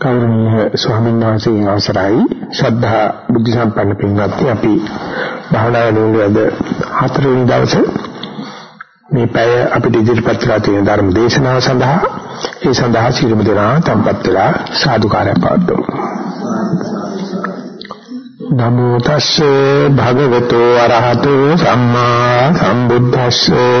කෞරණීය ස්වාමීන් වහන්සේගේ අවසරයි. ශ්‍රද්ධා බුද්ධ සම්පන්න පින්වත්නි අපි භාවනා වලද හතරවෙනි දවසේ මේ පැය අපිට ඉදිරිපත් කරලා තියෙන ධර්ම දේශනාව සඳහා ඒ සඳහා සියලුම දෙනා tempත් වෙලා සාදුකාරය පවත්වමු නමෝ තස්සේ භගවතු අරහතෝ සම්මා සම්බුද්දස්සේ.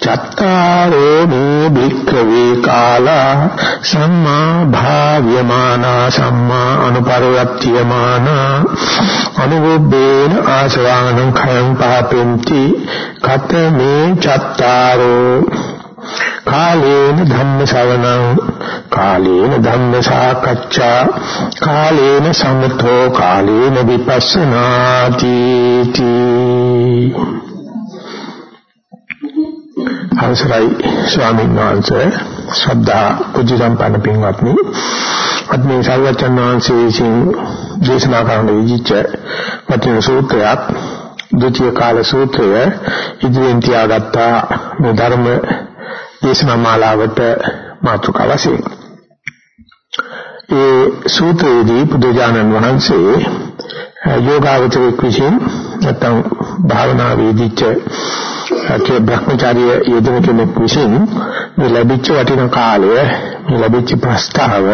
චත්තාරෝ මේ භික්ඛවේ කාලා සම්මා භාව්‍යමානා සම්මා අනුපරවත්තියමානා අනුබුබ්බේන ආසවානං khයං පාපෙන්ති කතමේ චත්තාරෝ කාලේන ධම්ම ශ්‍රවණං කාලේන ධම්ම සාකච්ඡා කාලේන සමතෝ කාලේන විපස්සනාති තී අවසරයි ස්වාමීන් වහන්සේ. ශ්‍රද්ධා පුජ සම්පන්න පින්වත්නි. අද මේ සර්වචන් වහන්සේ විසින් දේශනා කරන විදිච්ච වටින සූත්‍රයක් ද්විතීය කාල සූත්‍රය ඉදිරියෙන් තියාගත්ත මේ ධර්ම දේශනා මාලාවට මාතෘකාව වශයෙන් ඒ සූත්‍රයේදී බුදුජානන් වහන්සේ යෝගාවචරයක් විසින් නැත්නම් භාවනා වේදිච්ච කේ භ්‍රමචාරී යෙදෙන කෙනෙක් විසින් මේ ලැබිච්ච වටිනා කාලය මේ ලැබිච්ච ප්‍රස්තාව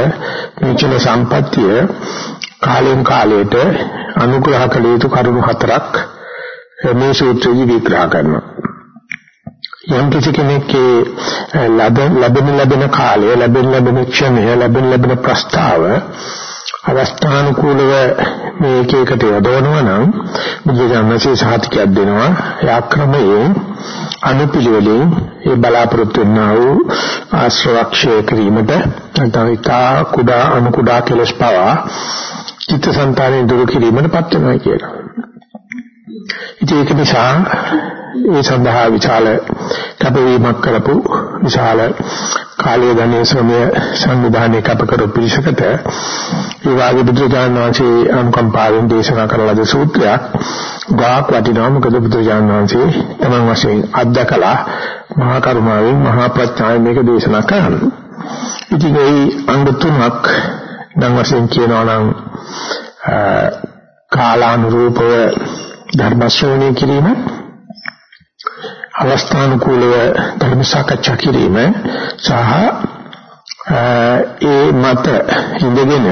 මේ චල සම්පත්තිය කාලෙන් කාලයට අනුග්‍රහ කළ යුතු කරුණු හතරක් මේ සූත්‍රයේ විග්‍රහ කරනවා. යම් කිසි කෙනෙක්ගේ ලැබෙන ලැබෙන කාලය ලැබෙන ලැබෙන ක්ෂණය ලැබෙන ලැබෙන ප්‍රස්තාව අවස්ථානුකූලව මේ එක එකට යොදවනවා නම් බුදුජානකසේ සාහිත්‍යයක් දෙනවා ඒ ආක්‍රමයේ අනුපිළිවෙලින් ඒ බලාපොරොත්තු වෙනා වූ ආශ්‍රවක්ෂය කිරීමට නැත්නම් ඉතා කුඩා අනු කුඩා කෙලස් පවා චිත්තසංතානෙ දුරු කිරීමටපත් වෙනවා කියලා. ඉතින් ඒක නිසා ඒ සඳහා විශාල කැපවීමක් කරපු විශාල කාලය ධනෙ ශ්‍රමය සංවිධානය කැප කරපු පිරිසකට ඒ වාගේ බුදුරජාණන් වහන්සේ අනුකම්පාවෙන් දේශනා කරන ලද සූත්‍රයක් ගාක් වටිනා මොකද බුදුරජාණන් වහන්සේ තමන් වශයෙන් අත්දකලා මහා කරුණාවෙන් මහා ප්‍රඥාවෙන් මේක දේශනා කරනවා. ඉතින් ඒ අංග තුනක් නම් වශයෙන් කියනවා නම් කාලානුරූපව ධර්ම ශ්‍රවණය කිරීම අවස්ථානුකූලව ධර්ම සාකච්ඡා කිරීම සහ ඒ මත ඉඳගෙන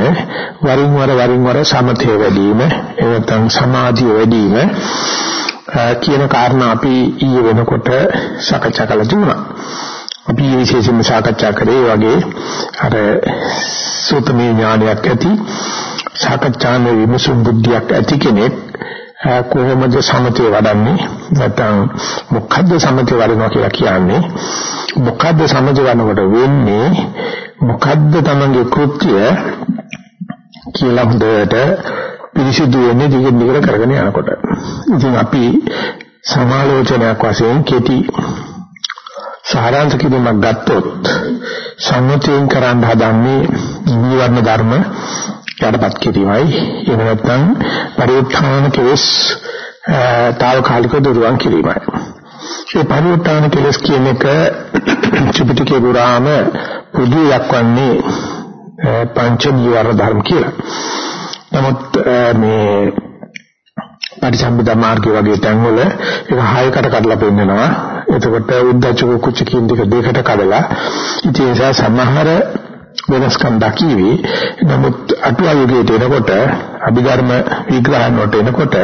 වරින් වර වරින් වර සමතේ වැඩි වීම එනතන් සමාධිය වැඩි වීම කියන කාරණා අපි ඊයේ වෙනකොට සාකච්ඡා කළා දුන්නා. අපි විශේෂයෙන්ම සාකච්ඡා කරේ වගේ අර සූතමේ ඥානයක් ඇති සාකච්ඡානේ විමසුම් බුද්ධියක් ඇති කෙනෙක් කොහොමද සමතේ වඩන්නේ? නැත්නම් මොකද්ද සමතේ වඩනවා කියලා කියන්නේ? මොකද්ද සමතේ වඩනකොට වෙන්නේ? මොකද්ද තමන්ගේ කෘත්‍ය කියලා හොඳට පිරිසිදු වෙන්නේ දිගින් දිගට කරගෙන යනකොට. ඉතින් අපි සමාලෝචනයක් වශයෙන් කෙටි සාරාංශ කිරීමක් ගත්තොත් සම්මුතියෙන් කරන්න හදන්නේ නිවර්ණ ධර්ම යටපත් කිරීමයි එහෙම නැත්නම් පරිඋත්ථාන කෙලස් తాවකාලික දුරුවන් කිරීමයි ඒ පරිඋත්ථාන කෙලස් කියන එක ත්‍රිපිටකේ පුරාම පුදු දක්වන්නේ පංච නිවර ධර්ම කියලා. නමුත් මේ පරිසම්පදා මාර්ගය වගේ තැන්වල ඒක හයකට කඩලා පෙන්නනවා. එතකොට උද්දච්ච කුච්ච කියන දෙක දෙකට කඩලා ඉතින් ඒ නිසා සමහර වෙනස්කම් දකිවි. නමුත් අටුවා යුගයට එනකොට අභිධර්ම විග්‍රහන් වලට එනකොට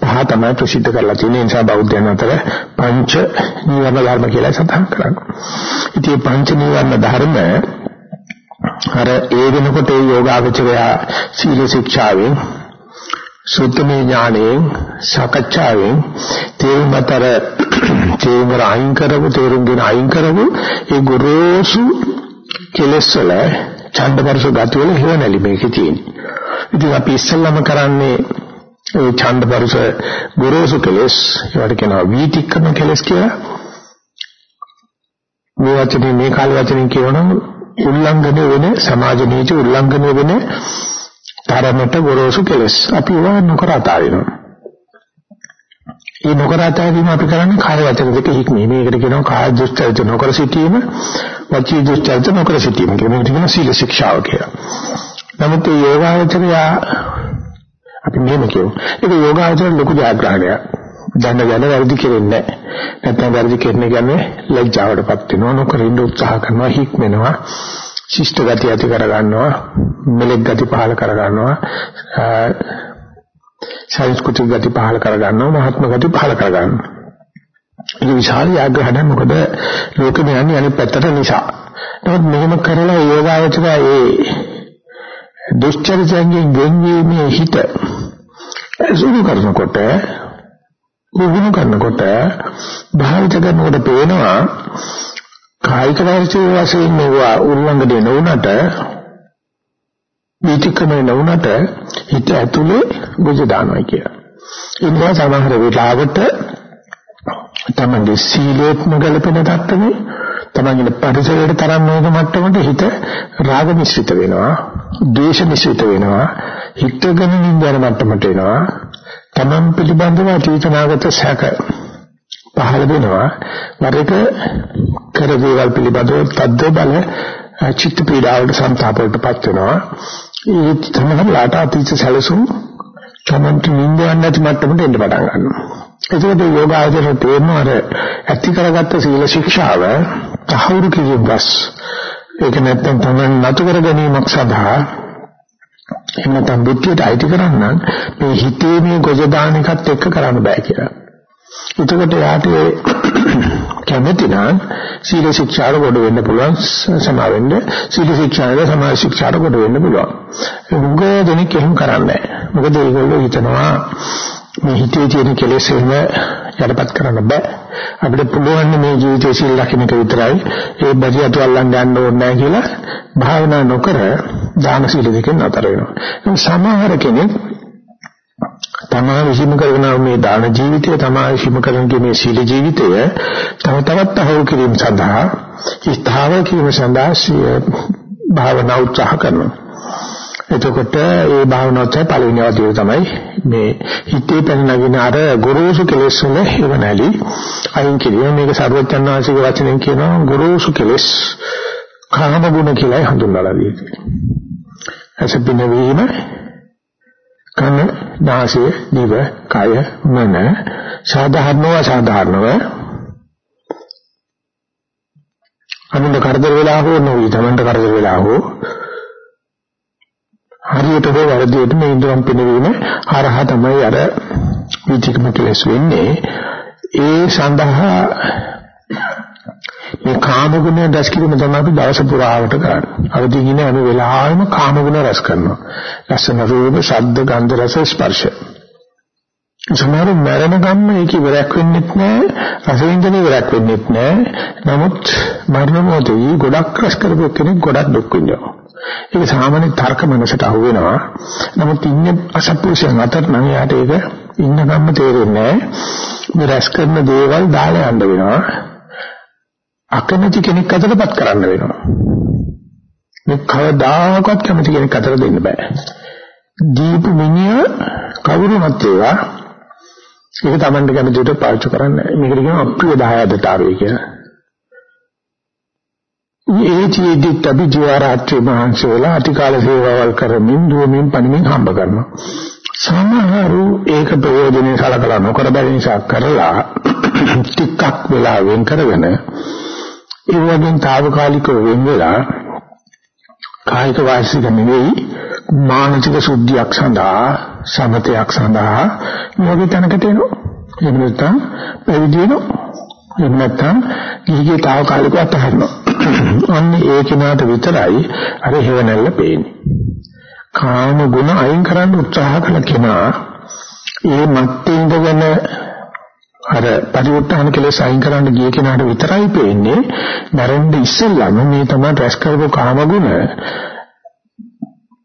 පහ තමයි ප්‍රසිද්ධ කරලා තියෙන නිසා බෞද්ධයන් අතර පංච නීවරණ ධර්ම කියලා සඳහන් කරනවා. ඉතින් පංච නීවරණ ධර්ම අර ඒ වෙනකොට ඒ යෝගාවචරය සීල ශික්ෂාවෙන් සුත්තමේ ඥාණයෙන් සාකච්ඡාවෙන් තේරුම් අතර තේරුම් අයින් කරපු තේරුම් ගෙන අයින් කරපු ඒ ගොරෝසු කෙලස් වල ඡන්දපරස ගති වල හේවණලි මේකේ තියෙන්නේ. ඉතින් අපි ඉස්සෙල්ලාම කරන්නේ ඒ ඡන්දපරස ගොරෝසු කෙලස් ඒවට කියනවා වීතික්කම කෙලස් කියලා. මේ වචනේ මේ කාල වචනෙන් කියවනම් උල්ලංඝනය වෙන සමාජ නීති උල්ලංඝනය වෙන තරමට ගොරෝසු කෙලස් අපි ඒවා නොකර අතාරිනවා. ඒ නොකර අතාරීම අපි කරන්නේ කාය වචන දෙක හික්මීම. මේකට කියනවා කාය දුස්චරිත නොකර සිටීම, වචී දුස්චරිත නොකර සිටීම. මේකට කියනවා සීල ශික්ෂාව කියලා. නමුත් මේ යෝගාවචරය අපි මෙහෙම කියමු. ඒක යෝගාවචර ලොකු ජයග්‍රහණයක්. දැන දැන වැරදි කෙරෙන්නේ නැහැ. නැත්නම් වැරදි කෙරෙන්නේ කියන්නේ ලැජ්ජාවටපත් වෙනවා, නොකරින්න උත්සාහ කරනවා, හික්මෙනවා. ශිෂ්ට ගති ඇති කර ගන්නවා මෙලෙක් ගති පහල කර ගන්නවා සංස්කෘතික ගති පහල කර ගන්නවා මහත්ම ගති පහල කර ගන්නවා ඒක විශාල යාග්‍රහණයක් මොකද ලෝකෙම යන්නේ අනිත් පැත්තට නිසා. නමුත් මෙහෙම කරලා යෝගාවචරය ඒ දුෂ්චරිතයෙන් ගෙන්වීමේ හිත සුදු කරනකොට උගුණ කරනකොට භාවිත කරනකොට පේනවා කායික වර්ෂයේ වශයෙන් මේවා උල්ලංඝනය නොවුනට විචක්‍රමය නොවුනට හිත ඇතුලේ බුද්ධ දානවා කියලා. ඒ නිසා සමහර වෙලාවට තමන්ගේ සීලේත්ම ගලපෙන තත්ත්වෙ තමන්ගේ පරිසරයට තරම් නොවන මට්ටමට හිත රාග මිශ්‍රිත වෙනවා, ද්වේෂ මිශ්‍රිත වෙනවා, හිතගෙන නින්දන මට්ටමට එනවා. තමන් පිළිබඳව අතීතනාගත සැක පහළ වෙනවා. වරක කර දේවල් පිළිබඳව තද්ද බල චිත්ත පීඩාවට සංతాපයටපත් වෙනවා. ඒ තමයි ලාට අතීත සැලසුම් තමන්ට නිින්දයක් නැති මට්ටමට එන්න පටන් ගන්නවා. ඒකද යෝගාචරය තේරෙනවා අර ඇති කරගත්ත සීල ශික්ෂාව තහවුරු කිරීමස් ඒක නැත්තම් තමයි නතු කර ගැනීමක් සඳහා එහෙම නැත්නම් බුද්ධියට අයිති කරන්න මේ හිතේ මේ ගොජ දාන එකත් එක්ක කරන්න බෑ කියලා. එතකොට යාට කැමති නම් සීල ශික්ෂාට කොට වෙන්න පුළුවන් සමා වෙන්න සීල ශික්ෂාවේ සමා ශික්ෂාට කොට වෙන්න පුළුවන්. උගෝ දෙනෙක් එහෙම කරන්නේ නැහැ. මොකද ඒගොල්ලෝ හිතනවා මේ හිතේ තියෙන කෙලෙස් එහෙම යටපත් කරන්න බෑ. අපිට පුළුවන් මේ ජීවිතේ සීල ලකින එක විතරයි. ඒ බැරි අතු අල්ලන්න යන්න ඕනේ නැහැ කියලා භාවනා නොකර දාන සීල දෙකෙන් අතර වෙනවා. සමහර කෙනෙක් තමා විසිම කරගෙන මේ දාන ජීවිතය තමා විසිම කරන මේ සීල ජීවිතය තව තවත් අහුරු කිරීම සඳහා ස්ථාවර කිරීම සඳහා භාවනා උත්සාහ කරනවා. එතකොට ඒ භාවනාවේ පළවෙනි අවධිය තමයි මේ හිතේ පැනනගෙන අර ගොරෝසු කෙලෙස් වල හේවණලි අයින් කිරීම මේක සර්වඥාන්සික වචනෙන් කියනවා ගොරෝසු කෙලෙස් කාම ගුණ කියලා හඳුන්වලා තියෙනවා. අසපින වීම කන නාසය දිව කය මන සාධාරණව අසාධාරණව අනුන්ට කරදර වෙලා හෝ නොවි තමන්ට කරදර වෙලා හෝ හරියට හෝ වැරදියට මේ ඉන්ද්‍රම් පිනවීම හරහා තමයි අර විචිකම කෙලස් වෙන්නේ. ඒ සඳහා මේ කාමගුණ රැස් කිරීම තමයි අපි දවස පුරාවට කරන්නේ. අවදි ඉන්නේ හැම වෙලාවෙම කාමගුණ රැස් කරනවා. ලස්සන රූප, ශබ්ද, ගන්ධ, රස, ස්පර්ශ. සමහර මරණ ගම්ම ඒක ඉවරක් වෙන්නෙත් නෑ, රසවින්දන ඉවරක් වෙන්නෙත් නෑ. නමුත් මරණ මොහොතේ ගොඩක් රැස් කරපු කෙනෙක් ගොඩක් දුක් විඳිනවා. ඒක සාමාන්‍ය තර්ක මනසට අහු වෙනවා. නමුත් ඉන්නේ අසත්පුරුෂයන් අතර නම් යාට ඒක ඉන්න ගම්ම තේරෙන්නේ නෑ. මේ රැස් කරන දේවල් දාලා යන්න වෙනවා. අකමැති කෙනෙක් අතරපත් කරන්න වෙනවා. මේ කවදාකවත් කැමති කෙනෙක් අතර දෙන්න බෑ. දීපු මිනිහ කවුරුමත් ඒවා ඒක Tamanට කැමති විදිහට පාවිච්චි කරන්න. මේකට කියනවා අප්‍රිය දායදතාවය කියලා. ඒ චීදිත් අපි ජීවරාත්‍රි මහන්සියල අතිකාල සේවාවල් කරමින් දුවමින් පණිමින් හම්බ කරනවා. සමහරු ඒක ප්‍රයෝජනෙ සලකලා නොකර බැරි නිසා කරලා ටිකක් වෙලා වෙන් කරගෙන ඒ වගේම తాවකාලිකව වෙන් වෙලා කායික වාසික නෙවෙයි මානසික සුද්ධියක් සඳහා සමතයක් සඳහා මොකද තැනකට එනවා. එහෙම නැත්නම් පැවිදි වෙනවා. එහෙම නැත්නම් ගිහිගේ తాවකාලිකව අතහරිනවා. අන්න ඒ කෙනාට විතරයි අර හේවණල්ල පේන්නේ. කාම ගුණ අයින් කරන්න උත්සාහ කළ කෙනා ඒ මත්තේ ඉඳගෙන අර පරිවර්තන කෙලෙස් අයින් කරන්න ගිය කෙනාට විතරයි පේන්නේ. මරෙන්ද ඉස්සෙල්ලාම මේ තමයි රැස් කරපු කාමගුණ.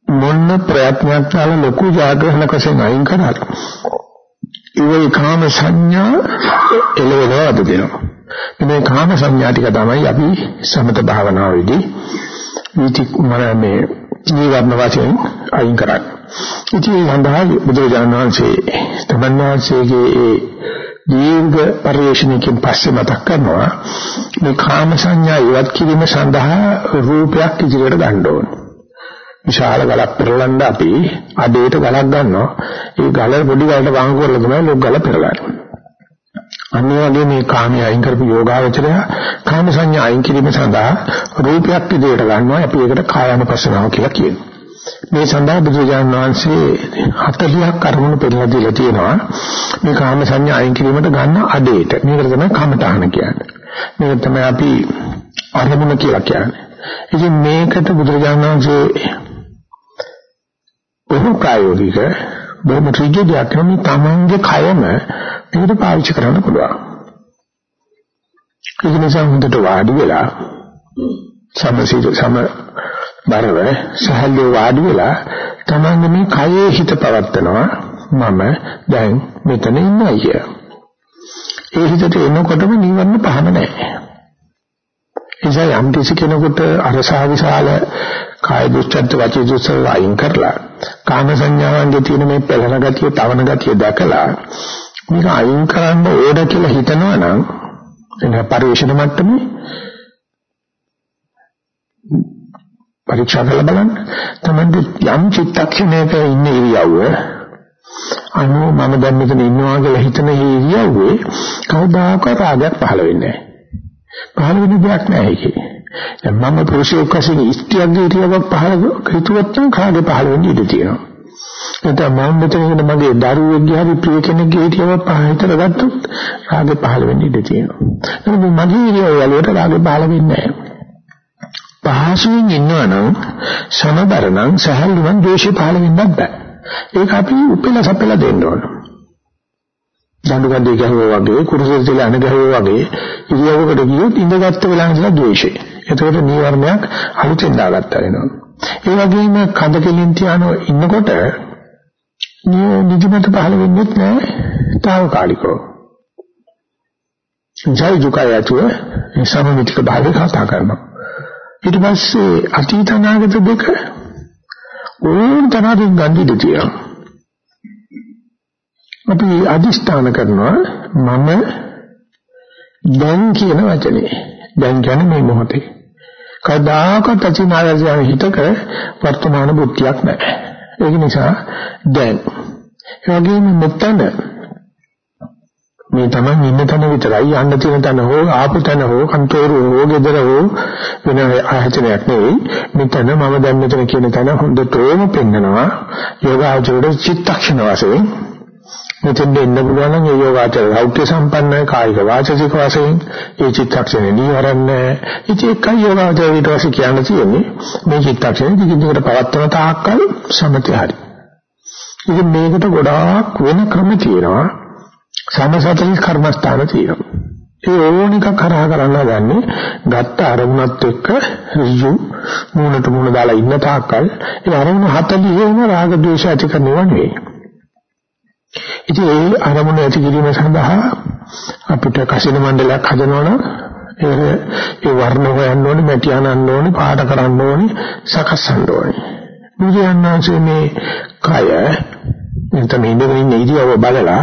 මොන්න ප්‍රයත්නයක් කරලා ලොකු ජාග්‍රහණක වශයෙන් අයින් කරලා ඒ කාම සංඥා එළවෙනවද දෙනවා. මේ කාම සංඥා ටික තමයි අපි සමත භාවනාවේදී වීති මේ ජීවර්ණ වශයෙන් අයින් කරන්නේ. ඉතින් ඒ සඳහා බුදුරජාණන් වහන්සේ තමන් වහන්සේගේ ඒ දීර්ඝ පරිශ්‍රණයකින් පස්සේ මතක් කරනවා මේ කාම සංඥා ඉවත් කිරීම සඳහා රූපයක් ඉදිරියට ගන්න ඕනේ. විශාල ගලක් පෙරලන්න අපි අඩේට ගලක් ගන්නවා. ඒ ගල පොඩි ගලට වහං කරලා තමයි ලොකු ගල පෙරලන්නේ. අනිත් වගේ මේ කාමයේ අයින් කරපු යෝගාවචරය කාම සංඥා අයින් කිරීම සඳහා රූපයක් ඉදිරියට ගන්නවා. අපි ඒකට කායानुපස්සනාව කියලා කියනවා. මේ සඳහා බුදුරජාණන් වහන්සේ 40ක් අරමුණු පෙන්නලා දීලා තියෙනවා. මේ කාම සංඥා අයින් කිරීමට ගන්න අඩේට. මේකට තමයි කමඨහන කියන්නේ. මේක තමයි අපි අරමුණ කියලා කියන්නේ. ඉතින් මේකට බුදුරජාණන් වහන්සේ බොහෝ ප්‍රායෝගික බොහොම ත්‍රිජ්‍ය දෙයක් නම් තමන්ගේ කයම මේකට පාවිච්චි කරන්න පුළුවන්. ඒක නිසා හොඳට වාඩි වෙලා සමසිත සම බරව සහල්ව වාඩි වෙලා තමන්ගේ මේ කයේ හිත පවත්නවා මම දැන් මෙතන ඉන්නවා කිය. ඒ හිතට එනකොටම නිවන්න පහම නැහැ. එනිසා යම් කිසි කෙනෙකුට අරසාවිශාල කාය දුස්චර්ත වචී දුස්චර්ත අයින් කරලා කාම සංඥාවන්ගේ තියෙන මේ පෙළන ගතිය, තවන ගතිය දැකලා මේක අයින් කරන්න ඕන කියලා හිතනවා නම් එන පරිශන මට්ටමේ පරීක්ෂා කරලා බලන්න. තමන්ට යම් චිත්තක්ෂණයක ඉන්න ඉරියව්ව අනෝ මම දැන් මෙතන ඉන්නවා කියලා හිතන ඉරියව්වේ කවදාකවත් රාගයක් පහළ වෙන්නේ නැහැ. පහළ වෙන දෙයක් නැහැ ඒකේ. දැන් මම පුරුෂයෙක් වශයෙන් ඉස්තියක්ගේ ඉරියව්වක් පහළ කරුවත් නම් කාගේ පහළ වෙන්නේ ඉඩ තියෙනවා. නැත්නම් මම මෙතන ඉන්න මගේ දරුවෙක්ගේ හරි ප්‍රිය කෙනෙක්ගේ ඉරියව්වක් පහළ හිතලා ගත්තොත් රාගේ පහළ වෙන්න ඉඩ තියෙනවා. නමුත් මගේ ඉරියව්ව වලට රාගේ පහළ වෙන්නේ නැහැ. පහසුවෙන් ඉන්නවනම් සමබර නම් සහල් නම් ද්වේෂය පහළ වෙන්නත් බෑ. ඒක අපි උපෙලා සපෙලා දෙන්න ඕන. දඬු කන්දේ ගහුවා වගේ කුරුසෙල් තියලා අණ ගහුවා වගේ ඉරියව්වකට ගියොත් ඉඳගත්ත වෙලාව ඉඳලා ද්වේෂය. එතකොට නීවරණයක් අලුතෙන් දාගත්තා වෙනවා. ඒ වගේම කඳ කෙලින් තියානෝ ඉන්නකොට නිදිමත පහළ වෙන්නේ නැහැ. తాවකාලිකව. ජය දුකයතුව සමමිතික භාවය කතා කරනවා. ඊට පස්සේ අතීත අනාගත දෙක ඕන තරමින් ගන්න ඉඩ අපි අදිස්ථාන කරනවා මම දැන් කියන වචනේ. දැන් කියන්නේ මේ මොහොතේ. කවදාකවත් අචිනායයන් හිතක වර්තමාන බුද්ධියක් නැහැ. ඒක නිසා දැන්. ඒ වගේම මෙතන මේ Taman ඉන්න තැන විතරයි. යන්න තියෙන තැන හෝ ආපු තැන හෝ කන්තෝරු හෝ ගෙදර හෝ වෙන ආයතනයක් නෙවෙයි. මෙතන මම දැන් මෙතන කියන තැන හොඳටම පෙන්නනවා. යෝගාචරයේ චිත්තක්ෂණ වශයෙන්. මෙතෙන් දෙන්න පුළුවන් නම් ඒ යෝගාචර රෞත්‍ය සම්පන්නයි කායික වාචික වශයෙන්. ඒ චිත්තක්ෂණේ නිවරන්නේ ඉතින් එකයි යෝගාචර ඊට පස්සේ කියන්න තියෙන්නේ. මේ චිත්තක්ෂණේ දිගින් දිගට පවත්වන තාක්කල් සමතය හරි. ඉතින් මේකට ගොඩාක් වෙන ක්‍රම තියෙනවා. සමසතරිස් කර්මස්ථාන තියෙනවා. ඒ ඕන එකක් කරා කරන්න ගන්නේ ගත්ත අරමුණත් එක්ක ඍජු මූණට මූණ දාලා ඉන්න තාක්කල් ඒ අරමුණ 40 වෙන රාග ద్వේෂ ඇති කරනවා නෙවෙයි. ඉතින් ඒ අරමුණ ඇති කිරීම සඳහා අපිට කසින මණ්ඩලයක් හදනවනම් ඒ ඒ වර්ණ හොයන්න ඕනේ, මැටි අනන්න ඕනේ, පාට කරන්න ඕනේ, සකස්සන්න ඕනේ. බුදුන් මේ කය නැත්නම් ඉඳගෙන ඉන්න ඉරියව්ව බලලා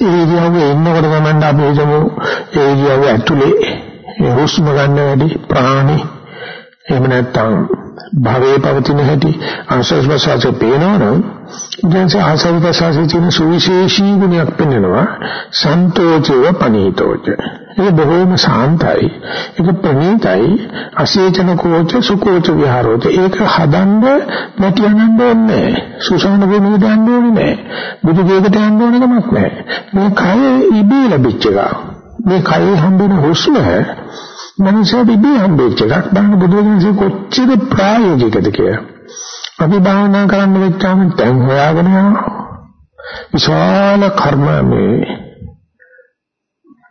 ඒ ඉරියව්වේ ඉන්නකොට තමයි අපි හිතමු ඒ ඉරියව්ව ඇතුලේ ඒ හුස්ම ගන්න වැඩි ප්‍රාණි. එහෙම නැත්නම් භවයේ පවතින හැටි ආශ්වාස ප්‍රශ්වාසයේ පේනවනම් දැන් ආශ්වාස ප්‍රශ්වාසයේ තියෙන සුවිශේෂී ගුණයක් පෙන්වනවා සන්තෝෂව පනීතෝච ඒක බොහෝම සාන්තයි ඒක ප්‍රණීතයි. අසේචන කෝච සුකෝච විහාරෝච. ඒක හදන්න නැති යන්න ඕනේ සුසාන භූමියට යන්න ඕනේ නෑ බුදු ගේකට යන්න ඕනේ කමක් නෑ මේ කය ඉබේ ලැබිච්ච එක මේ කයේ හම්බෙන හුස්ම මනුෂ්‍යයෙ ඉබේ හම්බෙච්ච එකක්. බලන්න බුදුරජාණන්සේ කොච්චර ප්‍රායෝගිකද කියලා අපි භාවනා කරන්න වෙච්චාම දැන් හොයාගෙන යනවා. විශාල කර්ම මේ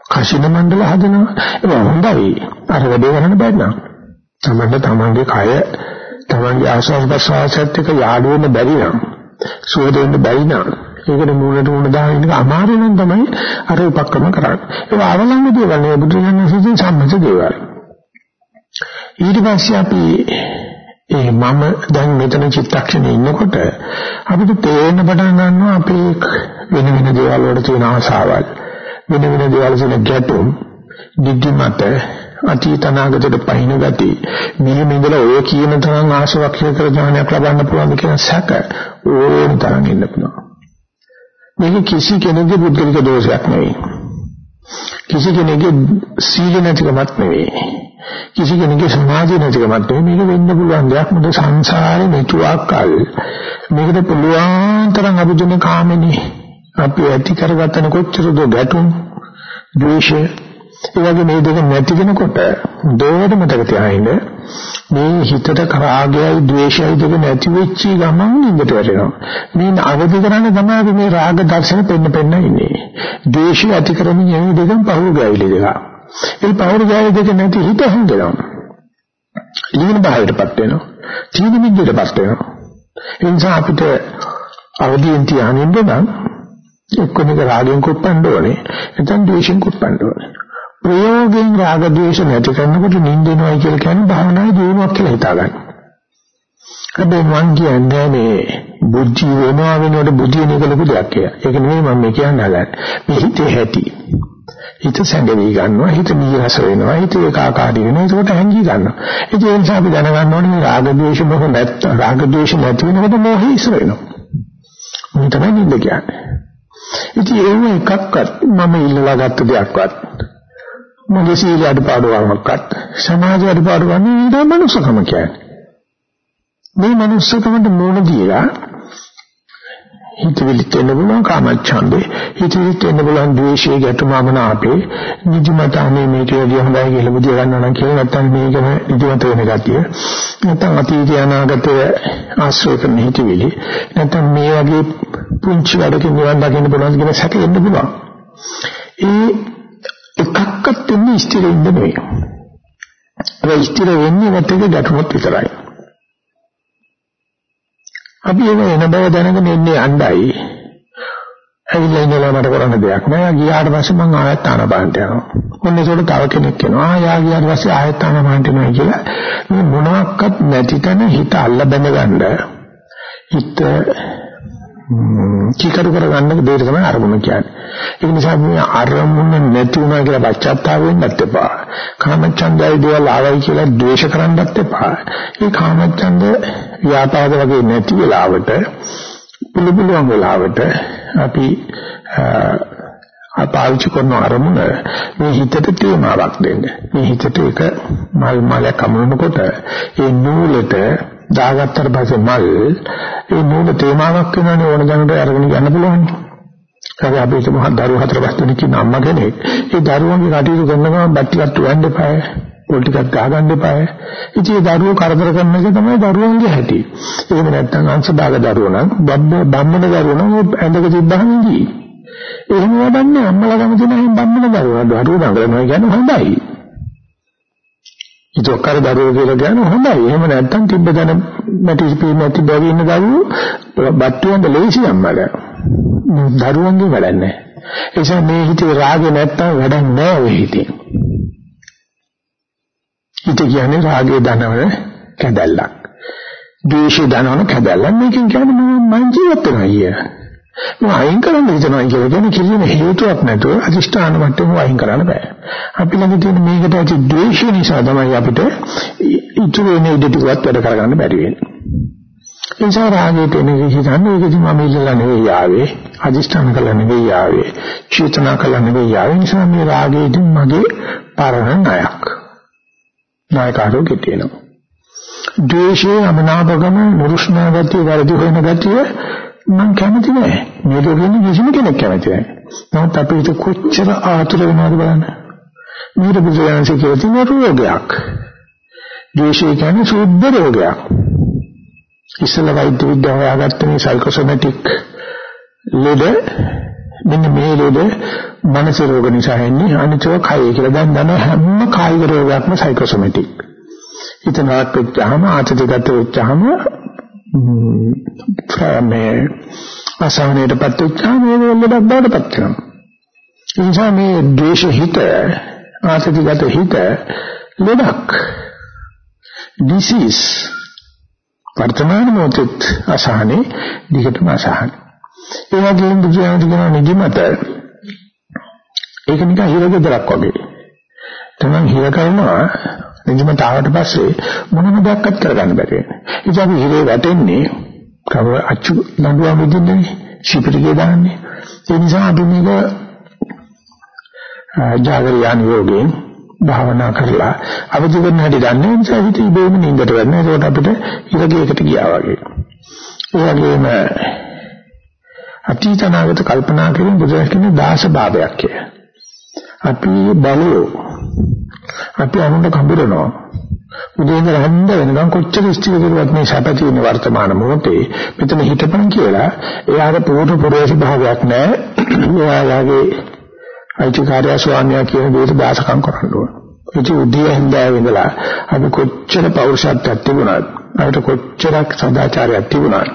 කෂින මණ්ඩල හදනවා. ඒක හොඳයි. අර වැඩේ කරන්න බැරි නම්. තමන්ට තමන්ගේ කය තමන්ගේ ආශාස ප්‍රසවාසයත් එක්ක යාළු වෙන්න බැරි නම් සුවද වෙන්න බැරි නම් ඒකට මූණට මූණ දාගෙන ඉන්න අමාරු නම් තමයි අර උපක්‍රම කරන්නේ. ඒක අවලංගු දේවල් නේ බුදුරජාණන් වහන්සේ සම්මත දේවල්. ඊට පස්සේ අපි මේ මම දැන් මෙතන චිත්තක්ෂණේ ඉන්නකොට අපිට තේරෙන්න පටන් ගන්නවා අපේ වෙන වෙන දේවල් වලට තියෙන ආසාවල්. වෙන වෙන දේවල් වල ගැටුම් දිග්ගමත අතීත අනාගතයට පහින ගති මෙහෙම ඉඳලා ඔය කියන තරම් ආශාවක් කර ඥානයක් ලබන්න පුළුවන් කියන සැක ඕන තරම් ඉන්න පුළුවන්. මේක කිසි කෙනෙකුගේ පුද්ගලික දෝෂයක් නෙවෙයි. කිසි කෙනෙකුගේ සීල නැතිකමක් නෙවෙයි. කිසි කෙනෙකුගේ සමාධිය නැතිකමක් නෙවෙයි. මේක වෙන්න පුළුවන් දෙයක්. මොකද සංසාරේ මෙතුආකල් මේකට පුළුවන් තරම් අභිජන කාමෙනේ. අපි ඇති කරගත්තන කොච්චරද ගැටුම් ද්වේෂය ඒ වගේ මේ දෙක නැති වෙනකොට දෝඩ මතක තියාගෙන මේ හිතට රාගයයි ද්වේෂයයි දෙක නැති වෙච්ච ගමන් නින්දට වැටෙනවා. මේ අවදි කරන්නේ තමයි මේ රාග දර්ශන පෙන්න පෙන්න ඉන්නේ. ද්වේෂය ඇති කරමින් යන දෙකම පහු ගෑවිලි දෙක. ඒ පහු ගෑවිලි දෙක නැති හිත හංගනවා. ඊගෙන බාහිරටපත් වෙනවා. තීන මිද්දටපත් වෙනවා. ඒ නිසා අපිට අවදියෙන් තියාගෙන ඉන්න එක්කෙනෙක් රාගයෙන් කුප්පන්න ඕනේ නැත්නම් ද්වේෂයෙන් කුප්පන්න ඕනේ ප්‍රයෝගයෙන් රාග ද්වේෂ නැති කරනකොට නිින්දෙනවයි කියලා කියන්නේ භාවනාවේ දියුණුවක් කියලා හිතාගන්න. හැබැයි මං කියන්නේ මේ බුද්ධි වෙනවා වෙනකොට බුද්ධිය නෙක ලොකු දෙයක් කියලා. ඒක නෙමෙයි මම මේ කියන්න හදන්නේ. මේ හිතේ ඇති. හිත සැඟවි ගන්නවා, හිත නීරස වෙනවා, හිත ඒකාකාරී වෙනවා. ඒකට හැංගී ගන්නවා. ඒ නිසා අපි දැනගන්න ඕනේ මේ රාග ද්වේෂ මොහ නැත්නම් රාග ද්වේෂ නැති වෙනකොට මොහේ ඉස්සර වෙනවා. මොන තමයි නින්ද කියන්නේ. ඉතින් ඒක එකක්වත් මම ඉල්ලලා ගත්ත දෙයක්වත් මගේ සීල අඩපාඩුවක්වත් සමාජ අඩපාඩුවක් නෙවෙයි මනුස්සකම කියන්නේ. මේ මනුස්සකමට මූණ දීලා හිතවිලිත් වෙන්න පුළුවන් කාමච්ඡන්දේ හිතවිලිත් වෙන්න පුළුවන් ද්වේෂයේ ගැටුමම අපේ නිදිමතනේ මේක වැඩි හොඳයි කියලා බුදිය ගන්නවා නම් කියලා නැත්නම් මේකම නිදිමත වෙන ගතිය නැත්නම් අතීත අනාගතයේ ආශ්‍රය කරන හිතවිලි නැත්නම් මේ වගේ පුංචි වැඩකින් නිවන් දකින්න පුළුවන් කියන සැකෙන්න පුළුවන් ඒ එකක්වත් වෙන්නේ ස්ථිර වෙන්න නෙවෙයි. ඒ ස්ථිර වෙන්නේ නැත්නම් ගැටුමක් විතරයි. අපි ඒක එන බව දැනගෙන ඉන්නේ අණ්ඩයි. ඇවිල්ලා ඉඳලා මට කරන්න දෙයක් නෑ. ගියාට පස්සේ මම ආයත් ආනපානට යනවා. මොන්නේ ඒකට තව කෙනෙක් එනවා. ආ ගියාට පස්සේ ආයත් ආනපානට යනවා කියලා මේ මොනවත් නැති තැන හිත අල්ල බැඳ ගන්න. හිත කීකරු කරගන්න දෙයට තමයි අරමුණ කියන්නේ. ඒ නිසා මේ අරමුණ නැති වුණා කියලා පශ්චාත්තාප වෙන්නත් එපා. කාමච්ඡන්දය දේවල් ආවයි කියලා ද්වේෂ කරන්නත් එපා. මේ කාමච්ඡන්ද ව්‍යාපාද වගේ නැති වෙලාවට පුළු පුළුවන් වෙලාවට අපි පාවිච්චි කරන අරමුණ මේ හිතට තේමාවක් දෙන්න. මේ හිතට එක මල් මලක් අමුණනකොට ඒ නූලට දාගත්තට පස්සේ මල් ඒ නූල තේමාවක් වෙනවනේ ඕන දැනට අරගෙන යන්න පුළුවන්. ඒක අපි හිතමු දරුවෝ හතර පහ දෙනෙක් ඉන්න අම්මා කෙනෙක්. ඒ දරුවන්ගේ කටයුතු කරන ගමන් බත් ටිකක් වන්න එපායි. පොල් ටිකක් ගහගන්න එපායි. ඉතින් ඒ දරුවෝ කරදර කරන එක තමයි දරුවන්ගේ හැටි. එහෙම නැත්නම් අංශභාග දරුවෝ නම් බම්මන දරුවෝ නම් ඇඳක තිබ්බහම ඉඳී. එහෙම වඩන්නේ අම්මලා ගම තියෙන හැම බම්මන දරුවෝ. දරුවෝ දඟලනවා කියන්නේ හොඳයි. ඒක ඔක්කාර දරුවෝ කියලා කියන හොඳයි. එහෙම නැත්තම් තිබ්බ දැන මැටි ස්පීන් නැති බැවි ඉන්න දරුවෝ බට්ටුවෙන්ද ලේසි අම්මල. දරුවන්ගේ වැඩක් නැහැ. ඒ නිසා මේ හිතේ රාගේ නැත්තම් වැඩක් නැහැ ඔය හිතේ. හිත කියන්නේ රාගේ දනවන කැදැල්ලක්. ද්වේෂය දනවන කැදැල්ලක්. මේකෙන් කියන්නේ මම ජීවත් වෙනවා අයියා. මම අයින් කරන්න හිතනවා කියලා කියන කිසිම හේතුවක් නැතුව අදිෂ්ඨාන මට්ටම වයින් කරන්න බෑ. අපි ළඟ තියෙන මේකට ඇති ද්වේෂය නිසා තමයි අපිට ඉතුරු වෙන ඉඩ ටිකවත් වැඩ කරගන්න බැරි වෙන්නේ. ඒ නිසා රාගයට එන විදිහට මේකදී මම ඉල්ලලා නෙවෙයි ආවේ. අදිෂ්ඨාන කළා නෙවෙයි ආවේ. චේතනා කළා නෙවෙයි ආවේ. නිසා මේ රාගයෙන් මගේ පරණ ණයක්. ණයකාරෝ කෙටේනවා. ද්වේෂයේ අමනාපකම නුරුස්නා ගතිය වර්ධි වෙන ගතිය මම කැමති නෑ. මේ ලෝකෙන්නේ කිසිම කෙනෙක් කැමති නෑ. නමුත් අපි හිත කොච්චර ආතුර වෙනවද බලන්න. මේක බුදුරජාණන්සේ කියලා තියෙන රෝගයක්. ද්වේෂය කියන්නේ සුද්ධ රෝගයක්. ඉස්සල වෛද්‍ය විද්‍යාව හොයාගත්ත මේ සයිකෝසොමැටික් ලෙඩ මෙන්න මේ ලෙඩ මනස රෝග නිසා එන්නේ අනිතව කය කියලා දැන් දන්න හැම කායික රෝගයක්ම සයිකෝසොමැටික්. හිතනවත් වෙච්චාම ආතතිගත වෙච්චාම මේ අසහනයටපත් වෙච්චාම ඒක ලෙඩක් බවටපත් වෙනවා. ඒ නිසා මේ ද්වේෂ හිත ආසතිගත හිත ලෙඩක් disease වර්තමාන මොහොතෙත් අසහනේ දිගටම අසහනේ. ඒ වගේම බුදුහාමර කියන නිදිමත ඒක නිකන් හිරගෙදරක් වගේ. තමන් හිර කරනවා නිදිමත ආවට පස්සේ මොනම දෙයක්වත් කරගන්න බැරි වෙනවා. ඉතින් අපි හිරේ වැටෙන්නේ කව අච්චු නඩුවා මුදින්නේ ශිපිරිගේ දාන්නේ. ඒ නිසා අපි මේක ජාගරියාන යෝගයෙන් භාවනා කරලා අවදි කරන හැටි දන්නේ නිසා හිත ඉබේම නින්දට වෙනවා. ඒකට අපිට ඉරගේකට ගියා වගේ. ඒ වගේම අතීත අනාගත කල්පනා කිරීම බුදුරජාණන් කියන්නේ දාස භාවයක් කියලා. අපි බලෝ අපි අනුන්ට කඹරනවා. උදේින්ද රැඳ වෙනකන් කොච්චර ස්ථිර කරුවත් මේ සැපති වෙන වර්තමාන මොහොතේ මෙතන හිටපන් කියලා එයාට පූර්ණ පුරේශ භාවයක් නැහැ. එයාගේ අයිතිකාරය ස්වාමියා කියන දේට දාසකම් කරන්න ඕන. ඉති උදේ හින්දා වෙනලා අපි කොච්චර පෞරුෂත්වයක් තිබුණත් අපිට කොච්චරක් සදාචාරයක් තිබුණත්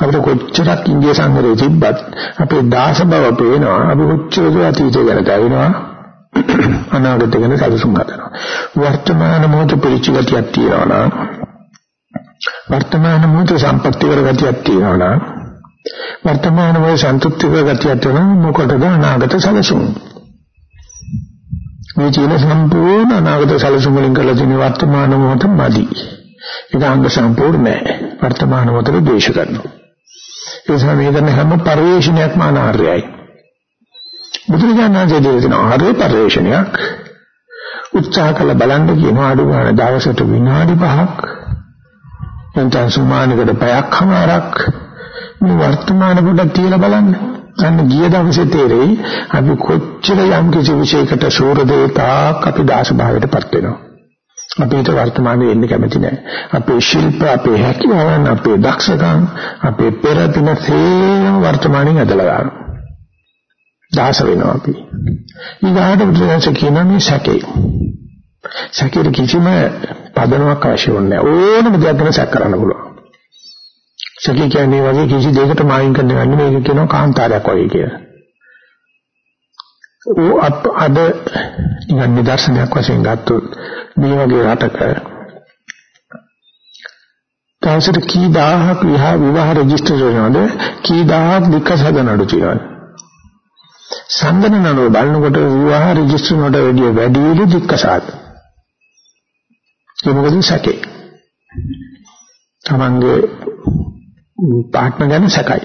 අපිට කොච්චරක් ඉන්දිය සංගරේ තිබ්බත් අපේ දාස බව පේනවා අපි කොච්චර අතීතය ගැන දකිනවා අනාගතය ගැන සැලසුම් හදනවා වර්තමාන මොහොත පිළිචිගතියක් තියනවා නම් වර්තමාන මොහොත සම්පත්‍ති කර ගතියක් තියනවා නම් වර්තමාන මොහොත සන්තුෂ්ටි කර ගතියක් තියෙනවා මොකටද අනාගත සැලසුම්? මේ ජීන සම්පූර්ණ අනාගත සැලසුම් වලින් කරලා තියෙන වර්තමාන මොහොත මදි. ඒක අංග සම්පූර්ණ නැහැ වර්තමාන මොහොතේ දේශ කරනවා. ඒ නිසා මේ කරන හැම පරිශ්‍රණයක්ම අනාර්යයි. බුදුරජාණන් වහන්සේ දෙන ආර්ය පරිශ්‍රණයක් උත්සාහ කළ බලන්න කියන අඩු ගන්න දවසට විනාඩි 5ක් නැත්නම් සුමානකට පැයක් හමාරක් මේ වර්තමාන කොට තියලා බලන්න. අන්න ගිය දවසේ තේරෙයි අපි කොච්චර යම් කිසි විශේෂයකට සූර දේතාක් අපි දාස භාවයටපත් වෙනවා. අපි හිත වර්තමානයේ ඉන්න කැමති නැහැ. අපේ ශිල්ප, අපේ හැකියාවන්, අපේ දක්ෂකම්, අපේ පෙරදින සේම වර්තමානයේ ඇදලා ගන්නවා. දාස වෙනවා අපි. ඊගාට බුදුරජාණන් කියන මේ සැකේ. සැකේට කිසිම පදනමක් අවශ්‍ය නැහැ. ඕනම දෙයක් ගැන සැක කරන්න පුළුවන්. සැකේ කියන්නේ වගේ කිසි දෙයකට මායින් කරන්න යන්නේ මේක කියනවා කාන්තාරයක් වගේ කියලා. ਉਹ අද නිකන් නිදර්ශනයක් වශයෙන් ගත්තොත් මේ වගේ රටක තවසට කී දහහක් විවාහ විවාහ රෙජිස්ටර් වෙනවද කී දහහක් විකස හදනඩු තියෙනවද සම්දන නඩුව බලනකොට විවාහ රෙජිස්ටර් වලට වැඩිය වැඩිලු විකසාද ඒ මොකද සැකේ තමන්ගේ පාර්ට්නර් ගැන සැකයි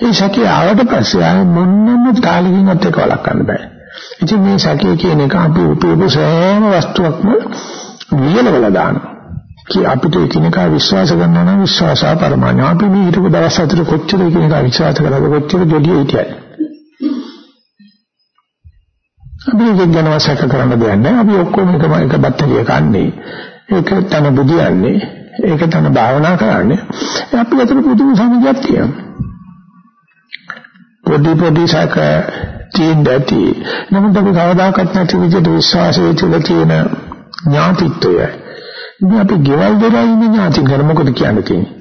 ඒ සැකේ ආවට පස්සේ ආය මොන්නම තාලකින්වත් ඒක වළක්වන්න බෑ ඉතින් මේ සැකේ කියන එක අපි උපයපු සෑම වස්තුවක්ම වියලවල දානවා. කී අපිට එකිනෙකා විශ්වාස කරනවා නම් විශ්වාසා පරමාණු. අපි මේ හිටපු දවස් හතර කොච්චර එකිනෙකා විශ්වාස කරලාද කොච්චර දෙඩිය හිටියද? අපි ඒක ගැන වසක කරන්න දෙයක් නැහැ. අපි ඔක්කොම එකම එක බත්තලිය කන්නේ. ඒක තන බුදියන්නේ. ඒක තන භාවනා කරන්නේ. අපි අතර පුදුම සමගියක් තියෙනවා. පොඩි පොඩි සැක තියෙන්න ඇති. නමුත් අපි කවදාකවත් නැති විදිහට විශ්වාසයේ තුල තියෙන ඥාතිත්වය. ඉතින් අපි ගෙවල් දොරයි ඉන්න ඥාති කර මොකද කියන්නේ තියෙන්නේ?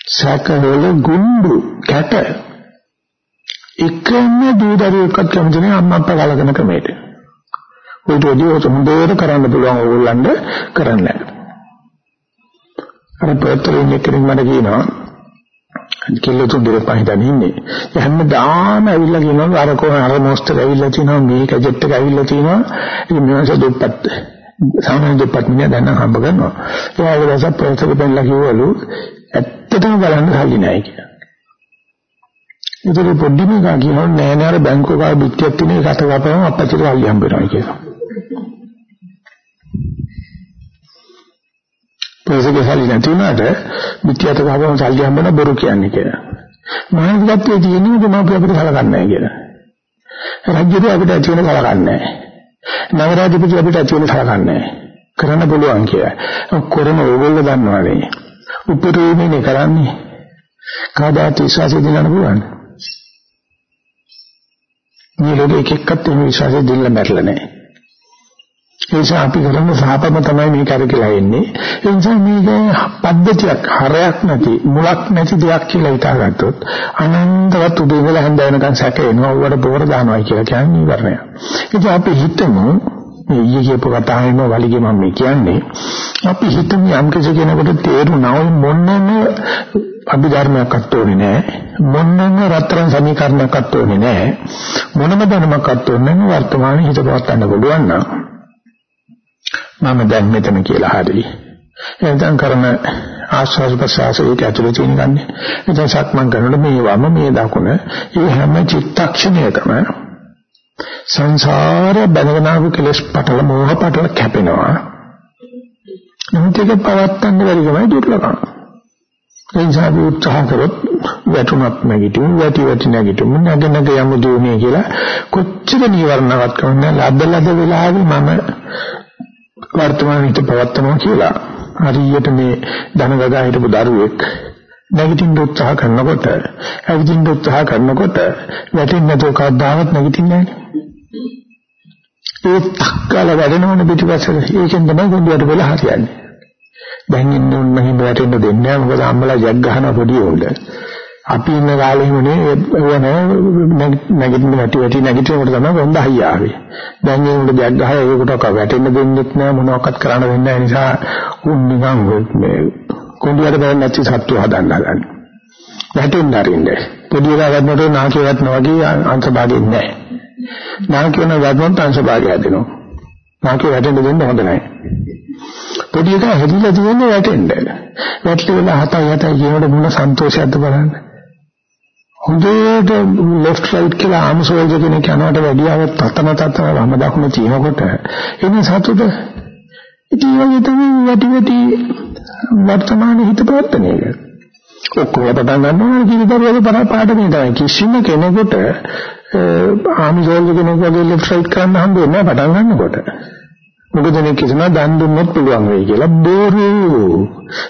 සැකවල ගුඬු කැට එකම දූදරුවෙක්වත් කැමති නෑ අම්මා අප්පා කලකන ක්‍රමයට. ඔයිට ඔදියෝ හොඳට කරන්න පුළුවන් ඕගොල්ලන්ට කරන්න. අර පෙත්‍රින් කෙනෙක් මට කියනවා කෙල්ල තුන්දෙනෙක් පහින් ඉන්නේ. හැමදාම ඇවිල්ලා කියනවා අර කොහේ අර මොස්තර ඇවිල්ලා තිනවා මේ කැජට් එක ඇවිල්ලා තිනවා. ඉතින් මේවස දෙප්පත් සාමාන්‍ය දෙප්පත් මිනිහා දැන් හම්බ කරනවා. ඒ වගේ දවසක් ප්‍රොෆෙසර් පෙන්ලා කිව්වලු ඇත්තටම බලන්න හරි නෑ කියලා. ඒතර පොඩි මේකා කියනවා නෑ නෑ අර බැංකුව ගාව පිටියක් තියෙන එකට ගපම අපච්චිට වල්ලි හම්බ වෙනවා කියලා. පොසගේ සල්ලි නැති වුණාට පිටියට ගහපුවම සල්ලි හම්බෙන බොරු කියන්නේ කියලා. මහානිකත්වයේ තියෙන්නේ දෙමාපිය අපිට සලකන්නේ නැහැ කියලා. රාජ්‍යය අපිට ඇති වෙන සලකන්නේ නැහැ. නගරාධිපති අපිට ඇති වෙන සලකන්නේ නැහැ. කරන්න පුළුවන් කියලා. කරන ඕගොල්ලෝ දන්නවනේ. උපරිමනේ කරන්නේ. කාදාත් විශ්වාසය දෙන්න පුළුවන්. මේ ලෝකෙ එක එක්කත් මේ විශ්වාසය දෙන්න බැරලා නැහැ. ඒ නිසා අපි කරන සාපම තමයි මේ කරකලා එන්නේ. ඒ නිසා මේක පද්ධතියක් හරයක් නැති මුලක් නැති දෙයක් කියලා හිතාගත්තොත් අනන්තවත් උදේ ඉඳලා හඳ වෙනකන් සැකේනවා උඩ පොර දානවා කියලා කියන්නේ ඉවරණය. ඉතින් අපි හිතමු මේ ඊයේ කියපු කතාවෙම වලිගේ මම මේ කියන්නේ අපි හිතමු යම් කෙනෙකුට තේරුණා ඔය මොන්නම අභිධර්මයක්වත් ඕනේ නැහැ. මොන්නම රත්තරන් සමීකරණයක්වත් ඕනේ නැහැ. මොනම ධර්මයක්වත් ඕනේ නැහැ. වර්තමානයේ හිත පවත්වන්න පුළුවන් නම් මම දැන් මෙතන කියලා හරි. එතෙන් කරන ආස්වාද ප්‍රසආස ඒක ඇතුළේ තියෙන ගන්නේ එතෙන් සක්මන් කරනකොට මේ වම මේ දකුණ මේ හැම චිත්තක්ෂණයකම සංසාර බැඳගෙන ආපු කෙලස් පටල මෝහ පටල කැපෙනවා. නමුත් ඒක පවත්තන්න බැරි ගමයි දුර්ලභම. ඒ නිසා අපි උත්සාහ කරොත් වැටුණත් නැගිටිමු වැටි වැටි නැගිටිමු නැග නැග යමු දුමේ කියලා කොච්චර නීවරණවත් කරන්නේ ලද්ද ලද්ද වෙලාවේ මම වර්තමාන හිත පවත්තනවා කියලා. හරියට මේ ධනගගා හිටපු දරුවෙක් නැගිටින්න උත්සාහ කරනකොට ඇවිදින්න උත්සාහ කරනකොට වැටෙන්නේ නැතුව කවදාවත් නැගිටින්නේ නැහැ. ඒ තක්කල වැඩෙනවනේ පිටිපස්සට. ඒකෙන් තමයි ගොඩට වෙලා හරියන්නේ. දැන් ඉන්න උන් මහින්ද වැටෙන්න දෙන්නේ නැහැ. මොකද අම්මලා ජග් ගහන පොඩි උන්ද. අපි ඉන්න කාලෙමනේ එවන නැගිටින්න වැටි වැටි නැගිටිනකොට තමයි හොඳ හයිය ආවේ. දැන් ඒ උන්ට ජග් ගහලා ඒකට වැටෙන්න දෙන්නෙත් නැහැ මොනවක්වත් කරන්න දෙන්නේ නැහැ නිසා උන් නිකන් මේ කොඳුරට බෑ නැති සත්තු හදන්න හදන්නේ. වැටෙන්න අරින්නේ. පොඩි එකා ගන්නකොට නාකිය වටනවා වගේ අංශ භාගෙන්නේ නැහැ. නාකියන වැදුනොත් අංශ භාගය හැදෙනවා. නාකිය වැටෙන්න දෙන්න හොඳ නැහැ. පොඩි එකා හැදිලා තියෙන්නේ වැටෙන්න. වැටෙලා හතයි හතයි කියනකොට මොන සන්තෝෂයක්ද බලන්න. හොඳට left right කියලා ආමසෝල්ජ කෙනෙක් යනවට වැඩිය අර තතන තතන වම දකුණ තියෙනකොට එන්නේ සතුට ඉතින් වගේ තමයි වැටි වැටි වර්තමාන හිත ප්‍රවර්තනය කරන්නේ. ඔක්කොම පටන් ගන්නවා කිරිදරුවගේ පාඩමේ තමයි කිසිම කෙනෙකුට ආමිසෝල් කෙනෙක් වගේ left right කරන්න හම්බ වෙන්නේ නැහැ පටන් ගන්නකොට. මොකද මේ කිසිම දන් දුන්නොත් පුළුවන් වෙයි කියලා බොරු.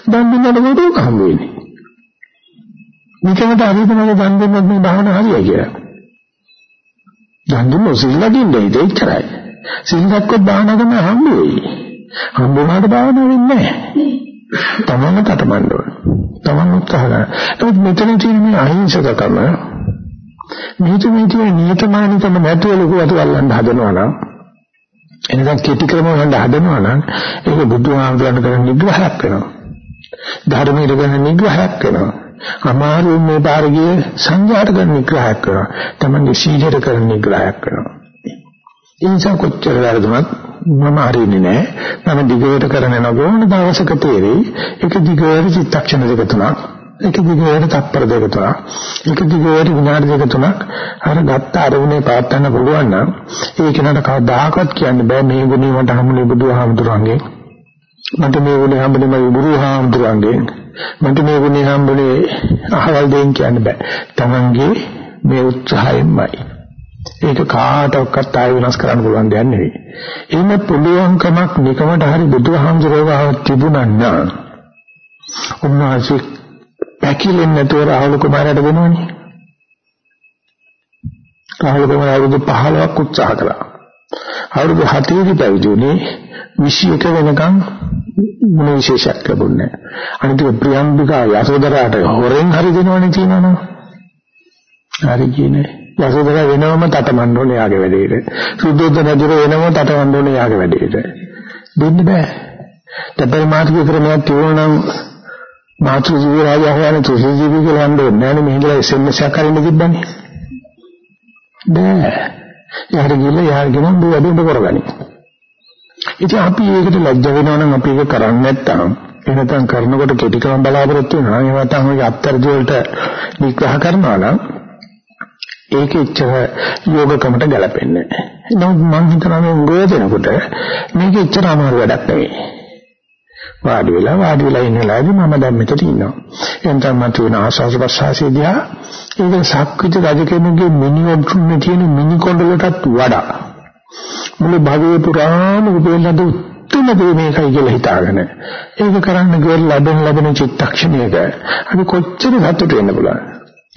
දන් දුන්නට මොකද හම්බ වෙන්නේ? නිකමට හරියටම දන් දුන්නොත් මේ භාවනා හරියයි කියලා. දන් දුන්නොත් සිල් ලකින්නේ ඒක ඉච්චරයි. සිල් දැක්කොත් භාවනා කරන්න හම්බ වෙයි. හම්බ වුණාට භාවනා වෙන්නේ නැහැ. තමන්ම තටමඬ ඕන. තමන් උත්සාහ කරන. ඒත් මෙතන තියෙන මේ අහිංසකකම මේක මේ තියෙන නියතමානීකම නැතුව ලොකු අත වල්ලන්න හදනවා නම් එනකන් කෙටි ක්‍රම වලට හදනවා නම් ඒක බුදුහාමුදුරන් කරන නිග්‍රහයක් වෙනවා. ධර්මයේ කරන නිග්‍රහයක් වෙනවා. අමාරු මේ පාරගිය සංඝාට කරන නිග්‍රහයක් වෙනවා. තමන්ගේ සීලයට කරන නිග්‍රහයක් වෙනවා. ඒ නිසා කොච්චර වැරදුනත් මම හරින්නේ නැහැ. මම දිගට කරන නගෝන දවසක තේරෙයි. ඒක දිගට චිත්තක්ෂණ දෙක තුනක්. ඒක දිගට තත්පර දෙක තුනක්. ඒක දිගට විනාඩි දෙක තුනක් අර ගත්ත අරමුණේ පාත්තන්න පුළුවන් නම් ඒක නට කවදාකවත් කියන්න බෑ මේ ගුණේ මට හමුනේ බුදුහාමුදුරන්ගේ. මට මේ ගුණේ හම්බුනේ මගේ බුදුහාමුදුරන්ගේ. මට මේ ගුණේ හම්බුනේ අහවල් දෙයින් කියන්න බෑ. Tamange මේ උත්සාහයෙන්මයි. ඒක කාටවත් ආයෙ වෙනස් කරන්න පුළුවන් දෙයක් නෙවෙයි. එහෙම පුළුවන්කමක් නිකමට හරි බුදුහාමුදුරුවෝ තිබුණා නම් උන්වහන්සේ පැකිලෙන්නේ නැතුව රාහුල කුමාරයාට දෙනවනේ. රාහුල කුමාරයා අවුරුදු 15ක් උත්සාහ කළා. අවුරුදු 7 දී පැවිදි වුණේ 21 වෙනකන් මොන විශේෂයක් ලැබුණේ නැහැ. අනිත් ප්‍රියම්බිකා යසෝදරාට හොරෙන් හරි දෙනවනේ තියෙනවනේ. හරි කියන්නේ යසෝදරා වෙනවම තටමන්න ඕනේ යාගේ වැඩේට. සුද්ධෝදන රජු වෙනවම තටමන්න ඕනේ යාගේ වැඩේට. දෙන්න බෑ. තපර මාර්ග ක්‍රමයක් තියුණා නම් මාතෘ ජීවි රාජා හොයන තුසි ජීවි කියලා හම්බ වෙන්නේ නැහැ නේ මෙහෙදලා SMS එකක් හරින්න තිබ්බනේ. බෑ. යාර ගිහලා යාර ගෙනම් මේ වැඩේ කරගනි. ඉතින් අපි ඒකට ලැජ්ජ වෙනවා නම් අපි ඒක කරන්නේ නැත්නම් එනතන් කරනකොට කෙටිකම බලාපොරොත්තු වෙනවා. ඒ වටම ඔය අත්තරදි වලට විග්‍රහ කරනවා නම් ඒක එච්චර යෝගකමට ගැලපෙන්නේ නැහැ. නමුත් මම හිතනවා මේ උගය දෙනකොට මේක එච්චර අමාරු වැඩක් නෙවෙයි. වාඩි වෙලා වාඩි වෙලා ඉන්න වෙලාවේදී මම දැන් මෙතන ඉන්නවා. එතන මත වෙන ආශාස ප්‍රසාසයේදී ඒක සක්විත රජ කෙනෙකුගේ මිනි ඔබ්ටුනේ තියෙන මිනි කොණ්ඩලටත් වඩා මුළු භවයේ පුරාම උපෙන්නද උත්තුම දේ මේකයි කියලා හිතාගෙන ඒක කරන්න ගියලා ලැබෙන ලැබෙන චිත්තක්ෂණයක අපි කොච්චර සතුට වෙන්න පුළුවන්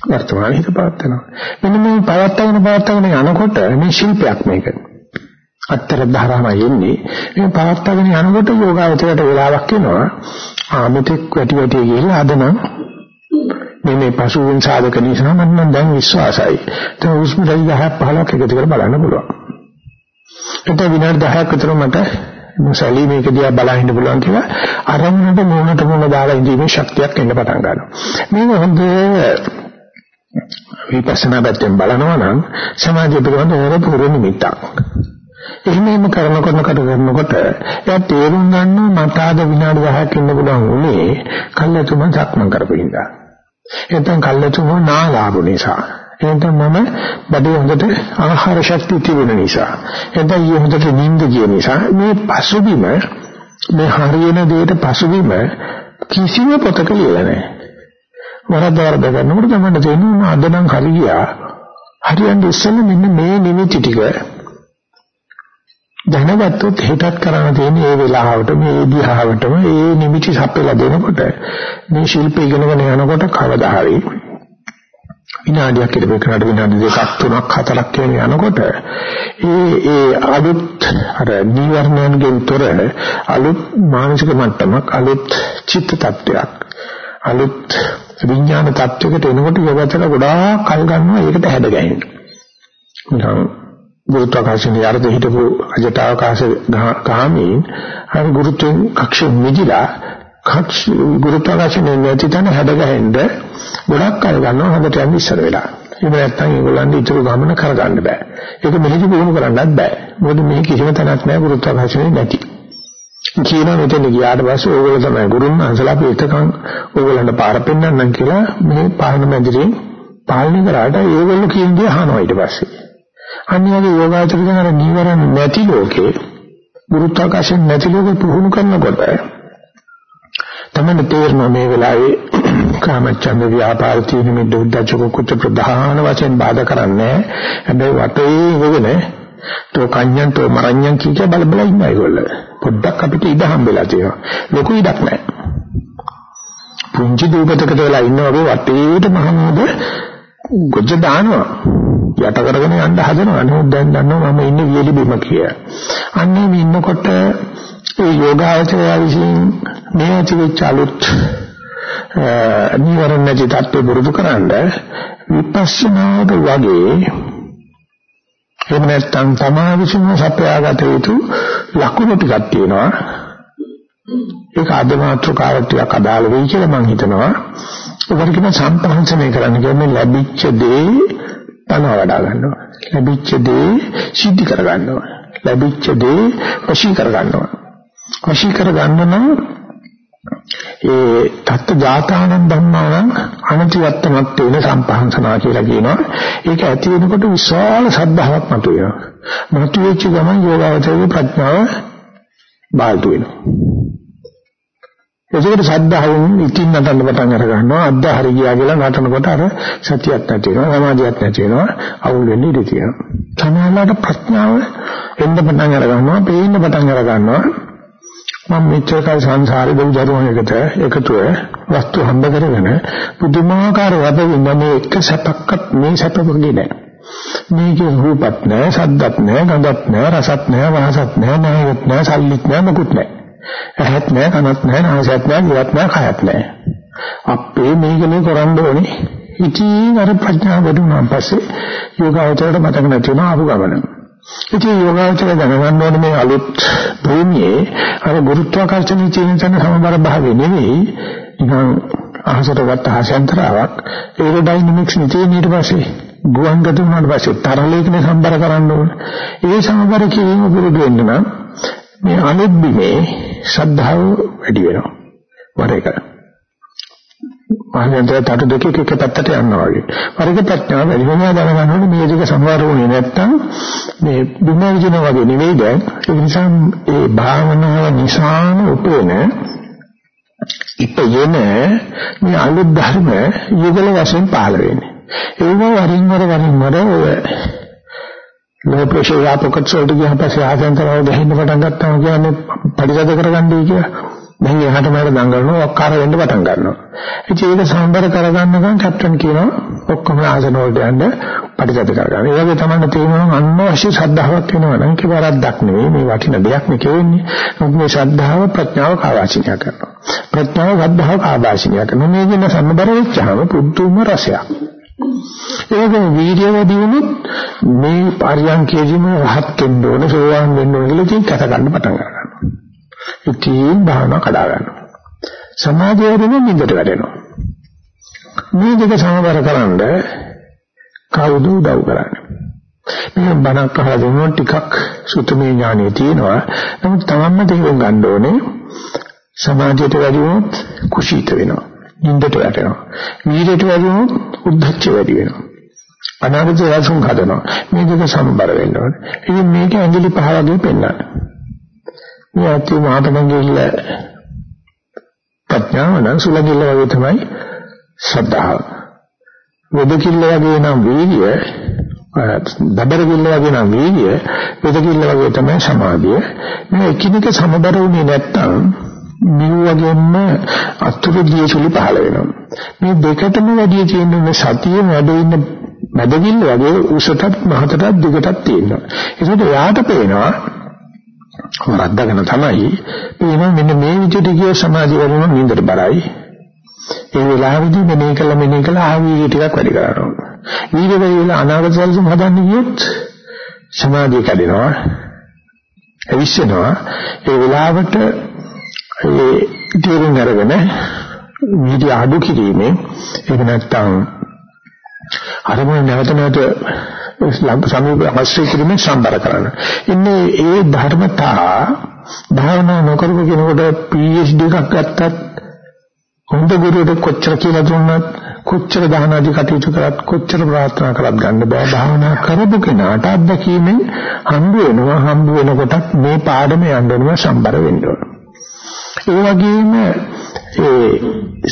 වර්තමානයේ හිත පවත්නවා. මෙන්න මේ පවත්වාගෙන පවත්වාගෙන යනකොට මේ ශිල්පයක් මේක. අත්තර ධාරාම යන්නේ මේ පවත්වාගෙන යනකොට යෝගාවචරයට වෙලාවක් එනවා. ආමතෙක් වැටි වැටි ගිහිල්ලා අද නම් මේ මේ පසුවෙන් සාධක නිසා මම දැන් විශ්වාසයි. දැන් උස්ම 10 15ක් එකතු කරලා බලන්න පුළුවන්. එතකොට විනාඩි 10ක් විතර මට සැලී මේක දිහා බලා ඉන්න පුළුවන් කියලා අරමුණට මොනට මොන දාලා ඉඳීමේ ශක්තියක් එන්න පටන් ගන්නවා. මේක හොඳ විපස්සනා පැත්තෙන් බලනවා නම් සමාධිය පිළිබඳ ඕන පුරු නිමිත්තක්. එහෙම එහෙම කරනකොට කරනකොට එයා තේරුම් ගන්නවා මට ආද විනාඩි 10ක් ඉන්න පුළුවන් උනේ කල්ලාතුම සක්මන් කරපින්දා. එතෙන් කල්ලාතුම නාලාපු නිසා. එතෙන් මම බඩේ හොඳට ආහාර ශක්තිය තිබුණ නිසා. එතෙන් ඊ හොඳට නිින්ද ගිය නිසා මේ පසුබිම මේ හරියන දෙයට පසුබිම කිසිම පොතක ලියලා නැහැ. වරද වරද කරනකොට තමයි තේරෙන්නේ අද නම් හරියා. හරියන්නේ ඉස්සෙල්ලා මෙන්න මේ නිමිති ටික දැනගත්තොත් හිතත් කරන්න තියෙන ඒ වෙලාවට මේ දිහාවටම ඒ නිමිති සප්පෙලා දෙනකොට මේ ශිල්ප ඉගෙනගෙන යනකොට කවදා හරි විනාඩියක් ඉඳලා කරාට විනාඩි දෙකක් තුනක් හතරක් කියන යනකොට ඒ ඒ අලුත් අර නීවරණයන්ගෙන් තොර අලුත් මානසික මට්ටමක් අලුත් චිත්ත tattයක් අලුත් විඥාන tattයකට එනකොට යෝගතර ගොඩාක් කල් ගන්නවා ඒකට හැඩ ගැහෙන්න. නිකන් ගුරුත්වාකර්ෂණයේ යටතේ හිටපු අජටාවකාශ ගාමීන් අර ගුරුත්වයෙන් කක්ෂ මිදිලා කක්ෂ ගුරුත්වාකර්ෂණයේ නැති තැන හැදගහෙන්න ගොඩක් කල් ගන්නවා හදට යන්න ඉස්සර වෙලා. ඒක නැත්තම් ඒගොල්ලන්ට ඉතුරු ගමන කරගන්න බෑ. ඒක මෙහෙදි පුහුණු කරන්නත් බෑ. මොකද මේ කිසිම තැනක් නෑ ගුරුත්වාකර්ෂණය නැති. කියනවා මෙතන ගියාට පස්සේ ඕගොල්ලෝ තමයි ගුරුන් අන්සලා අපි එතකන් ඕගොල්ලන්ට පාර පෙන්නන්නම් කියලා මේ පාලන මැදිරියෙන් පාලනය කරාට ඒගොල්ලෝ කියන දේ අහනවා ඊට පස්සේ. අනිවාර්ය යෝගාචර කියන අර නීවරණ නැති ලෝකේ ගුරුත්වාකර්ෂණ නැති ලෝකේ පුහුණු කරනකොට තමයි තේරෙනවා මේ වෙලාවේ කාමච්ඡන්ද ව්‍යාපාර තීන මේ දුද්දචක කුච්ච ප්‍රධාන වශයෙන් බාධා කරන්නේ හැබැයි වටේ ඉවගෙන තෝ කඤ්ඤන් තෝ මරඤ්ඤන් කිය බල බල ඉන්න ඒගොල්ලෝ. පොඩ්ඩක් අපිට ඉඩ හම්බෙලා තියෙනවා. ලොකු ඉඩක් නැහැ. පුංචි දූපතකට වෙලා ඉන්න වගේ වටේට මහමෝද ගොජ දානවා යට කරගෙන යන්න හදනවා නේද දැන් දන්නවා මම ඉන්නේ වියලි බිම කියලා. අන්නේ මේ ඉන්නකොට ඒ යෝගාචරය විසින් මේ ඇතිවෙච්ච අලුත් නිවරණ නැති තත්ත්ව පුරුදු කරන්න විපස්සනාට වගේ එහෙම නැත්නම් තමා විසින්ම සපයාගත යුතු ලකුණු ටිකක් තියෙනවා. ඒක අද මාත්‍රකාවට ටිකක් අදාළ වෙයි කියලා මම හිතනවා. ඒකට කියන සම්පහන්සනය කරන්න කියන්නේ ලැබිච්ච දේ පනවා වඩා ගන්නවා. ලැබිච්ච දේ සිද්ධ කර ගන්නවා. ලැබිච්ච දේ වශී කර ගන්නවා. වශී කර ගන්න නම් ඒ තත්ත්ව ජාතානන් ධම්මානම් අනතිවත්තමත් වෙන සම්පහන්සනා කියලා කියනවා. ඒක ඇති වෙනකොට විශාල සද්ධාාවක් මතුවෙනවා. මතුවෙච්ච ගමන් යෝගාවචරයේ ප්‍රඥාව බාල්තු වෙනවා. ඒකට සද්ධාවෙන් ඉතින් නටන්න පටන් අර ගන්නවා. අද්ද හරි ගියා කියලා නටනකොට අර සතියක් නැති වෙනවා සමාධියක් නැති වෙනවා අවුල් වෙන්නේ ඉඳී තියෙනවා. සමාහලට ප්‍රඥාව එන්න පටන් අර ගන්නවා පේන්න පටන් අර ගන්නවා. මම මෙච්චර කල් සංසාරේ දෙවිදරුවන් එකට එකතුව වස්තු හම්බ කරගෙන පුදුමාකාර වදින්න මේ එක සැපක්වත් මේ සැප වගේ නෑ. මේකේ රූපත් නෑ සද්දත් නෑ ගඳත් නෑ රසත් නෑ වාසත් නෑ නායත් නෑ සල්ලිත් නෑ මොකුත් නෑ. ඇහත් නෑ කනත් නෑ නාසයත් නෑ දිවත් නෑ කයත් නෑ. අපේ මේකනේ කරන්න ඕනේ. ඉතින් අර ප්‍රඥාව වැඩුණාන් පස්සේ යෝගාවචරයට මතක නැති වෙනවා ආපු ගමන. ඉතින් යෝගාවචරය දැනගන්න ඕනේ මේ අලුත් භූමියේ අර ගුරුත්වාකර්ෂණයේ තියෙන තන සමබර භාවය නෙවෙයි. නිකන් අහසට ගත්ත ආශයන්තරාවක් ඒරෝඩයිනමික්ස් නේ ඊට පස්සේ. ගුවන් ගත වුණාට පස්සේ තරලයකනේ සම්බර කරන්න ඕනේ. ඒ සමබර කිරීම පුරුදු වෙන්න නම් මේ අනුත් බිමේ ශ්‍රද්ධාව වැඩි වෙනවා. වර එක. මහානන්තර තට දෙකක එක පැත්තට යනවා වගේ. වර එක ප්‍රඥාව වැඩි වෙනවා දැනගන්න ඕනේ මේ දෙක සමවර වුණේ නැත්තම් මේ බිම විදින වගේ නෙවෙයි දැන්. ඒ නිසා ඒ භාවනාව නිසාම උපේන ඉපයන මේ අලුත් ධර්ම යුගල වශයෙන් පහළ වෙන්නේ. ඒක වරින් වර වරින් වර ඔය ලෝ ප්‍රෙෂර් රාපොකට් වලට ගියාම පස්සේ ආසෙන්තරව දෙහින්න පටන් ගත්තාම කියන්නේ පරිසද කරගන්නයි කියලා. දැන් එහාට මෙහාට දඟලනවා ඔක්කාර වෙන්න පටන් ගන්නවා. ඉතින් ඒක සම්බර කරගන්නකම් කැප්ටන් කියනවා ඔක්කොම ආසන වලට යන්න පරිසද කරගන්න. ඒ වගේ තමයි තේරෙනවා අනවශ්‍ය ශ්‍රද්ධාවක් වෙනවා නම් ඒක වරද්දක් නෙවෙයි මේ වටින දෙයක් නේ කියන්නේ. මොකද මේ ශ්‍රද්ධාව ප්‍රඥාව කාවාසිනිය කරනවා. ප්‍රඥාව ශ්‍රද්ධාව කාවාසිනිය කරනවා. මේ කියන සම්බර වෙච්චාම පුදුම රසයක්. ඒක වීර්ය වැඩි වුණොත් මේ පරියන්කේදීම රහත් වෙන්න ඕන සෝවාන් වෙන්න ඕන කියලා ඉතින් කත ගන්න පටන් ගන්නවා. ඉතින් භාවනා කඩා ගන්නවා. සමාධිය වෙනුවෙන් නිදට වැටෙනවා. මේ දෙක සමබර කරන්න කවුද උදව් කරන්නේ? මේ බණක් අහලා දුන්නොත් ටිකක් සුතමේ ඥානෙ තියෙනවා. නමුත් තමන්ම තේරුම් ගන්න ඕනේ සමාජයට වැඩි වුණොත් කුසීත වෙනවා. නින්දට වැටෙනවා. වීරයට වැඩි වුණොත් උද්ධච්ච වැඩි වෙනවා. අනාගත රසුන් හදනවා. මේ දෙක සම්බර වෙන්න ඕනේ. ඉතින් මේක ඇඟිලි පහ වගේ පෙන්වන්න. මේ අති මහතනගිල්ල ප්‍රඥාව නම් සුලගිල්ල වගේ තමයි ශ්‍රද්ධාව. වෙදකිල්ල වගේ නම් වීර්ය දබරකිල්ල වගේ නම් වීර්ය වෙදකිල්ල වගේ තමයි සමාධිය. මේ එකිනෙක සමබර වුණේ නැත්තම් මේ වගේම අතුරු දියසුලි පහළ වෙනවා. මේ දෙකටම වැඩි තියෙන සතිය වැඩ ඉන්න මැදකිල්ල වගේ උසටත් මහතටත් දිගටත් තියෙනවා. ඒකට යාට පේනවා වද්දාගෙන තමයි පේනවා මෙන්න මේ විදිහට ගිය සමාධිය වලින් නින්දට බරයි ඒ වෙලාවෙදී මෙනේ කළ මෙනේ කළ ආවීර්ය ටිකක් වැඩි කරනවා. ඊට වෙලා අනාගත සැලසුම් හදන්න ගියොත් සමාධිය කැඩෙනවා. අවිස්සනවා. ඒ වෙලාවට ඒ තීරුම් අරගෙන වීර්ය අඩු කිරීමෙන් ඒක නැත්තම් අරමුණ නැවත නැවත සමීප අවශ්‍ය කිරීමෙන් සම්බර කරන්න. ඉන්නේ ඒ ධර්මතා භාවනා නොකරපු කෙනෙකුට PhD එකක් ගත්තත් හොඳ ගුරුවරයෙක් කොච්චර කියලා දුන්නත් කොච්චර දහනාදි කටයුතු කරත් කොච්චර ප්‍රාර්ථනා කරත් ගන්න බෑ භාවනා කරපු කෙනාට අත්දැකීමෙන් හම්බ වෙනවා හම්බ වෙනකොටත් මේ පාඩම යන්න ඕනම සම්බර වෙන්න ඕන. ඒ වගේම ඒ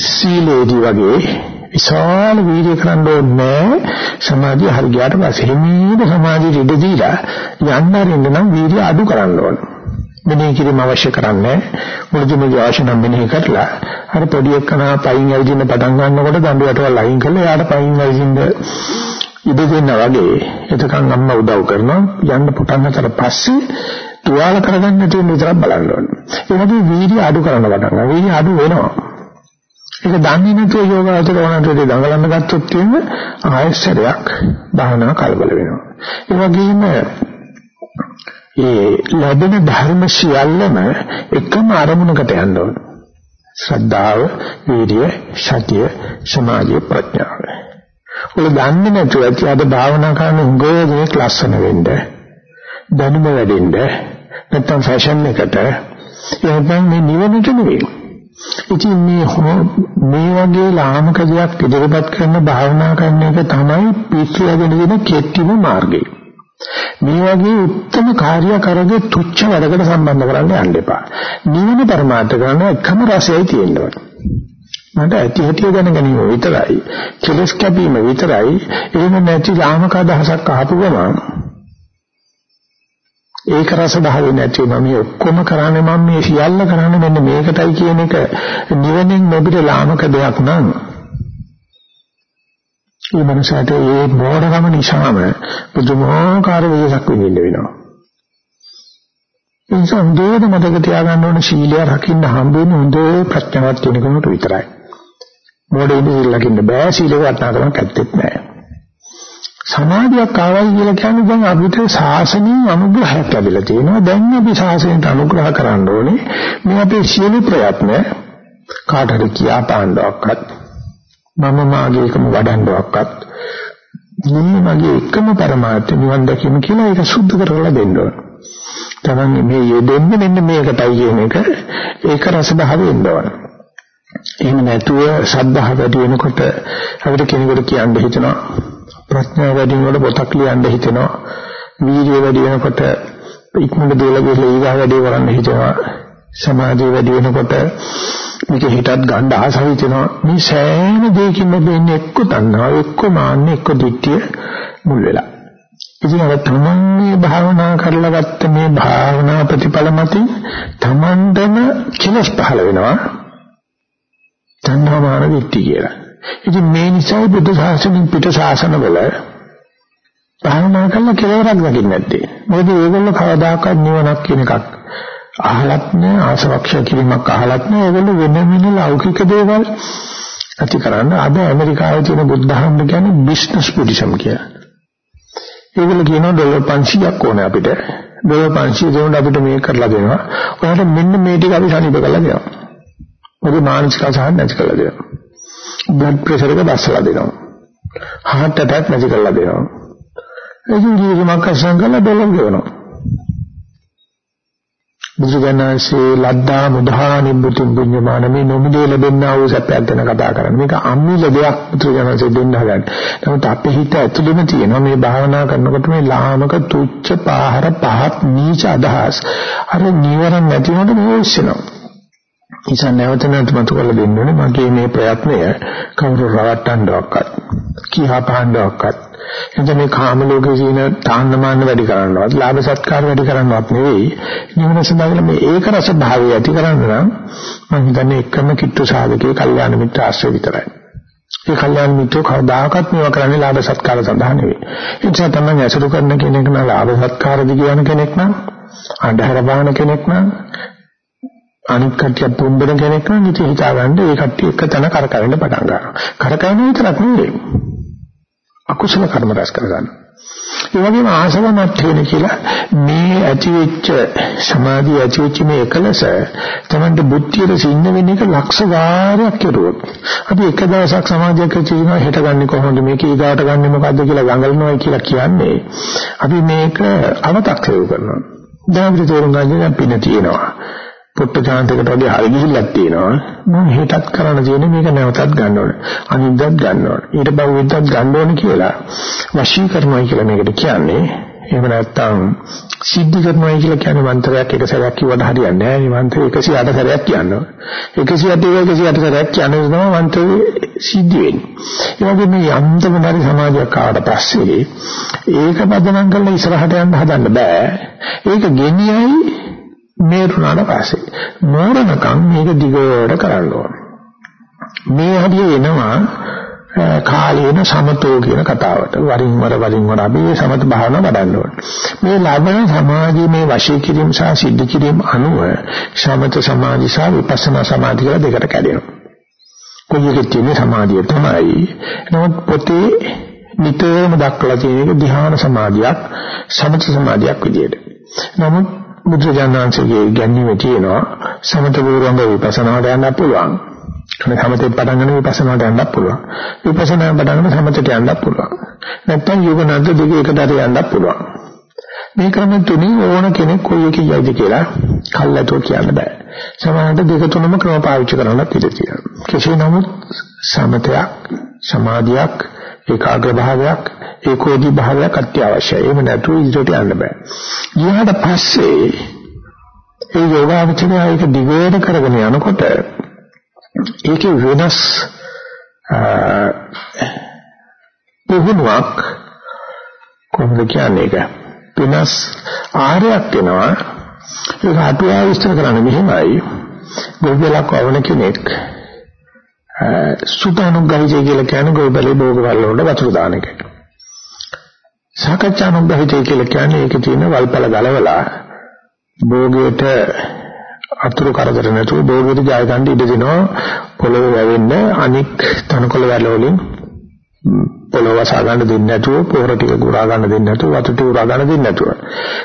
සීලේදී වගේ විශාල වීර්ය කරන්න ඕනේ සමාධිය හරි ගියාට පස්සේ හිමීට සමාධිය ඉඳ දීලා යන්න අරින්න නම් වීර්ය අඩු කරන්න ඕනේ. මෙනෙහි කිරීම අවශ්‍ය කරන්නේ මුලදීමදී අවශ්‍ය නම් මෙනෙහි කරලා අර පොඩි එක්කනා පයින් ඇවිදින්න පටන් ගන්නකොට දඬුවටවල් අයින් කරලා එයාට පයින් ඇවිදින්න ඉඩ දෙන්නා වගේ එතකන් අම්මා උදව් කරනවා යන්න පටන් ගන්නතර පස්සේ තුවාල කරගන්න තියෙන විතරක් බලන්න ඕනේ. ඒ වගේ වීර්ය අඩු කරන්න පටන් ගන්නවා. වීර්ය අඩු වෙනවා. ඒක දන්නේ නැතුව යෝගාවචර වුණාට දඟලන්න ගත්තොත් තියෙන ආයස්සරයක් භාවනාව කලබල වෙනවා. ඒ වගේම ඒ ලැබෙන ධර්ම සියල්ලම එකම අරමුණකට යන්න ඕන. ශ්‍රද්ධාව, වීර්ය, සතිය, සමාධිය, ප්‍රඥාව. ඔය දන්නේ නැතුව ඇති අද භාවනා කරන උගෝදේ ලස්සන වෙන්න, දැනුම වැඩෙන්න, නැත්තම් ෆැෂන් එකට, එහෙනම් මේ නිවනට නෙවෙයි. ඉතින් මේ මේ වගේ ලාමක දෙයක් ඉදිරිපත් කරන භාවනා කරන එක තමයි පිස්සු යගෙන දෙන කෙටිම මාර්ගය. මේ වගේ උත්තරම කාර්ය කරගේ තුච්ච වැඩකට සම්බන්ධ කරන්න යන්න එපා. නිවන පරමාර්ථ කරන එකම රසයයි තියෙනවා. මට ඇති හැටි දැන ගැනීම විතරයි. කෙලස් කැපීම විතරයි. එහෙම නැති ලාමක අදහසක් ආපු ගමන් ඒක රස භාවය නැති වෙනවා. මේ ඔක්කොම කරන්නේ මම මේ සියල්ල කරන්නේ මෙන්න මේකටයි කියන එක නිවනින් නොබිට ලාමක දෙයක් නං. ඒ මනසට ඒ මෝඩකම නිසාම පුදුමාකාර වෙනසක් වෙන්න වෙනවා. ඒ නිසා හොඳට මතක තියාගන්න ඕන සීලය රකින්න හම්බ වෙන හොඳ ප්‍රඥාවක් තියෙන කෙනෙකුට විතරයි. මෝඩෙ ඉඳි ලකින්න බෑ සීල වටනාකමක් ඇත්තෙත් නෑ. සමාධියක් ආවයි කියලා කියන්නේ දැන් අපිට ශාසනීය අනුග්‍රහයක් ලැබිලා තියෙනවා. දැන් අපි ශාසනයට අනුග්‍රහ කරන්න ඕනේ. මේ අපේ සියලු ප්‍රයත්න කාට හරි කියා පාණ්ඩවක්වත් මම මාගේ එකම වඩන්නවක්වත් මෙන්න මගේ එකම પરමාර්ථය නිවන් දැකීම කියලා ඒක සුද්ධ කරලා දෙන්න ඕන. තමන් මේ යෙදෙන්නේ මෙන්න මේකටයි කියන එක ඒක රස භාවය එන්න ඕන. එහෙම නැතුව ශ්‍රද්ධාව වැඩි වෙනකොට අපිට කෙනෙකුට කියන්න හිතෙනවා. ප්‍රඥාව වැඩි වෙනකොට පොතක් ලියන්න හිතෙනවා. වීර්යය වැඩි වෙනකොට ඉක්මනට දේල ගිහලා ඊගා වැඩි කරන්න හිතෙනවා. සමාධිය වැඩි වෙනකොට මේක හිතත් ගන්න ආසාව හිතෙනවා. මේ සෑම දෙයකින්ම වෙන්නේ එක්ක තණ්හාව එක්ක මාන්න එක්ක දිට්ඨිය මුල් වෙලා. ඉතින් අර තමන්ගේ භාවනා කරලා ගත්ත මේ භාවනා ප්‍රතිඵල මතින් තමන්ටම කෙලස් පහළ වෙනවා. තණ්හා මාන දිට්ඨිය කියලා ඉතින් මේ නිසා බුදු සාසනින් පිට ශාසනවල භාවනා කරලා කෙලවරක් දකින්නේ නැත්තේ මොකද ඒගොල්ලෝ කවදාකවත් නිවනක් කියන එකක් අහලත් නැහැ ආසවක්ෂ කිරීමක් අහලත් නැහැ ඒගොල්ලෝ වෙන වෙන ලෞකික දේවල් ඇති කරන්න අද ඇමරිකාවේ තියෙන බුද්ධ ධර්ම කියන්නේ බිස්නස් බුද්දිසම් කියලා. ඒගොල්ලෝ කියනවා ඩොලර් 500ක් ඕනේ අපිට. ඩොලර් 500 දෙන්න අපිට මේක කරලා දෙනවා. ඔයාලට මෙන්න මේ ටික අපි සනීප කරලා දෙනවා. ඔබේ මානසික අසහන නැති කරලා දෙනවා. බ්ලඩ් ප්‍රෙෂර් එක දැස්සලා දෙනවා. heart attack නැති කරලා දෙනවා. ඉතින් ජීවිතයක් අසං කරලා ඩොලර් ගෙවනවා. බුදුගණන්සේ ලද්දා මුදහා නිබ්බුතුම් පුඤ්ඤමාන මේ නොමිදේ ලැබෙනා වූ සත්‍යයක් ගැන කතා කරන්නේ. මේක අම්මිල දෙයක් බුදුගණන්සේ දෙන්න හදන්නේ. නමුත් අපේ හිත ඇතුළෙම තියෙනවා මේ භාවනා කරනකොට මේ ලාමක තුච්ච පාහර පහත් නීච අදහස්. අර නිවරණ නැති වුණොත් මේ ඉස්සෙනවා. නිසා නැවත නැවත මතු කරලා දෙන්න ඕනේ. මගේ මේ ප්‍රයත්නය කවුරු රවට්ටන්නවක්වත් කියා පහන්නවක්වත් එතන මේ කාම ලෝකයේ තියෙන තාන්නමාන වැඩි කරන්නවත් ලාභ සත්කාර වැඩි කරන්නවත් නෙවෙයි. නිවන සඳහා මේ ඒක රස භාවය ඇති කරන්න නම් මම හිතන්නේ එකම කිට්ටු සාධකයේ කල්යාණ මිත්‍ර ආශ්‍රය විතරයි. ඒ කල්යාණ මිත්‍රෝ කවදාකවත් මේවා කරන්නේ ලාභ සත්කාර සඳහා නෙවෙයි. ඒ නිසා තමයි ඇසුරු කරන කෙනෙක් නම් ලාභ සත්කාර දිගවන කෙනෙක් නම් අන්ධහර බාහන කෙනෙක් නම් අනිත් කට්ටිය පුම්බන කෙනෙක් නම් ඉතින් හිතාගන්න ඒ කට්ටිය එක තැන කරකවෙන්න පටන් ගන්නවා. කරකවන විතරක් නෙවෙයි. අකුසල කර්ම රැස් කරගන්න. ඒ වගේම ආසවමත් වෙන කියලා මේ ඇතිවෙච්ච සමාධිය ඇතිවෙච්ච මේ එකලස තමන්ට බුද්ධියට සින්න වෙන එක ලක්ෂ වාරයක් කෙරුවොත් අපි එක දවසක් සමාධියක් ඇතිවෙනවා හෙට ගන්න කොහොමද මේක ඊගාට ගන්න මොකද්ද කියලා ගඟලනවා කියලා කියන්නේ අපි මේක අවතක්සේව කරනවා. දැන් අපිට තේරුම් ගන්න පින තියෙනවා. පොට්ට chance-කට වගේ හරි ගිහිල්ලක් තියෙනවා. මම හෙටත් කරන්න තියෙන්නේ මේක නැවතත් ගන්න ඕනේ. අනිද්දාත් ගන්න ඕනේ. ඊට පස්සෙත් ගන්න ඕනේ කියලා වශී කරනවා කියලා මේකට කියන්නේ. එහෙම නැත්නම් සිද්ධ කරනවා කියලා කියන්නේ මන්ත්‍රයක් එක සැරයක් කිව්වට හරියන්නේ නැහැ. මේ මන්ත්‍රය 108 සැරයක් කියනවා. 108 108 සැරයක් කියන්නේ තමයි මන්ත්‍රය සිද්ධ වෙන්නේ. ඒ වගේ මේ යන්තමතරි සමාජයක් ආවට පස්සේ ඒක පදනම් කරලා ඉස්සරහට යන්න හදන්න බෑ. ඒක ගෙනියයි මේරුණාට පස්සේ මෝරණකම් මේක දිගට කරන්න ඕනේ. මේ හදිය එනවා කාලේන සමතෝ කියන කතාවට වරින් වර වරින් වර අපි මේ සමත භාවනා වඩන්න ඕනේ. මේ ලබන සමාධියේ මේ වශී කිරීම සහ සිද්ධ කිරීම අනුව සමත සමාධි සහ විපස්සනා සමාධි කියලා දෙකට කැඩෙනවා. කොයි එකේ තියෙන සමාධිය තමයි. නමුත් පොතේ නිතරම දක්වලා තියෙන එක ධ්‍යාන සමාධියක් සමත සමාධියක් විදියට. නමුත් බුදුජානනාංශයේ ගැන්වීම තියෙනවා සමත පූර්වංග විපස්සනාට යන්න පුළුවන්. මේ සමතේ පටන් ගන්න විපස්සනාට යන්න පුළුවන්. විපස්සනා පටන් ගන්න සමතට යන්න පුළුවන්. නැත්නම් යෝගනන්ද දෙක එකට යන්න පුළුවන්. මේ ක්‍රම තුනේ ඕන කෙනෙක් කොයි එකේ යයිද කියලා කල්ලාතෝ කියන්න බෑ. සමහරවිට දෙක තුනම ක්‍රම පාවිච්චි කරන්න පිළිතියි. කෙසේ නමුත් සමතයක් සමාධියක් ඒකාග්‍ර භාවයක් ඒකෝදි භාවයක් අත්‍යවශ්‍යයි. එහෙම නැතුව ඉදිරියට යන්න බෑ. ඊට පස්සේ ඒ යෝගාවචරය ඒක දිගට කරගෙන යනකොට ඒකේ වෙනස් පුහුණුවක් කොහොමද කියන්නේ ඒක? වෙනස් ආරයක් වෙනවා. ඒක අටුවා විස්තර කරන්නේ මෙහෙමයි. ගොවිලක් වවන කෙනෙක් සුතානුග්‍රහිතය කියලා කියන්නේ ගොවිබලේ භෝගවල වල වතුර දාන එක. සාකච්ඡානුග්‍රහිතය කියලා කියන්නේ ඒකේ තියෙන වල්පල ගලවලා භෝගයට අතුරු කරදර නැතුව භෝගයට ජය ගන්න ඉඩ දෙනවා පොළොව වැවෙන්න අනික් තනකොළ වැල වලින් පොළොව වසා ගන්න දෙන්නේ නැතුව පොහොර ටික ගුරා ගන්න දෙන්නේ නැතුව වතු ටික උරා ගන්න දෙන්නේ නැතුව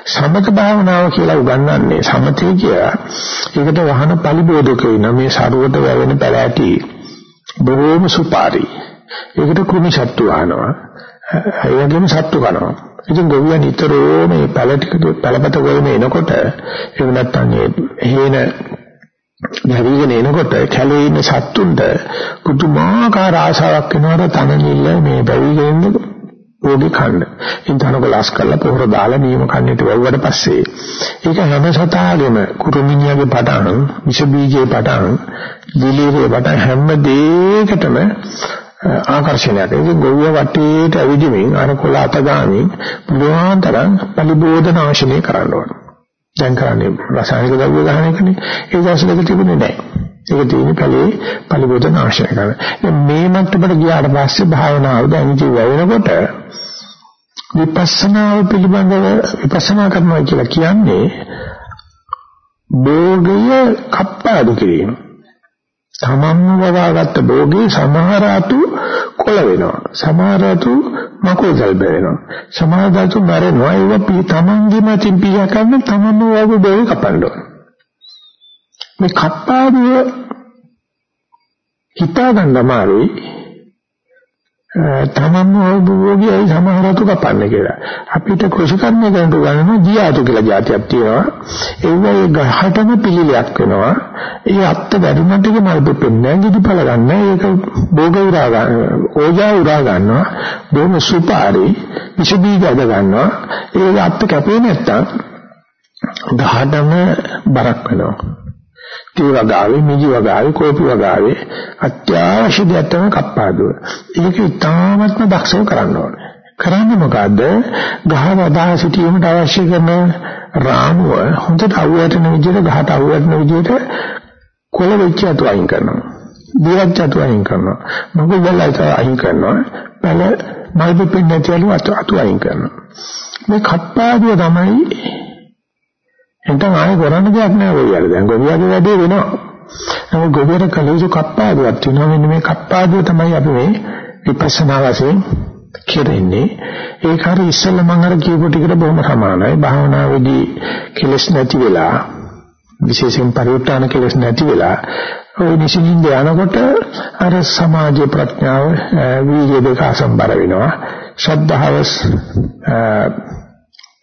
සමත භාවනාව කියලා උගන්වන්නේ සමතේ කියලා ඒකට වහන පරිබෝධක වෙන මේ සරුවට වැවෙන පැලෑටි බොහෝම සුපාරි. ඒකට කුමි සත්තු ආනවා. ඒ වගේම සත්තු කනවා. ඉතින් ගොවියා නිතරම මේ පැල ටික පැලපත ගොයම එනකොට එහෙම නැත්නම් හේන නැවිගෙන එනකොට කැලේ ඉන්න සත්තුන්ට පුදුමාකාර ආශාවක් වෙනවා තනනිල්ල මේ බැවිගෙන ඕගේ කන්න. ඉන්තනක ලාස් කරලා පොහොර දාලා නියම කන්නේට වැව්වට පස්සේ ඒක හැම සතාගෙම කුරුමිනියගේ පටන්, විෂ බීජේ පටන්, දිලීරේ පටන් හැම දෙයකටම ආකර්ෂණයක්. ඒක ගොවිය වටේට ඇවිදිමින් අර කොළ අත ගාමින් පුළුවන් තරම් පරිබෝධන ආශනය කරන්න ඕන. දැන් කරන්නේ රසායනික ද්‍රව්‍ය ගහන එකනේ. ඒ දවස්වල තිබුණේ නැහැ. ඒක තියෙන්නේ කලේ පරිබෝධන ආශය කරන. මේ මට්ටමට ගියාට පස්සේ භාවනාව දැන් ජීව වෙනකොට විපස්සනාව පිළිබඳව විපස්සනා කරනවා කියලා කියන්නේ භෝගය කප්පාදු කිරීම. තමන්ම වවාගත්ත භෝගේ සමහර අතු කොළ වෙනවා. සමහර අතු මකෝසල් වෙනවා. සමහර අතු මරනවා. ඒව පී තමන්ගේම තිම්පියා කරන තමන්ම වගේ භෝගේ කපන්න ඕන. මේ කප්පාදුව හිතා ගන්න අමාරුයි තමන්ම අවබෝධයයි සමහරතු කපන්න කියලා. අපිට කෘෂිකර්ම කරනට ගන්න දියාතු කියලා જાතියක් තියෙනවා. ඒ වගේ ගහටම පිළිලයක් වෙනවා. ඒ අත්ත වැඩුණට එක මල් දෙපෙන්නේ ගිඩිපල ගන්න. ඒක භෝග උරා ගන්න. ඕජා උරා ගන්නවා. බොහොම සුපාරි විස බීජ අද ගන්නවා. ඒක අත්ත කැපේ නැත්තම් ගහටම බරක් වෙනවා. තී වගාවේ මිජි වගාවේ කෝපි වගාවේ අත්‍යවශ්‍ය දෙයක් තමයි කප්පාදුව. ඒක ඉතාමත්ම දක්ෂව කරන්න ඕනේ. කරන්නේ මොකද්ද? ගහ වදා සිටීමට අවශ්‍ය කරන රාමුව හොඳට අවුවටන විදිහට ගහට අවුවටන විදිහට කොළ වෙච්ච අතු අයින් කරනවා. දිවත් අතු අයින් කරනවා. මඟුල් වල අයින් කරනවා. බල මල් දෙපින් නැතිවලු අතු අයින් කරනවා. මේ කප්පාදුව තමයි නැත්නම් ආයෙ කරන්න දෙයක් නෑ ගොවියාට. දැන් ගොවියාගේ වැඩේ වෙනවා. නමුත් ගොවියට කලුසු කප්පාදුවක් තියෙනවා. මෙන්න මේ කප්පාදුව තමයි අපි මේ විපස්සනා වශයෙන් කෙරෙන්නේ. ඒක හරි ඉස්සෙල්ලා මම අර කියපු ටිකට බොහොම සමානයි. භාවනාවේදී කෙලස් නැති වෙලා විශේෂයෙන් පරිඋත්තාන කෙලස් නැති වෙලා ওই නිසින්ද යනකොට අර සමාජ ප්‍රඥාව වීර්ය දෙක අසම්බර වෙනවා. ශ්‍රද්ධාව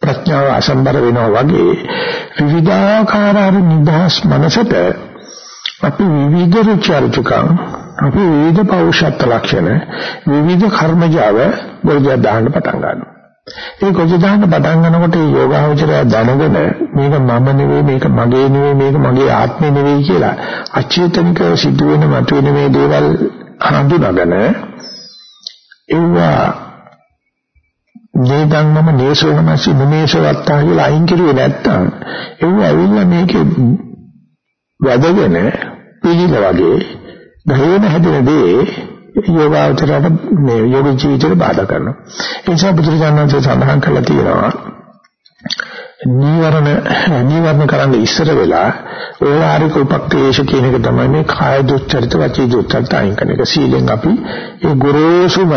ප්‍රඥාව අසම්බර වෙනවා වගේ විවිධාකාර නිදහස් මනසට අපි විවිධ රුචර්චකම් අපි විවිධ පෞෂත්ව ලක්ෂණ විවිධ කර්මජාව ගොඩ දාන්න පටන් ගන්නවා. ඒ ගොඩ දාන්න පටන් ගන්නකොට මේ යෝගාවචරය දැනගෙන මේක මම නෙවෙයි මේක මගේ නෙවෙයි මේක මගේ ආත්මෙ නෙවෙයි කියලා අචේතනිකව සිදුවෙන මතුවෙන මේ දේවල් හඳුනාගෙන ඒවා නේදන් මම නේසෝමසි නුමේසවත්තා කියලා අයින් කරුවේ නැත්තම් ඒව ඇවිල්ලා මේකේ වැදගෙන පිළිල වගේ ගහේන හැදෙන දේ යෝගාවචරයට මේ යෝග ජීවිතයට බාධා කරනවා. ඒ නිසා බුදුරජාණන්සේ සඳහන් කළා තියෙනවා නීවරණ නීවරණ කරන්න ඉස්සර වෙලා ඕලාරික උපක්ලේශ කියන එක තමයි මේ කාය දුස්චරිත වචී දුස්චරිත අයින් කරන එක. සීලෙන් අපි ඒ ගොරෝසුම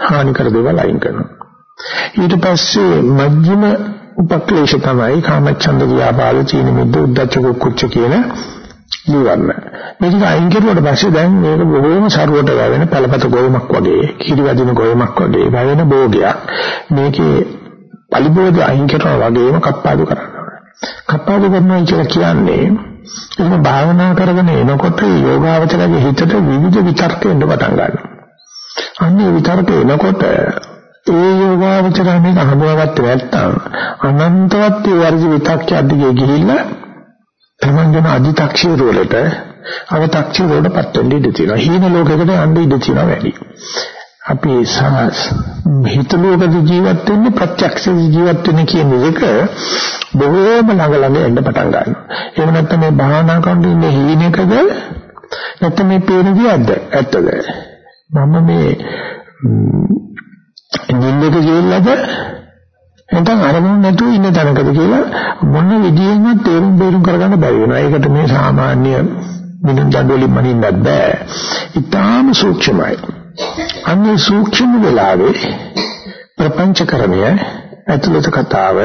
හානි කර දේවල් අයින් කරනවා. ඊට පස්සේ මජ්ක්‍ධිම උපක්ලේශ තමයි කාමච්ඡන්ද ව්‍යාපාද චීන මිද්ද උද්දච්ච කුච්ච කියන නිවර්ණ. මේක අයින් කරුවට පස්සේ දැන් මේක බොහෝම සරුවට වැවෙන පළපත ගොයමක් වගේ, කිරි වදින ගොයමක් වගේ වැවෙන භෝගයක්. මේකේ පරිබෝධ අයින් කරනවා වගේම කප්පාදු කරනවා. කප්පාදු කරනවා කියලා කියන්නේ එහෙනම් භාවනා කරගෙන එනකොට යෝගාවචරයේ හිතට විවිධ විතර්ක එන්න පටන් ගන්නවා. අන්නේ විතර්ක එනකොට ඒ යෝගාවචරය මේක හඳුනාගත්තේ නැත්නම් අනන්තවත් ඒ වර්ග විතක්ක අධිකේ ගිහිල්ලා තමන්ගෙන අධි탁ෂීර වලට අව탁ෂීර වලටපත් වෙන්න ඉඩ තියෙනවා. හීන ලෝකයකට යන්න ඉඩ තියෙනවා වැඩි. අපි සමස් හිතලෝකද ජීවත් වෙන්නේ ප්‍රත්‍යක්ෂ ජීවත් වෙන්නේ කියන එක බොහෝම ළඟ ළඟ එන්න පටන් ගන්නවා. එහෙම නැත්නම් මේ භාවනා කරන ඉන්නේ හීනකද නැත්නම් මේ පේන දියක්ද ඇත්තද? මම මේ නිින්දක ගියලාද නැත්නම් අරමුණු නැතුව ඉන්න තැනකද කියලා මොන විදියෙන්වත් තේරුම් බේරුම් කරගන්න බැරි වෙනවා. ඒකට මේ සාමාන්‍ය මිනුම් දඬුවලින් මනින්නත් බෑ. ඊටාම සූක්ෂමයි. අන්නේ සූක්ෂම වෙලාවේ ප්‍රපංචකරණය ඇතුළත කතාව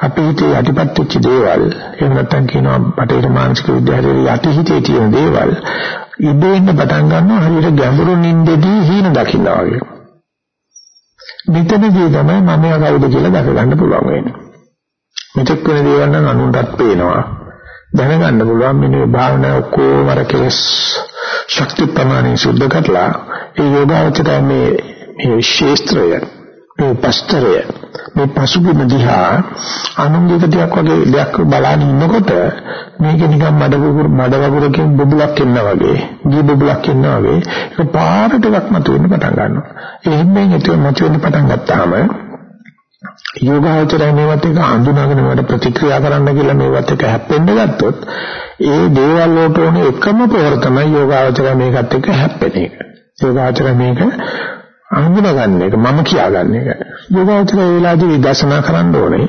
අපේ හිතේ යටිපත් වෙච්ච දේවල් එහෙම නැත්නම් කියනවා බටේර මානසික විද්‍යාවේ යටිහිතේ තියෙන දේවල් ඉබේන්න පටන් ගන්නවා හරියට ගැඹුරු නිින්දේදී හීන දකින්නවා වගේ. මෙතනදී තමයි මම කවුද කියලා දැක ගන්න පුළුවන් වෙන්නේ. මෙතෙක් වෙන දේවල් නම් අනුන්ටත් පේනවා. දැනගන්න පුළුවන් මෙන්න භාවනා ඔක්කොම අර කෙලස් ශක්ති ප්‍රමාණය සුද්ධ කරලා ඒ යෝගාවචරය මේ මේ ශේස්ත්‍රය මේ පස්තරය මේ පසුබිම දිහා අනුන්ගිකටයක් වගේ දෙයක් බලන ඉන්නකොට මේක නිකන් මඩ වගුරු මඩ වගුරකින් බබුලක් එනවා වගේ දී බබුලක් එනවා වගේ ඒක පාරට එකක් මතුවෙන්න පටන් ගන්නවා. එහෙමෙන් ඒක මතුවෙන්න පටන් ගත්තාම යෝගාචරය මේවත් එක හඳුනාගෙන මේවට ප්‍රතික්‍රියා කරන්න කියලා මේවත් එක හැප්පෙන්න ගත්තොත් ඒ දේවල් වලට ඕනේ එකම පොර තමයි යෝගාචරය මේකත් එක්ක හැප්පෙන එක. යෝගාචරය මේක අඳුනගන්න එක මම කියාගන්න එක. යෝගාවචර වේලාදී විදර්ශනා කරන්න ඕනේ.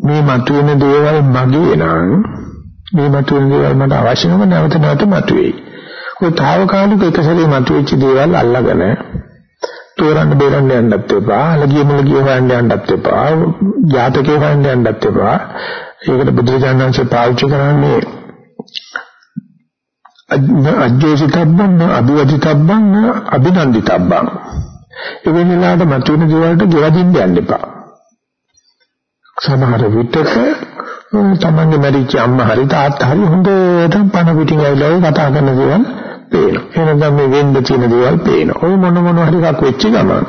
මේ මතුවෙන දේවල් මගේ නම් මේ මතුවෙන දේවල් මට අවශ්‍ය නැව නැවත නැවත මතුවේයි. ඔය తాවකාලික එක සැරේ මතුවෙච්ච දේවල් අල්ලගෙන තෝරන්න බේරන්න යන්නත් එපා, අලගිය මුලගිය හොයන්න යන්නත් එපා, ජාතකේ හොයන්න යන්නත් එපා. ඒකට බුදුරජාණන්සේ පාවිච්චි කරන්නේ අජ්ජෝසිතබ්බන් අභිවදිතබ්බන් අභිනන්දිතබ්බන් ඒ වෙනලාට මතුවෙන දේවල්ට ගෙවදින්න යන්න එපා සමහර විටක තමන්ගේ මැරිච්ච අම්මා හරි තාත්තා හරි හොඳට පණ පිටින් ඇවිල්ලා කතා කරන දේවල් පේනවා. එහෙනම් මේ වෙන්න තියෙන දේවල් පේනවා. ඔය මොන මොන හරි එකක් වෙච්ච ගමන්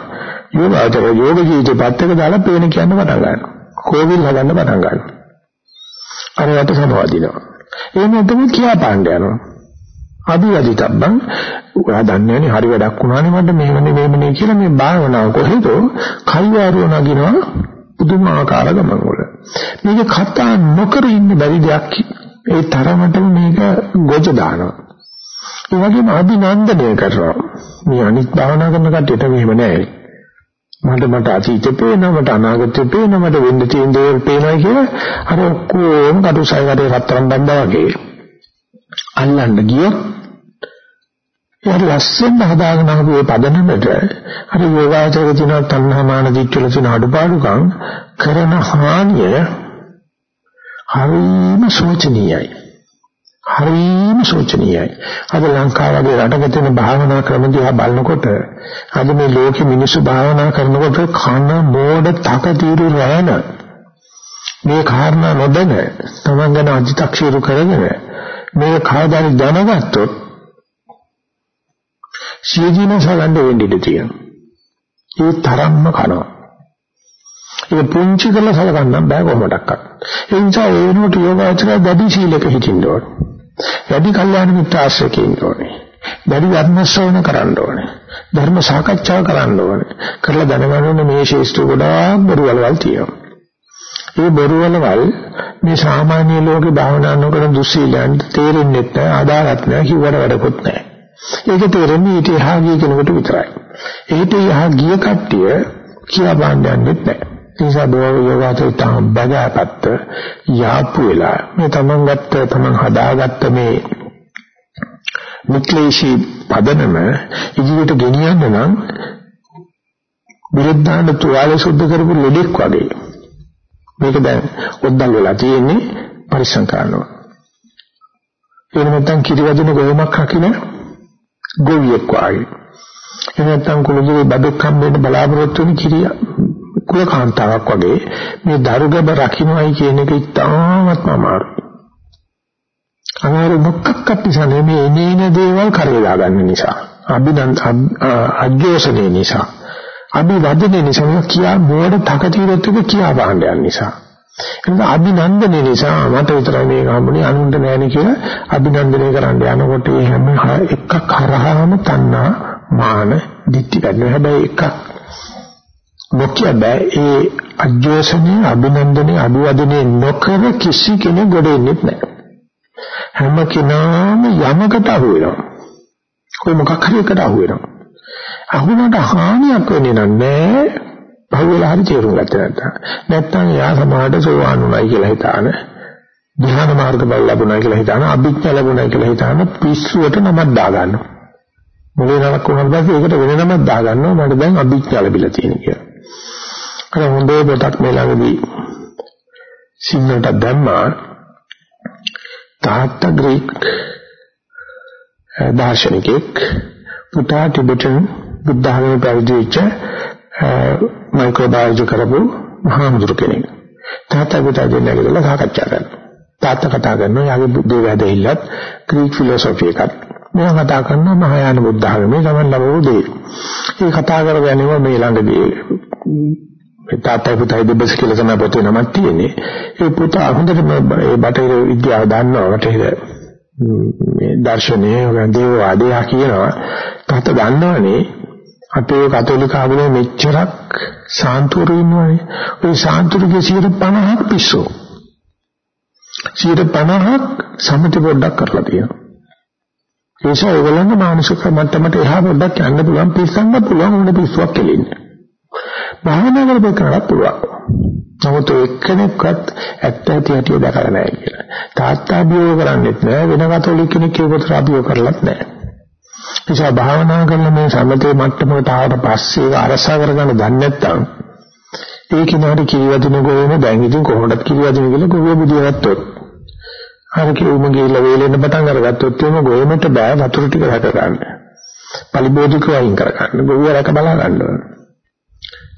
යෝගාචර යෝග ජීවිතේ පැත්තක දාලා පේන කියන්න පටන් ගන්නවා. කෝවිල් හදන්න පටන් ගන්නවා. අර යට සමවදිනවා. එහෙම නැත්නම් කියා පාණ්ඩ යනවා. අභිවදිතබ්බන් ඔයා දන්නේ නැහැ හරි වැඩක් වුණානේ මට මෙහෙමනේ මෙහෙමනේ කියලා මේ භාවනාව කොහෙද කයිවාරුව නගිනවා පුදුමාකාර ගමන් වල. මේක කතා නොකර ඉන්න බැරි දෙයක් ඒ තරමටම මේක ගොජ දානවා. ඒ වගේම අභිනන්දනය කරනවා. මේ අනිත් භාවනා කරන කට්ටියට මෙහෙම නෑ. මට මට අතීතේ පේනවා මට අනාගතේ පේනවා මට වෙන්න තියෙන දේවල් පේනවා කියලා අර ඔක්කොම කටුසයිවලේ රත්තරන් බඳා වගේ අල්ලන්න ගියොත් ඒක ලස්සන හදාගෙන ආපු ඒ පදනමට අර යෝගාචරයේ තියෙන තණ්හාමාන දිච්චල තියෙන අඩුපාඩුකම් කරන හානිය හරිම සෝචනීයයි. හරිම සෝචනීයයි. අද ලංකාව වගේ රටක තියෙන භාවනා ක්‍රම දිහා බලනකොට අද මේ ලෝකෙ මිනිස්සු භාවනා කරනකොට කන මෝඩ තක తీරු රැන මේ කාරණා නොදැන තමන් ගැන අධිතක්ෂීරු කරගෙන මේ කාදාරි දැනගත්තොත් සියදීනස ගන්න වෙන්න ඉඩ තියෙනවා. ඒ තරම්ම කනවා. ඒක පුංචි කරලා සලකන්න බෑ කොහොමඩක්වත්. ඒ නිසා ඒ වෙනුවට යෝගාචරය දැඩි සීලක හිටින්න ඕනේ. වැඩි කල්යාණ මිත්‍ර ආශ්‍රයක ඉන්න ඕනේ. වැඩි ධර්ම ශ්‍රවණ කරන්න ඕනේ. ධර්ම සාකච්ඡා කරන්න ඕනේ. කරලා දැනගන්න ඕනේ මේ ශේෂ්ඨ ගොඩාක් බොරුවල්වල් තියෙනවා. ඒ බොරුවල්වල් මේ සාමාන්‍ය ලෝකේ භාවනා නොකරන දුස්සීලයන් තේරෙන්නේ නැහැ, ආදාරත් නැහැ, කිව්වට වැඩකුත් නැහැ. ඒක තේරෙන්නේ ඊට එහා ගිය කෙනෙකුට විතරයි. ඊට එහා ගිය කට්ටිය කියලා බාන්න යන්නේ නැහැ. නිසා බෝව යෝගාචර තම බගාපත්ත යාපු වෙලා මේ තමන් ගත්ත තමන් හදාගත්ත මේ මුක්ලේශී පදනම ඉදිරියට ගෙනියන්න නම් විරුද්ධාන තුවාලේ සුද්ධ කරපු ලෙඩෙක් වගේ මේක දැන් ඔද්දල් වෙලා තියෙන්නේ පරිස්සම් කරනවා එහෙම නැත්නම් කිරිවදින ගොයමක් හකින ගොවියෙක් වගේ එහෙම නැත්නම් කුළුගේ බඩක් හම්බෙන්න බලාපොරොත්තු වෙන කිරිය කුල කාන්තාවක් වගේ මේ දරුගබ රකින්නයි කියන එක ඉතාමත්ම අමාරුයි. අමාරු මොකක්වත් නිසා නෙමෙයි එනේන දේවල් කරේලා ගන්න නිසා. අභිනන්ද අජ්ජෝසනේ නිසා. අභිවදනේ නිසා කියා මොඩ තකතිරොත් එක කියා බහන්න යන නිසා. එතන අභිනන්දනේ නිසා මට විතරයි මේක හම්බුනේ අනුන්ට නෑනේ කියලා අභිනන්දනය කරන්න යනකොට හැම එකක් හරහාම තණ්හා මාන දිට්ඨි ගන්න හැබැයි එකක් නොකිය බෑ ඒ අජෝසනේ අභිනන්දනේ අභිවදනේ නොකර කිසි කෙනෙක් ගොඩ එන්නේ නැහැ. හැම කෙනාම යමකට අහු වෙනවා. කොයි මොකක් හරි එකට අහු වෙනවා. අහුනට හානියක් වෙන්නේ නැහැ. බහුවලා හරි තේරුම් ගත්තේ නැත්නම්. නැත්නම් එයා සමාහට සෝවාන් උනායි කියලා හිතාන ධ්‍යාන මාර්ග බල ලැබුණා කියලා හිතාන අභිඥා ලැබුණා කියලා හිතාන පිස්සුවට නමක් දාගන්නවා. මොලේ නමක් වුණාට පස්සේ ඒකට වෙන නමක් දාගන්නවා මට දැන් අභිඥා ලැබිලා තියෙන කියලා. අර හොඳේ පොතක් මේ ළඟදී සිංහලට දැම්මා තාත්තා ග්‍රීක දාර්ශනිකෙක් පුතා ටිබෙටන් බුද්ධ ධර්මයේ පැවිදි වෙච්ච මයික්‍රෝබයොලොජි කරපු මහාමුදුර කෙනෙක්. තාත්තා පුතා දෙන්නා කියලා සාකච්ඡා කරනවා. තාත්තා කතා කරනවා යාගේ බුද්ධ වැදහිල්ලත් ග්‍රීක ෆිලොසොෆි එකත්. මෙයා කතා කරනවා මහායාන බුද්ධ ධර්මයේ ගමන් ලැබුණු දේ. ඒ කතා කරගෙන මේ ළඟදී මේ තාත්තා පුතයි දෙබස් කියලා තමයි පොතේ නමක් තියෙන්නේ. ඒ පුතා හොඳටම ඒ බටහිර විද්‍යාව දන්නවා බටහිර මේ දර්ශනයේ දේවවාදය කියනවා. තාත්තා දන්නවනේ අපේ කතෝලික ආගමේ මෙච්චරක් සාන්තුරු ඉන්නවනේ. ওই සාන්තුරුගේ 50ක් පිස්සෝ. 50ක් සමථ පොඩ්ඩක් කරලා තියෙනවා. ඒසෝ ඒගොල්ලන්ගේ මානසික මට්ටමට එහා පොඩ්ඩක් යන්න පුළුවන් පිස්සන්න පුළුවන් මොන පිස්සුවක් කෙලින්නේ. භාවනා කරපේකරත් පුළුවන්. නමුත් එක්කෙනෙක්වත් ඇත්ත ඇති හැටි දැකලා නැහැ කියලා. තාත්තා අභියෝග කරන්නේත් නැහැ වෙන කතෝලික කෙනෙක් ඒකට අභියෝග කරලත් නැහැ. නිසා භාවනා කරන මේ සමතේ මට්ටමකට ආවට පස්සේ ඒක අරසා කරගන්න දන්නේ නැත්නම් ඒ කිනාට කිරිවදින ගෝවෙම දැන් ඉතින් කොහොමද කිරිවදින කියලා ගෝවෙ බුදියවත්තොත් අර කිව්වම ගිහිල්ලා වේලෙන්න පටන් අරගත්තොත් එimhe ගෝවෙමට බෑ වතුර ටික රැක ගන්න. පරිබෝධික වයින් කර ගන්න. ගෝවිය රැක බලා ගන්න ඕන.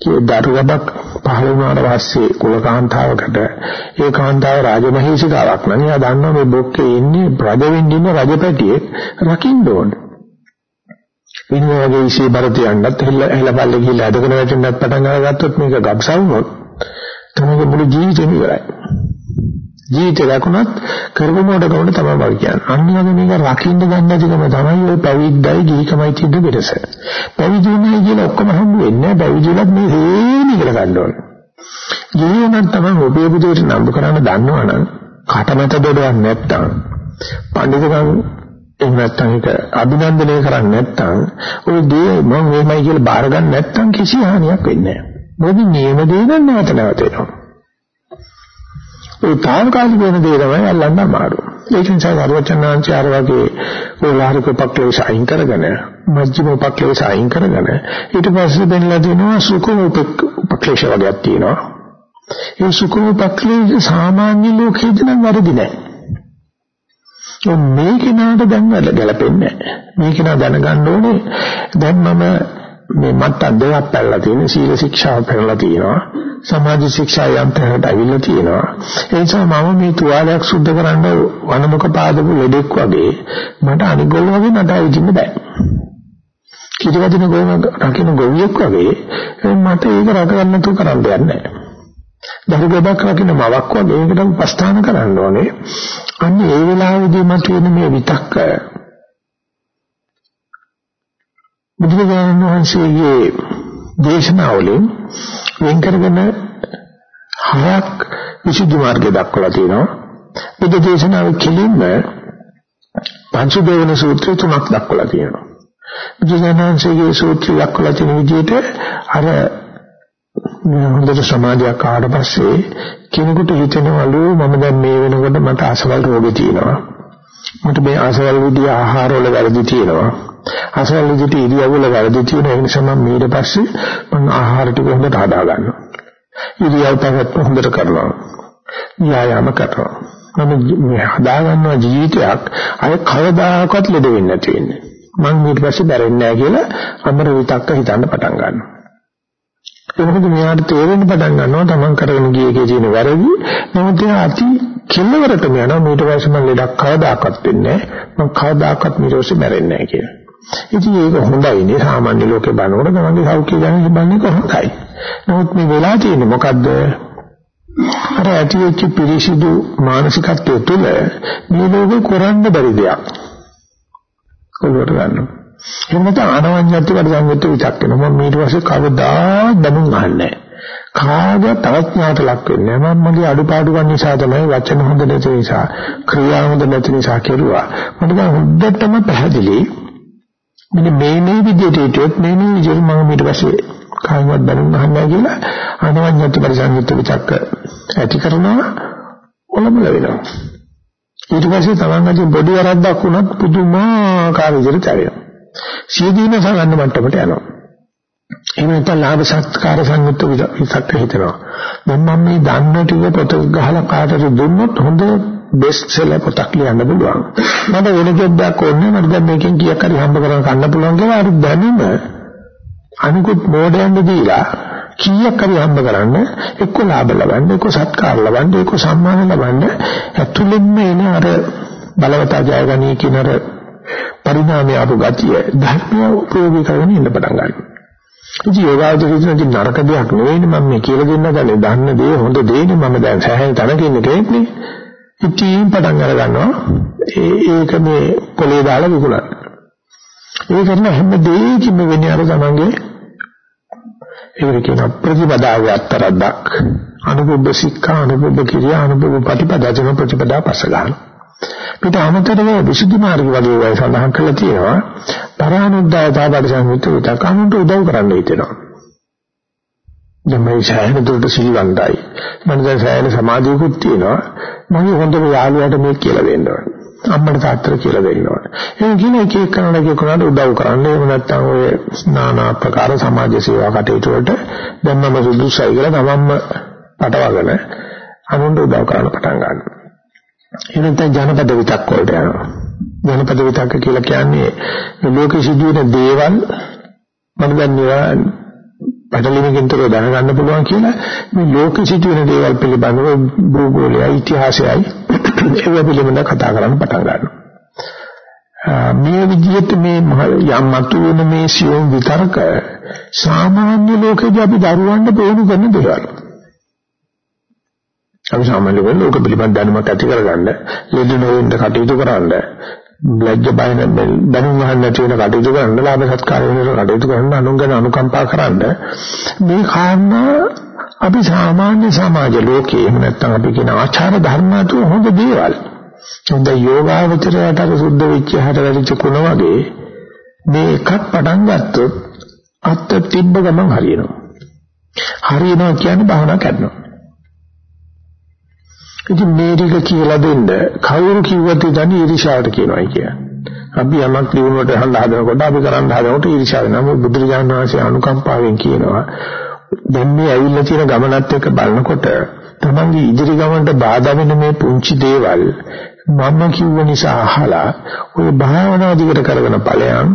කී දරුවබක් පහළ වුණාට පස්සේ කුලකාන්තාවකට ඒ කාන්තාව රාජමහේසිකාවක් නම් එයා දන්නවා මේ බොක්කේ ඉන්නේ රජ වෙන්න ඉන්න රජපැටියෙක් රකින්න ඕනේ. විනෝදයේ ඉසේ බරතියන්නත් හෙල හෙලපල්ලේ ගිහිල්ලා අදගෙන වැටෙන්නත් පටන් අරගත්තොත් මේක ගබ්සවුනොත් තමයි මුළු ජීවිතේම ඉවරයි. ජීවිතේ ලකුණත් කරපු මොඩකවල තමයි බව කියන්නේ. අන්න වගේ මේක රකින්න ගන්න නැතිකම තමයි ඔය පැවිද්දයි ගිහිකමයි තිබ්බ වෙනස. පැවිදිුනේ කියලා ඔක්කොම හම්බ වෙන්නේ නැහැ. පැවිදිලත් මේ හේනි කියලා ගන්න ඕනේ. ජීවනත් තමයි ඔබේ බුදුට නම්බ කරන්න දන්නවනම් කටමැත දොඩවක් නැත්තම් පඬිතුකම් එහෙම නැත්නම් ඒක අභිනන්දනය කරන්නේ නැත්නම් ඔය දේ මම මේමයි කියලා බාර ගන්න නැත්නම් කිසි හානියක් වෙන්නේ නැහැ. මොකද නියම දේ නම් නැවත නැවත එනවා. ඒ తాවකාලික වෙන දේ තමයි අල්ලන්න අමාරු. ඒක නිසා වරවචනාංශය අර වගේ ඕලාරික පක්ෂේස අයින් කරගෙන මජ්ජිම පක්ෂේස අයින් කරගෙන ඊට පස්සේ බෙන්ලා දෙනවා සුඛම උපක්ෂේෂ වගේක් තියෙනවා. ඒ සුඛම පක්ෂේෂ සාමාන්‍ය ලෝකෙදී නම් වැරදි නැහැ. මේ කෙනාට දැන් ගැලපෙන්නේ නැහැ. මේ කෙනා දැනගන්න ඕනේ දැන් මම මේ මට්ටම් දෙකක් පැනලා තියෙන සීල ශික්ෂාව පැනලා තියෙනවා. සමාජ ශික්ෂා යන්ත්‍රයට අවිල්ල තියෙනවා. ඒ නිසා මම මේ තුවාලයක් සුද්ධ කරන්න වනමුක පාදපු ලෙඩෙක් වගේ මට අනිගොල්ල වගේ නඩා විදින්න බෑ. කිරිවදින ගෝම රකින්න ගොවියෙක් වගේ මට ඒක රකගන්න තු කරන්න දෙයක් නැහැ. දරු ගොඩක් රකින්න මවක් වගේ ඒකට උපස්ථාන කරන්න ඕනේ. අන්න ඒ වෙලාවේදී මට වෙන මේ විතක්ක බුදුරජාණන් වහන්සේගේ දේශනාවලින් වෙන් කරගෙන හයක් විසුද්ධි මාර්ගය දක්වලා තියෙනවා. බුදු දේශනාවේ කෙලින්ම පංචදේවන සූත්‍රය තුනක් දක්වලා තියෙනවා. බුදුසසුනේ සූත්‍රය දක්වලා තියෙන විදිහට අර හොඳට සමාධියක් ආවට පස්සේ කෙනෙකුට හිතෙනවලු මම දැන් මේ වෙනකොට මට අසවල් රෝගෙ තියෙනවා. මට මේ අසවල් විදිහ ආහාර වල වැරදි තියෙනවා. අසවල් විදිහට ඉරියව් වල වැරදි තියෙනවා. ඒ නිසා මම ඊට පස්සේ මම ආහාර ටික හොඳට හදා ගන්නවා. ඉරියව් පැවැත්ම හොඳට කරනවා. ව්‍යායාම කරනවා. මම මේ හදා ගන්නවා ජීවිතයක් අය කවදාකවත් ලෙඩ වෙන්නේ නැති වෙන්නේ. මම ඊට පස්සේ බැරෙන්නේ නැහැ කියලා අමර විතක්ක හිතන්න පටන් ගන්නවා. මොකද මෙයාට තේරෙන්න පටන් ගන්නවා තමන් කරගෙන ගිය එකේ තියෙන වැරදි නමුත් ඒ අති කෙලවරටම යනවා ඊට පස්සේ මම ලෙඩක් කවදාකවත් වෙන්නේ නැහැ මම කවදාකවත් ඊට මැරෙන්නේ නැහැ කියලා. ඉතින් ඒක හොඳයි නේ සාමාන්‍ය ලෝකේ බලනකොට තමන්ගේ සෞඛ්‍ය ගැන හිතන්නේ කොහොමදයි. නමුත් මේ වෙලා තියෙන්නේ මොකද්ද? අර ඇතිවෙච්ච පිරිසිදු මානසිකත්වය තුළ මේ ලෝකේ කරන්න බැරි දෙයක්. කොහොමද ගන්නවා? එහෙම නැත්නම් අනවඤ්ඤත්ව පරිසංගත විචක් වෙනවා. මම ඊට පස්සේ කවදා දමුන් අහන්නේ කාගේ තවඥාට ලක් වෙන්නේ මම මගේ අඩුපාඩුකම් නිසා තමයි වචන හොඳ නැති නිසා ක්‍රියා හොඳ නැති නිසා කෙරුවා. මට දැන් හොද්දටම පැහැදිලි. මෙන්න මේ මේ විදිහට හිටියොත් මේ මේ විදිහට මම ඊට පස්සේ කායිමත් බැලුම් අහන්නේ කියලා අනවඤ්ඤත්ව පරිසංගත විචක් ඇති කරනවා ඔලමුල වෙනවා. ඊට පස්සේ තමන්ගේ බොඩි වරද්දක් වුණත් පුදුමාකාර විදිහට කැවෙනවා සියදීන සගන්න මට්ටමට යනවා. එහෙම නැත්නම් ලාභ සත්කාර සංයුක්ත විසක්ක හිතනවා. දැන් මම මේ දන්න ටික පොත ගහලා කාටද දුන්නොත් හොඳ බෙස්ට් සෙලර් පොතක් ලියන්න පුළුවන්. මට වෙන ජොබ්යක් ඕනේ මට දැන් මේකෙන් කීයක් හරි හම්බ කරගෙන කන්න පුළුවන් කියලා අර දැනුම අනිකුත් මොඩයන් දීලා කීයක් හරි හම්බ කරන්න එක්ක ලාභ ලබන්න එක්ක සත්කාර ලබන්න එක්ක සම්මාන ලබන්න ඇතුළෙන්ම එන අර බලවතා ජයගනී කියන අර පරිණාමය ආපු ගතිය ධර්මය උපයෝගී කරගෙන ඉන්න පටන් ගන්නවා. ඉතින් යෝගාවචරිතනදී නරක දෙයක් නෙවෙයිනේ මම මේ කියලා දෙන්න ගන්නේ දන්න දේ හොඳ දේනේ මම දැන් සෑහෙන තැනක ඉන්න කෙනෙක් නේ. ඉතින් පටන් අර ගන්නවා ඒක මේ පොලේ දාලා විකුණන්න. ඒ කරන හැම දෙයකින්ම වෙන්නේ අර තමන්ගේ ඒකට කියන ප්‍රතිපදාවේ අත්තරක් අනුභව සික්ඛා අනුභව කිරියා අනුභව ප්‍රතිපදා ජන ප්‍රතිපදා පස්ස ගන්නවා. පිට අමතරව විසුද්ධි මාර්ගය වගේ ඒවා සඳහන් කරලා තියෙනවා. පරානුද්දායතා පරිසංයුක්ත උදකමුන්ට උදව් කරන්න හිතෙනවා. දැන් මේ සෑහෙන දුරට සිල්වන්තයි. මම දැන් සෑහෙන සමාධියකුත් තියෙනවා. මම හොඳම යාළුවාට මේක කියලා දෙන්න ඕනේ. අම්මට තාත්තට කියලා දෙන්න ඕනේ. එහෙනම් කියන එක එක කරනවා කියනකොට උදව් කරන්න. එහෙම නැත්නම් ඔය নানা ආකාර සමාජ සේවා කටයුතු වලට දැන් මම සුදුසුයි කියලා තමන්ම පටවගෙන අනුන්ට උදව් කරන්න පටන් ගන්නවා. එහෙනම් ජනපද විතක් වලට යනවා. ජනපද විතක්ක කියලා කියන්නේ ලෝකෙ සිදුවෙන දේවල් මම දැන් පැටලීමකින්තර දැනගන්න පුළුවන් කියලා මේ ලෝකෙ සිදුවෙන දේවල් පිළිබඳව භූගෝලයයි ඉතිහාසයයි ඒවා පිළිබඳව කතා කරන්න පටන් ගන්නවා. මේ විදිහට මේ යම් මතුවෙන මේ සියුම් විතරක සාමාන්‍ය ලෝකෙදී අපි දරුවන්ට ප්‍රේම කරන දේවල්. අපි සාමාන්‍ය ලෝක පිළිබඳ දැනුමක් ඇති කරගන්න, ලෙඩ නොවෙන්න කටයුතු කරන්න, ලැජ්ජ බය දැනුම් ගන්න නැති වෙන කටයුතු කරන්න, ලාභ සත්කාර වෙන කටයුතු කරන්න, අනුන් ගැන අනුකම්පා කරන්න මේ කාරණා අපි සාමාන්‍ය සමාජ ලෝකයේ එහෙම නැත්නම් අපි කියන ආචාර ධර්මතු හොඳ දේවල්. හොඳ යෝගාවචරයට අර සුද්ධ වෙච්ච හැට වැඩිච්ච කුණ වගේ මේ එකක් පටන් ගත්තොත් අත් තිබ්බ ගමන් හරියනවා. හරියනවා කියන්නේ භාවනා කරනවා. ඉතින් මේ ටික කියලා දෙන්න කවුරු කිව්වද දන්නේ ඊර්ෂාවට කියනවායි කිය. අපි යමක් දිනුවට හදනකොට අපි කරන්න හදනකොට ඊර්ෂාව නම බුදුරජාණන් වහන්සේ අනුකම්පාවෙන් කියනවා දැන් මේ ඇවිල්ලා තියෙන ගමනත් එක්ක බලනකොට තමන්ගේ ඉදිරි ගමනට බාධා වෙන මේ පුංචි දේවල් මම කිව්ව නිසා අහලා ඔය භාවනා දිගට කරගෙන ඵලයන්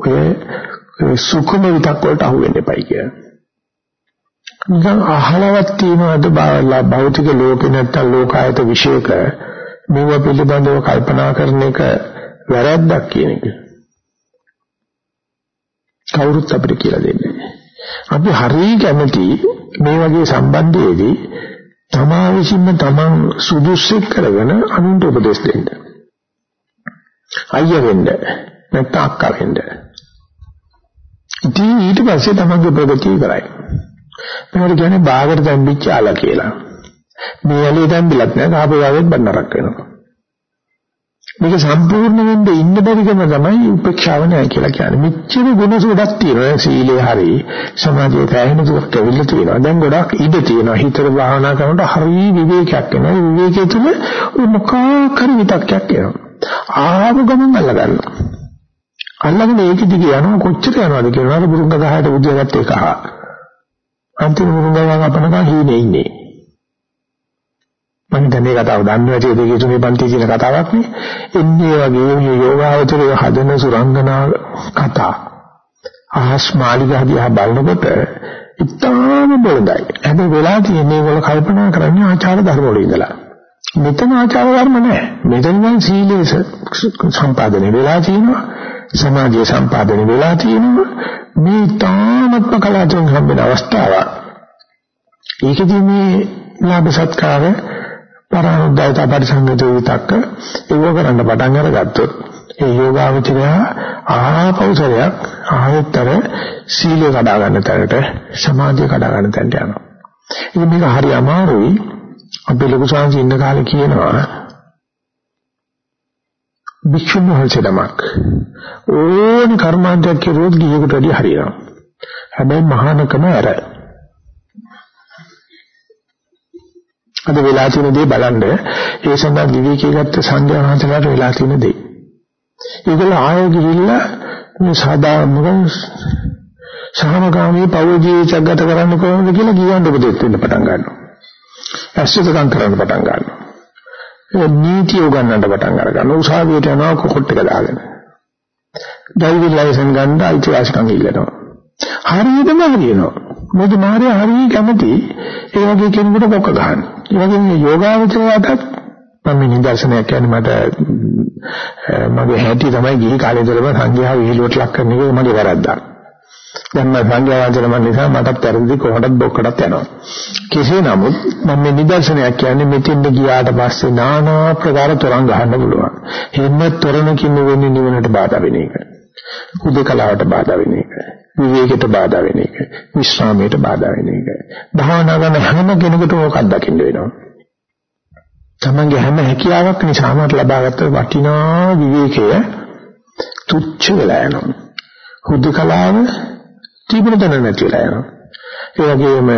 ඔය සුඛම විතක් වලට අහු වෙන්න එපයි කියලා. නිකන් අහලවත් තියනවාද භෞතික ලෝකේ නැත්තම් ලෝකායත විශේෂක මේව පිළිබඳව කල්පනා කරන එක වැරද්දක් කියන එක. කවුරුත් අපිට කියලා දෙන්නේ අපි හරිය කැමති මේ වගේ සම්බන්ධයේදී තමා විසින්ම තමන් සුදුස්සෙක් කරගෙන අනුන්ට උපදෙස් දෙන්න. අයියා වෙන්න නැත්නම් අක්කා වෙන්න. ඉතින් ඊට පස්සේ තමන්ගේ ප්‍රගතිය කරයි. මේකට කියන්නේ බාගට තැම්බිච්ච ආලා කියලා. මේ ඇලේ තැම්බිලත් නෑ කාපේ වාගෙත් බන්නරක් වෙනවා. මේක සම්පූර්ණ වෙන්න ඉන්න බැරිකම තමයි උපේක්ෂාව නෑ කියලා කියන්නේ. මෙච්චර ගුණ සුවඩක් තියෙනවා. සීලේ හරි සමාධියේ තැහෙන දුක් කැවිල්ල තියෙනවා. දැන් ගොඩක් ඉඩ තියෙනවා. හිතට භාවනා කරනකොට හරි විවේකයක් එනවා. විවේකයේ තුල මොකක් හරි විතක්යක් එනවා. ආව ගමන් අල්ල ගන්නවා. අල්ලගෙන ඒක දිගේ යනවා කොච්චර යනවද කියනවා. බුරුංග ගහයට බුදියාගත්ත එක. අන්තිම බුරුංග ගහ අපනකන් හීනේ ඉන්නේ. මම දැන් මේ කතාව දන්නේ නැති දෙකේ තුනේ පන්ති කියන කතාවක් නේ. එන්නේ වගේ මේ යෝගාවචරය හදන සුරංගනා කතා. අහස් මාලිගා දිහා බලනකොට ඉතාම බොළඳයි. හැබැයි වෙලා තියෙන්නේ වල කල්පනා කරන්නේ ආචාර ධර්ම වල ඉඳලා. මෙතන ආචාර ධර්ම නැහැ. මෙතන නම් සීලේ සම්පාදනය වෙලා තියෙනවා. සමාධිය සම්පාදනය වෙලා තියෙනවා. මේ තාමත්ම කලාතුරකින් හම්බෙන අවස්ථාවක්. ඒකදී මේ ලාභ සත්කාර පරානුද්යත පරිසංගත විතක්ක ඒව කරන්න පටන් අරගත්තොත් ඒ යෝගාවචරය ආපෞසරයක් ආයතර සීලය කඩා ගන්න තැනට සමාධිය කඩා ගන්න තැනට යනවා. ඉතින් මේක හරි අමාරුයි. අපි ලොකු සංසි ඉන්න කාලේ කියනවා භික්ෂුන් වහන්සේ නමක් ඕනි කර්මාන්තයක් කෙරුවොත් ගියෙකුට වැඩි හරියනවා. හැබැයි මහානකම ඇරයි. අද වෙලා තියෙන දේ බලන්න ඒ සඳහා විවේකී ගත්ත සංඥා වහන්සේලාට වෙලා තියෙන දේ. ඒකල ආයෙ ගිහිල්ලා මේ සාදා මොකද සහමගාමී පෞද්ගල ජීවිතයක් ගත කරන්න කොහොමද කියලා කියන්න උපදෙස් දෙන්න පටන් ගන්නවා. ඇස්සුකම් කරන්න පටන් ගන්නවා. ඒ නීතිය උගන්නන්න පටන් අර ගන්නවා. උසාවියට යනවා කොකොට් එක දාගෙන. ඩ්‍රයිවිං ලයිසන් ගන්න අයිතිවාසිකම් ඉල්ලනවා. හරියටම හරියනවා. මොකද මාර්යා හරිය කැමති ඒ වගේ කෙනෙකුට බොක්ක ගන්න. ඒ වගේ මේ යෝගාවචරයටත් මම නිදර්ශනයක් කියන්නේ මට මගේ හැටි තමයි ගිහි කාලේ ඉඳලම සංඝයා විහිළුවට ලක් කරන එක මගේ වැරද්දක්. දැන් මම සංඝයා වහන්සේලා මම නිසා මටත් වැරදි කොහොමද බොක්කටත් යනවා. කෙසේ නමුත් මම මේ නිදර්ශනයක් කියන්නේ මෙතෙන්ද ගියාට පස්සේ নানা ප්‍රකාර තරංග ගන්න පුළුවන්. හිම්ම තොරණකින් වෙන්නේ නිවනට බාධා වෙන එක. උදකලාවට බාධා වෙන එක. විවේකයට බාධා වෙන එක. විශ්‍රාමයට බාධා වෙන එක. භාවනා කරන හැම කෙනෙකුටම ඕකක් දකින්න වෙනවා. තමන්ගේ හැම හැකියාවක් නිසාම ලබාගත් වටිනා විවේකය තුච්ච වෙලා යනවා. හුදුකලාව තිබුණ තැන නැති වෙලා යනවා. ඒ වගේම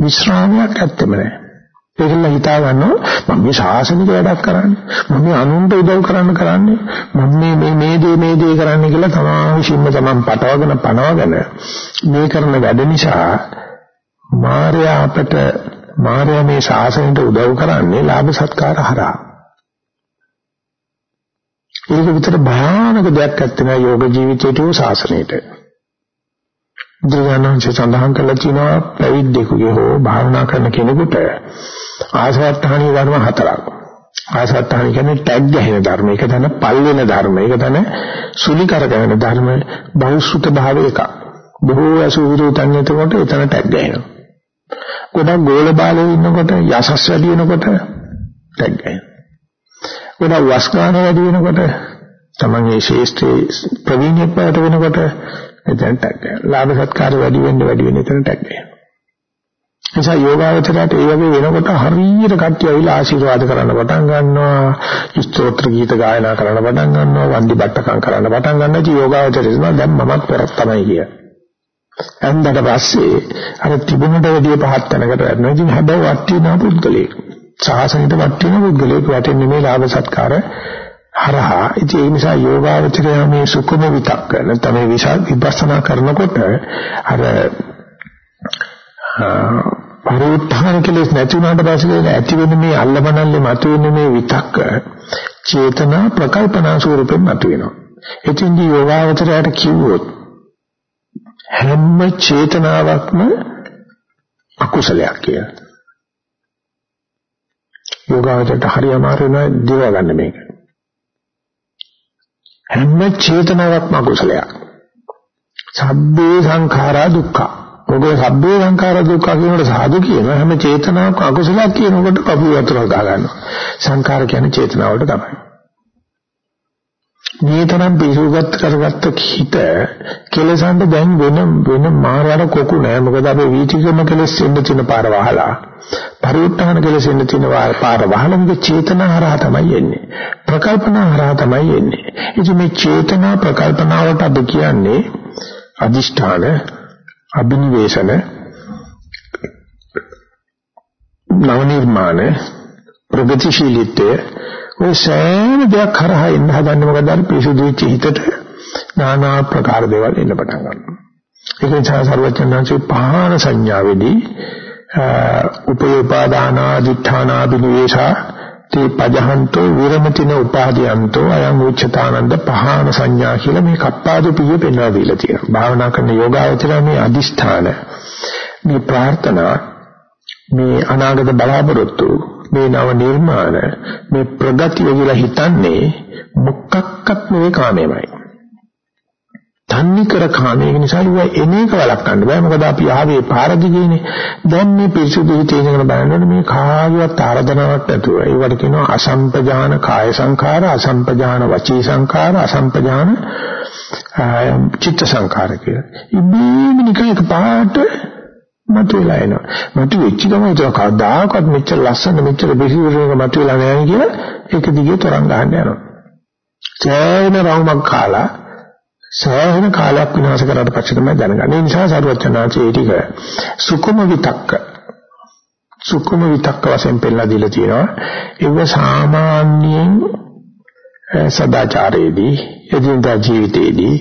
විශ්‍රාමයක් ඇත්තම නැහැ. ඒකල හිතා ගන්නවා මම මේ ශාසනික වැඩක් කරන්නේ මම මේ අනුන්ට උදව් කරන්න කරන්නේ මම මේ මේ මේ දේ මේ දේ කරන්නේ කියලා තමාවිසින්ම තමන් පටවගෙන පනවගෙන මේ කරන වැඩ නිසා මාර්යා අපට මාර්යා මේ ශාසනයට උදව් කරන්නේ ලාභ සත්කාර හරහා ඒක විතර භයානක දෙයක් නැත්නම් යෝග ජීවිතයට හෝ ශාසනයට බුදුරජාණන්සේ සඳහන් කළා තියෙනවා පැවිද්දෙකුගේ හෝ භාවනා කරන කෙනෙකුට ආසවත්හානි ධර්ම හතරක්. ආසවත්හානි කියන්නේ ටැග් ගැහෙන ධර්ම. ඒක තමයි පල් වෙන ධර්ම. ඒක තමයි සුලි කරගෙන ධර්ම බහුසුත භාව එක. බොහෝ අසුවිරු තන්නේතකොට එතන ටැග් ගැහෙනවා. ගොඩක් ගෝල බාලේ ඉන්නකොට යසස් වැඩි වෙනකොට ටැග් ගැහෙනවා. ගොඩක් වස් ගන්න වැඩි වෙනකොට තමන්ගේ ශේෂ්ත්‍රයේ ප්‍රවීණත්වයට වෙනකොට එතන ටැග් ගන්නවා. ලාභ සත්කාර වැඩි වෙන්න වැඩි වෙන්න එතන ටැග් ගන්නවා. නිසා යෝගාවචරයට ඒ වගේ වෙනකොට හරියට කට්ටිය ඇවිල්ලා ආශිර්වාද කරන්න පටන් ගන්නවා. ස්තෝත්‍ර ගීත ගායනා කරන්න පටන් ගන්නවා. වන්දි බට්ටකම් කරන්න පටන් ගන්නවා. ඉතින් යෝගාවචරය කියනවා දැන් මමත් පෙරක් තමයි කිය. එන්දට පස්සේ අර තිබුණට වැඩිය පහත් තැනකට යනවා. ඉතින් හැබැයි වට්ටිනා පුද්ගලෙක්. සාසනිත වට්ටිනා පුද්ගලෙක් වටින්නේ මේ ලාභ සත්කාර හරහා ඉතින් ඒ නිසා යෝගාවචරය මේ සුකුම විතක්ක නැත්නම් මේ විශාල විපස්සනා කරනකොට අර පරිඋත්ථාන කෙලෙස් නැති වුණාට පස්සේ ඇති වෙන මේ අල්ලමනල්ලේ මතුවෙන මේ විතක්ක චේතනා ප්‍රකල්පනා ස්වරූපෙන් මතුවෙනවා. එතින්දී යෝගාවචරයට කිව්වොත් හැම චේතනාවක්ම අකුසලයක් කියලා. යෝගාවචරයට හරි අමාරු නෑ දිව ගන්න මේක. හැම චේතනාවක්ම අකුසලයක්. සබ්බේ සංඛාරා දුක්ඛ. ඔබේ සබ්බේ සංඛාරා දුක්ඛ කියනකොට සාදු කියන හැම චේතනාවක් අකුසලයක් කියනකොට කපු වතුර ගා ගන්නවා. සංඛාර කියන්නේ චේතනාවලට තමයි. මේතරම් පිසුගත කරගත්ත හිත කෙලසන්ට දැන් වෙන වෙන මාරාර කොකු නෑ. මොකද අපේ වීතිකම කෙලස් එන්න තියෙන පාර වහලා පරිඋත්ථාන කෙලස් එන්න තියෙන පාර වහලා මේක චේතනා හරහා තමයි එන්නේ. ප්‍රකල්පනා හරහා තමයි එන්නේ. ඉතින් මේ චේතනා ප්‍රකල්පනාවට අපි කියන්නේ අදිෂ්ඨාන අභිනිවේෂණ නව නිර්මාණ ප්‍රගතිශීලීත්වය ඔය සෑම දෙයක් කරහා එන්න හදන්නේ මොකද අර පිසුදු වෙච්ච හිතට নানা ආකාර දේවල් එන්න පටන් ගන්නවා. ඒක නිසා සර්වඥාන්සේ පහන සංඥාවේදී උපයෝපාදානාදිඨානා බිනිවේෂා තේ පජහන්තෝ විරමතින උපාදීයන්තෝ අයං උච්චතානන්ද පහන සංඥා කියලා මේ කප්පාදු පිය පෙන්වා දීලා තියෙනවා. භාවනා කරන යෝගාවචරය මේ අදිෂ්ඨාන මේ ප්‍රාර්ථනා මේ අනාගත බලාපොරොත්තු මේ නව නිර්මාණ මේ ප්‍රගතිය කියලා හිතන්නේ මොකක්වත් නෙවෙයි කාමයමයි. තන්නේ කර කාමයේ නිසා ඉව එන එක වළක්වන්න බෑ මොකද අපි ආවේ පාරදිගේනේ. දැන් මේ පිරිසුදු හිතේගෙන බලනකොට මේ කාගේවත් ආරාධනාවක් නැතුව ඒවට කියනවා අසම්පජාන කාය සංඛාර, අසම්පජාන වචී සංඛාර, අසම්පජාන චිත්ත සංඛාර කියලා. ඉබේම නිකන් එක පාට මතුවලා එනවා. මතුවෙච්ච ගමන් ඒක කවදාකවත් මෙච්චර ලස්සන මෙච්චර බිහිවරක මතුවලා නැහැ කියලා ඒක දිගේ තරංග ගන්න යනවා. සෑහෙන රවුමක් කාලා සෑහෙන කාලයක් විනාශ කරලා පස්සේ තමයි දැනගන්නේ. ඒ නිසා සරුවචනාංශයේ ඒ ටික සුකුම විතක්ක සුකුම විතක්ක වශයෙන් පෙන්නලා දීලා තියෙනවා. ඒව සාමාන්‍යයෙන් සදාචාරයේදී එදිනදා ජීවිතයේදී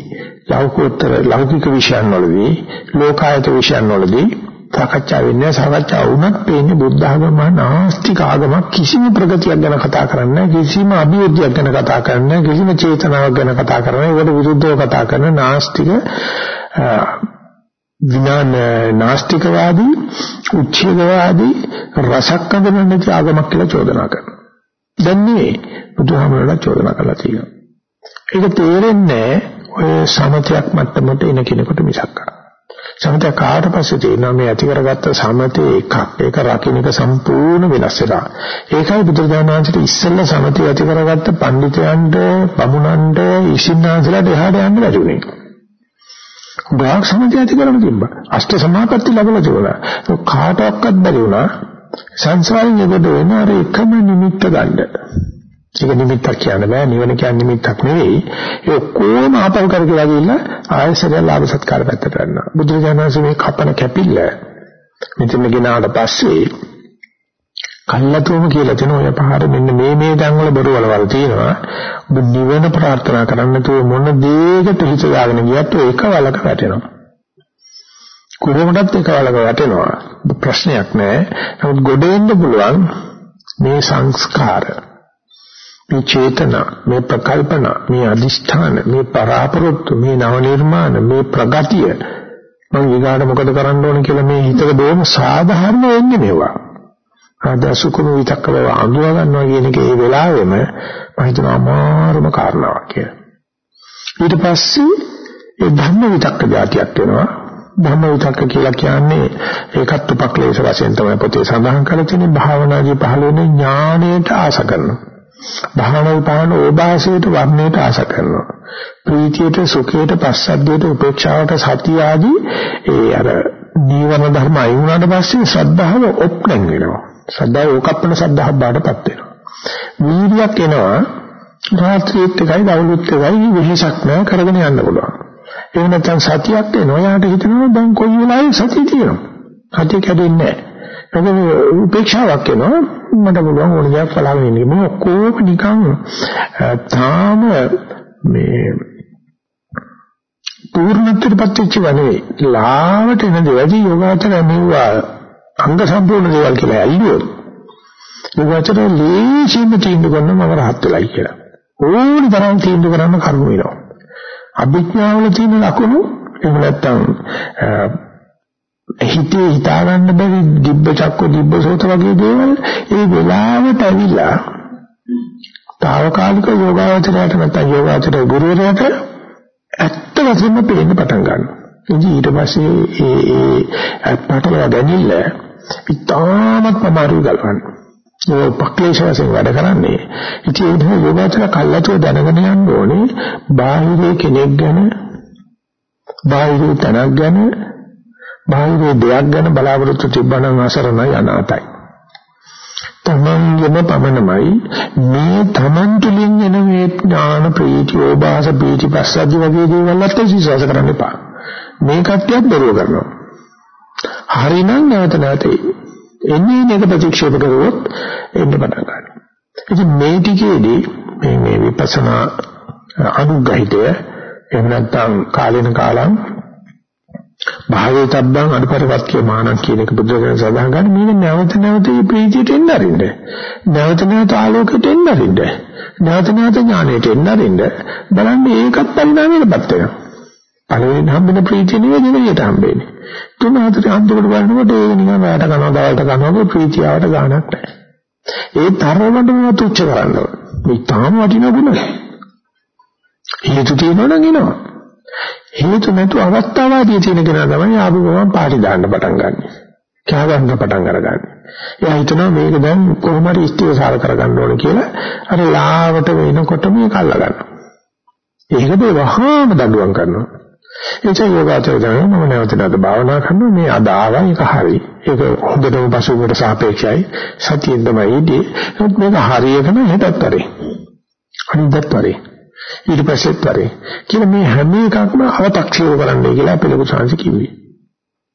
ලෞකික ලෞකික විෂයන් වලදී ලෝකායත විෂයන් වලදී සාකච්ඡා වෙන්නේ සාකච්ඡා වුණත් පේන්නේ බුද්ධ ආගම නාස්තික ආගමක් කිසිම ප්‍රගතියක් ගැන කතා කරන්නේ කිසිම අභිවෘද්ධියක් ගැන කතා කරන්නේ කිසිම චේතනාවක් ගැන කතා කරන්නේ ඒකට විරුද්ධව කතා කරන නාස්තික විනාන නාස්තිකවාදී උච්ඡේදවාදී රසක් අඳින්න නැති ආගමක් කියලා චෝදනා කරනවා. දැන් මේ බුදුහාමරලා චෝදනා කරලා තියෙනවා. ඒක තේරෙන්නේ ඔය සමතයක් මට්ටමට එන කෙනෙකුට මිසක් කරා. සමතය කාට පස්සේ තේරෙනවා මේ ඇති කරගත්ත සමතේ එකක්. ඒක රකින්න එක සම්පූර්ණ වෙනස් වෙනවා. ඒකයි බුදුරජාණන් වහන්සේට ඉස්සෙල්ලා සමතය ඇති කරගත්ත පඬිතයන්ට බමුණන්ට ඉසින්නාන්සලාට එහාට යන්න බැරි වුණේ. ගාක් සමතය ඇති කරගෙන තිබ්බා. අෂ්ට සමාපatti ලැබලා තිබුණා කාටවත් බැරි වුණා. සංසාරින් එබඩ වෙන අර එකම නිමිත්ත ගන්න ඒක නිමිත්තක් කියන්න බෑ නිවන කියන්නේ නිමිත්තක් නෙවෙයි ඒ ඔක්කොම ආපහු කරගෙන ගිහිල්ලා ආයසරය ලාභ සත්කාර පැත්තට යනවා බුදුරජාණන් වහන්සේ මේ කපන කැපිල්ල මෙතන ගෙනාවට පස්සේ කල්ලාතුම කියලා තියෙන ඔය පහර මෙන්න මේ මේ තැන් වල බොරු වලවල් තියෙනවා. ඔබ නිවන ප්‍රාර්ථනා කරන්න නැතුව මොන දෙයකට හිත දාගෙන ගියත් ඒක වලක වැටෙනවා. කොහොමදත් ඒක වලක වැටෙනවා. ප්‍රශ්නයක් නෑ. නමුත් ගොඩෙන්න පුළුවන් මේ සංස්කාර මේ චේතන මේ ප්‍රකල්පන මේ අදිෂ්ඨාන මේ පරාපරොත්තු මේ නව නිර්මාණ මේ ප්‍රගතිය මම ඊගාට මොකද කරන්න ඕන කියලා මේ හිතක බොහොම සාධාරණ වෙන්නේ මේවා. ආදසුකුණු විතක්ක බව අඳුර ගන්නවා කියන එක ඒ වෙලාවෙම මම හිතන අමාරුම කාරණාවක් කියලා. ඊට පස්සේ ඒ ධම්ම විතක්ක જાතියක් වෙනවා. ධම්ම විතක්ක කියලා කියන්නේ ඒකත් උපක්ලේශ වශයෙන් තමයි පොතේ සඳහන් කරලා තියෙන්නේ භාවනාදී පහළ වෙන ඥාණයට ආස කරනවා. භාවනා විපාන ඕභාසයට වර්ණයට ආස කරනවා. ප්‍රීතියට සුඛයට පස්සද්ධියට උපේක්ෂාවට සතිය ආදී ඒ අර නීවරණ ධර්ම අයින් වුණාට පස්සේ ශ්‍රද්ධාව ඔප්නෙන් වෙනවා. ශ්‍රද්ධාව ඕකප්පන ශ්‍රද්ධාව බාටපත් වෙනවා. වීර්යයක් එනවා රාත්‍රියත් එකයි දවල්ුත් එකයි වෙහසක් නැහැ කරගෙන යන්න පුළුවන්. එහෙම නැත්නම් සතියක් එනවා යාට හිතෙනවා දැන් කොයි වෙලාවෙ සතිය තියෙනවා. සතිය කැඩෙන්නේ නැහැ. ඒක උපේක්ෂාවක් එනවා මට පුළුවන් ඕන දෙයක් බලාගෙන ඉන්න. මොන කොහොම නිකන් තාම මේ පූර්ණත්වයටපත් වෙච්ච වනේ ලාවට එන දේවල් යෝගාචර මෙවුවා අංග සම්පූර්ණ දේවල් කියලා ඇල්ලුවොත් යෝගාචර ලේසියෙන්ම තීන්දුව කරන මම රහත් වෙලයි කියලා. ඕනි තරම් තීන්දුව කරන්න කරුණු වෙනවා. අභිඥාවල තියෙන ලකුණු එහෙම නැත්නම් හිතේ හිතා ගන්න බැරි දිබ්බ චක්ක දිබ්බ සෝත වගේ දේවල් ඒ වෙලාවට ඇවිල්ලා తాවකාලික යෝගාවචරයට නැත්නම් යෝගාචර ගුරුවරයාට ඇත්ත වශයෙන්ම පේන්න පටන් ගන්නවා. ඉතින් ඊට පස්සේ ඒ ඒ පටලවා ගැනීම ඉතාමත් අමාරු ගලවන්න. ඒ පක්ලේශ වශයෙන් වැඩ කරන්නේ. ඉතින් ඒ නිසා යෝගාචර කල්ලාතෝ දැනගෙන යන්න ඕනේ බාහිර කෙනෙක් ගැන බාහිර තනක් ගැන බාහිර දෙයක් ගැන බලාපොරොත්තු තිබ්බනම් අසරණයි අනාතයි. තමන්ගේම පමණමයි මේ තමන් තුළින් එන මේ ඥාන ප්‍රීති ඕභාස ප්‍රීති පස්සද්ධි වගේ දේවල්වත් විශ්වාස කරන්න එපා. මේ කට්ටියත් බරුව කරනවා. හරිනම් නැවත නැවත එන්නේ මේක ප්‍රතික්ෂේප කරුවොත් එන්න පටන් ගන්නවා. ඉතින් මේ ටිකේදී මේ මේ විපස්සනා අනුගහිතය එහෙම නැත්නම් කාලෙන කාලම් භාවේතබ්බං අනුපරවත් කියමානක් කියන එක බුදුරජාණන් සඳහන් කරන මේක නැවත නැවත මේ ප්‍රීතියට එන්න අරින්න. නැවත නැවත ආලෝකයට එන්න අරින්න. නැවත නැවත ඥානයට එන්න අරින්න. බලන්න ඒකත් පරිණාමයකටපත් වෙනවා. පළවෙනි හම්බෙන ප්‍රීතිය නෙවෙයි දෙවියට හම්බෙන්නේ. තුන හතර අන්තිමට බලනකොට ඒක නිකන් රාට කරනවා දවල්ට කරනවා ප්‍රීතියවට ගාණක් නැහැ. ඒ තරමටම තුච්ච කරනවා. මේ තාම වටිනා ගුණ. හේතු තියෙනවා නම් එනවා. හේතු නැතු අවස්ථාවාදී තියෙන කෙනා තමයි ආපු ගමන් පාටි දාන්න පටන් ගන්න. කෑ ගන්න පටන් අරගන්නේ. එයා හිතනවා මේක දැන් කොහොම හරි ඉස්තිරසාර කරගන්න ඕන කියලා අර ලාවට වෙනකොට මේක අල්ල ගන්නවා. ඒකද වහාම දඬුවම් කරනවා. එචේ යෝගාචර දැන මම නැවත නැවත භාවනා කරනවා මේ අද ආවා ඒක හරි. ඒක හොඳටම පසුබට සාපේක්ෂයි. සතියෙන් තමයි ඉදී. මේක හරියටම හෙටත් කරේ. අනිද්දාත් කරේ. ඊට පස්සෙත් කරේ. කියලා මේ හැම එකක්ම අව탁සිරව කරන්නයි කියලා අපේ ලොකු සංසි කිව්වේ.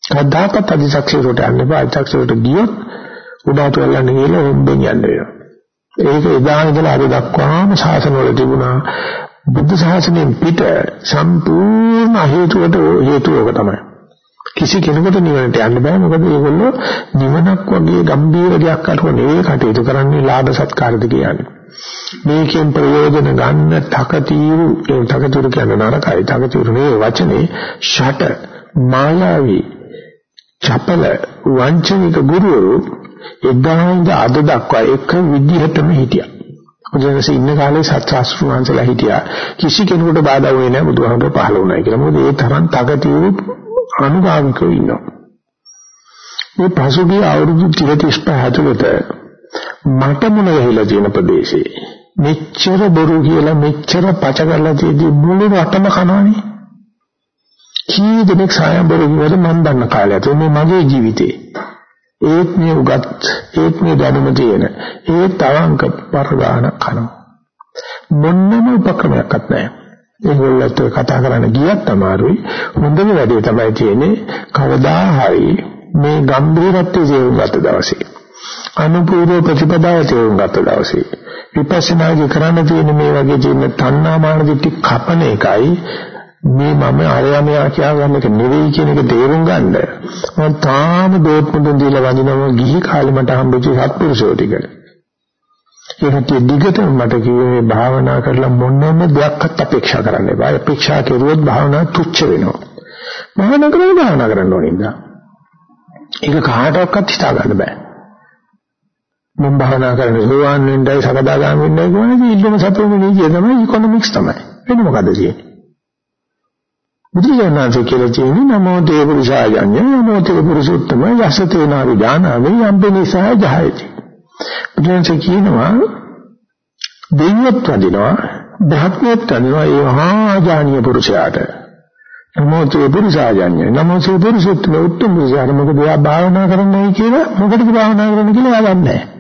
කවදාකවත් අධිසක්ෂරයට යන්න බෑ. අධිසක්ෂරයට ගියොත් උඩට යන්න ගිහලා හොම්බෙන් යන්න වෙනවා. ඒක එදා ඉඳලා අද දක්වාම ශාසනවල තිබුණා බුද්ධ ශාසනයෙන් පිට සම්පූර්ණ හේතුවට හේතුවක තමයි. කිසි කෙනෙකුට නිවනට යන්න බෑ මොකද ඒගොල්ලෝ නිවනක් වගේ ගැඹීර දෙයක් අරගෙන නෙවෙයි කටයුතු කරන්නේ ලාභ සත්කාරද කියන්නේ. මේකෙන් ප්‍රයෝජන ගන්න තකතිරු ඒ තකතිරු කියන නරකයි තකතිරු නේ වචනේ ෂට මායාවී චපල වංචනික ගුරුවරු එදා ඉඳ අද දක්වා එක විදිහටම හිටියා. බුදුරජාණන් ඉන්න කාලේ සත්‍යාස්ත්‍ර වංශලා හිටියා. කිසි කෙනෙකුට බාධා වෙන්නේ නැහැ බුදුහාමුදුරුවෝ පහළ වුණා කියලා. මොකද ඒ තරම් තකතිරු අනුගාමිකව ඉන්නවා. මේ පසුගිය අවුරුදු 35 ඇතුළත මට මුල වෙහිලා තියෙන ප්‍රදේශේ? මෙච්චර බොරු කියලා මෙච්චර පච කරලා තියෙදි මුළු රටම කනවනේ. කී දෙනෙක් සායම්බර කිව්වද මම දන්න කාලයට මේ මගේ ජීවිතේ. ඒත් මේ උගත් ඒත් මේ දැනුම තියෙන ඒ තවංක පරගාන කනවා. මොන්නම උපක්‍රමයක්වත් නැහැ. ඒගොල්ලත් කතා කරන්න ගියත් අමාරුයි. හොඳම වැඩේ තමයි තියෙන්නේ කවදා හරි මේ ගැඹිරත්වයේ තේරුම් ගත්ත දවසේ. අනුපූර්ව ප්‍රතිපදාව තේරුම් ගත්ත දවසේ විපස්සනාදී කරන්න තියෙන මේ වගේ ජීන තණ්හා මාන දිටි කපන එකයි මේ මම අරයමයා කියා ගන්න එක නෙවෙයි කියන එක තේරුම් ගන්න. මම තාම දෝත්මුදුන් දීලා වඳිනම ගිහි කාලේ මට හම්බෙච්ච සත්පුරුෂෝ ටික. ඒකට දිගටම මට කිව්වේ භාවනා කරලා මොනම දෙයක්වත් අපේක්ෂා කරන්න එපා. අපේක්ෂා කෙරුවොත් භාවනාව තුච්ච වෙනවා. භාවනා කරලා භාවනා කරන්න ඕනේ ඉඳලා. ඒක කාටවත් හිතා ගන්න බෑ. මම භාවනා කරන්නේ. සෝවාන් වෙන්නයි සකදාගාමී වෙන්නයි කියන්නේ ඉල්ලම සතුරුම නීතිය තමයි ඉකොනොමික්ස් තමයි. වෙන මොකද තියෙන්නේ? බුදුසසුනාචෝ කියලා කියන්නේ නමෝ තේ පුරුෂායඤ්ඤ නමෝ තේ පුරුෂෝත්තම යසතේ නාවි ඥානාවේ යම්පෙනිසා ජහයති. බුදුන්සේ කියනවා දෙවියත් වදිනවා බ්‍රහ්මයත් වදිනවා ඒ මහා ඥානීය පුරුෂයාට. නමෝ තේ පුරුෂායඤ්ඤ නමෝ තේ පුරුෂෝත්තම උත්තම පුරුෂයාට මොකද එයා භාවනා කරන්නයි කියලා මොකටද භාවනා කරන්න කියලා එයා දන්නේ නැහැ.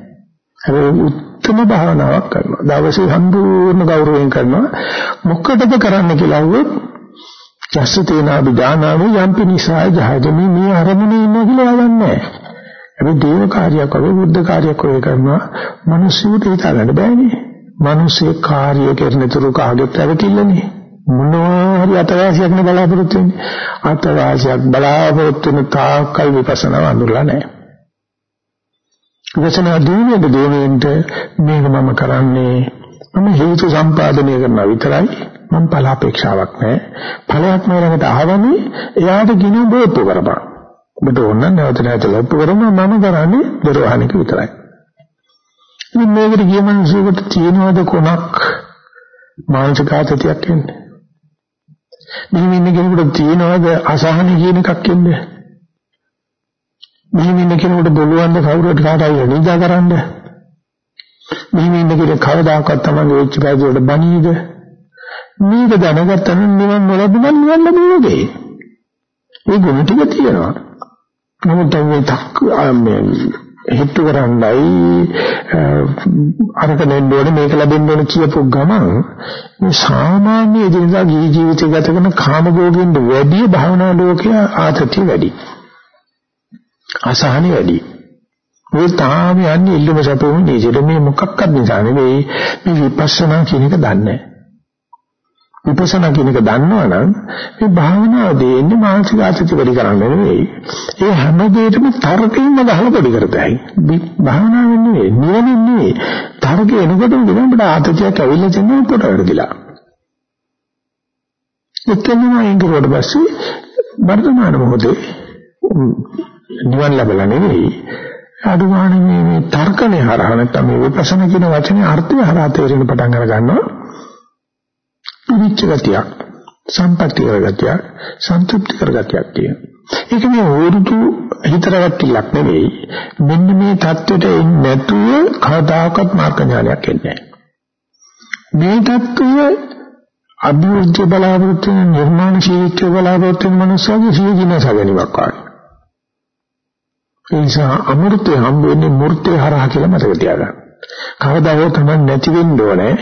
හැබැයි උත්තම භාවනාවක් කරනවා. දවසේ සම්පූර්ණ ගෞරවයෙන් කරනවා. මොකටද කරන්න කියලා අහුවොත් යස්ස තේනා විදානාමි යම්පි නිසා ජහජමි මේ අරමුණේ ඉන්නවා කියලා ආවන්නේ. හැබැයි දේව කාර්යයක් වගේ බුද්ධ කාර්යයක් වගේ කරනවා. මිනිස්සුන්ට හිතාගන්න බෑනේ. මිනිස්සේ කාර්ය කරන තුරු කාගෙත් ඇවිතිල්ලනේ. මොනවා හරි අතවාසියක් නේ බලාපොරොත්තු වෙන්නේ. අතවාසියක් බලාපොරොත්තු වෙන තාක්කල් විපස්සනා වඳුරලා නැහැ. විපස්සනා දිනුවෙන්ද දිනුවෙන්ට මේක මම කරන්නේ? මම හේතු සම්පාදනය කරනවා විතරයි. මම ඵල අපේක්ෂාවක් නැහැ. ඵලයක් මරකට ආවනේ එයාට කිනු බෝප්පු කරපන්. ඔබට ඕන නැවත නැවත ලොප්පු කරම මම කරන්නේ දරවහනික විතරයි. ඉතින් මේකට ගිය මිනිසෙකුට තියෙනවද කොනක් මානසික ආතතියක් එන්නේ. මෙහෙම ඉන්න කෙනෙකුට තියෙනවද අසහන කියන එකක් එන්නේ? මෙහෙම ඉන්න කෙනෙකුට බලවන්න කවුරුත් කාට හරි නිදා කරන්න. මෙහෙම ඉන්න කෙනෙක් කවදාකවත් තමන්ගේ වෙච්ච පැදුරට බනීද? මේක දැනගත්තම නිවන් නොලැබුණා නිවන් ලැබුණේ. ඒ ගුණ ටික තියෙනවා. නමුත් මේ තක් මේ හිතු කරන්නයි අරක දෙන්න ඕනේ මේක ලැබෙන්න ඕනේ කියපු ගමන් මේ සාමාන්‍ය එදිනදා ජීවිතය ගත කරන කාමභෝගින්ද වැඩි භාවනා ලෝකයේ ආතතිය වැඩි. අසහනෙ වැඩි. මේ තාම යන්නේ ඉල්ලුම සැපෙම නේද? මේ මොකක්වත් නිසා නෙවෙයි. මේ විපස්සනා කියන එක දන්නේ විපස්සනා කියන එක දන්නවනම් මේ භාවනාව දෙන්නේ මානසික ආතති වැඩි කරන්න නෙවෙයි. ඒ හැම දෙයකම තර්කයෙන්ම ගහලා පොඩි කරතයි භාවනාවෙන් නෙවෙයි නිවනින් නෙවෙයි. තර්කය එනකොට උඹට ආතතියක් ඇවිල්ලා තියෙනවා පොට වැඩිලා එතනම අයින් කරුවට පස්සේ වර්තමාන මොහොතේ නිවන් ලැබලා නෙවෙයි. අදුහාන මේ මේ තර්කණේ හරහා නැත්නම් මේ විපස්සනා කියන වචනේ අර්ථය හරහා තේරෙන පටන් අර ගන්නවා. පිරිච්ච ගතියක් සම්පත්‍ති කරගතියක් සන්තුෂ්ටි කරගතියක් කියන. ඒක මේ වෘතු හිතරගත්තිලක් නෙවෙයි. මෙන්න මේ தത്വෙට එන්නේ නැතුව කවදාකවත් මාර්ග ඥානයක් එන්නේ නැහැ. මේ தത്വය අභිවෘද්ධි බලාපොරොත්තු නිර්මාණශීලීත්ව බලාපොරොත්තු වෙන මනුස්සයගේ ජීවිතය සැලෙනවා කාර්යය ඒ නිසා අමෘතය හම්බ වෙන්නේ මූර්තේ හරහා කියලා මතක තියාගන්න. කවදාවත් තමයි නැති වෙන්න ඕනේ.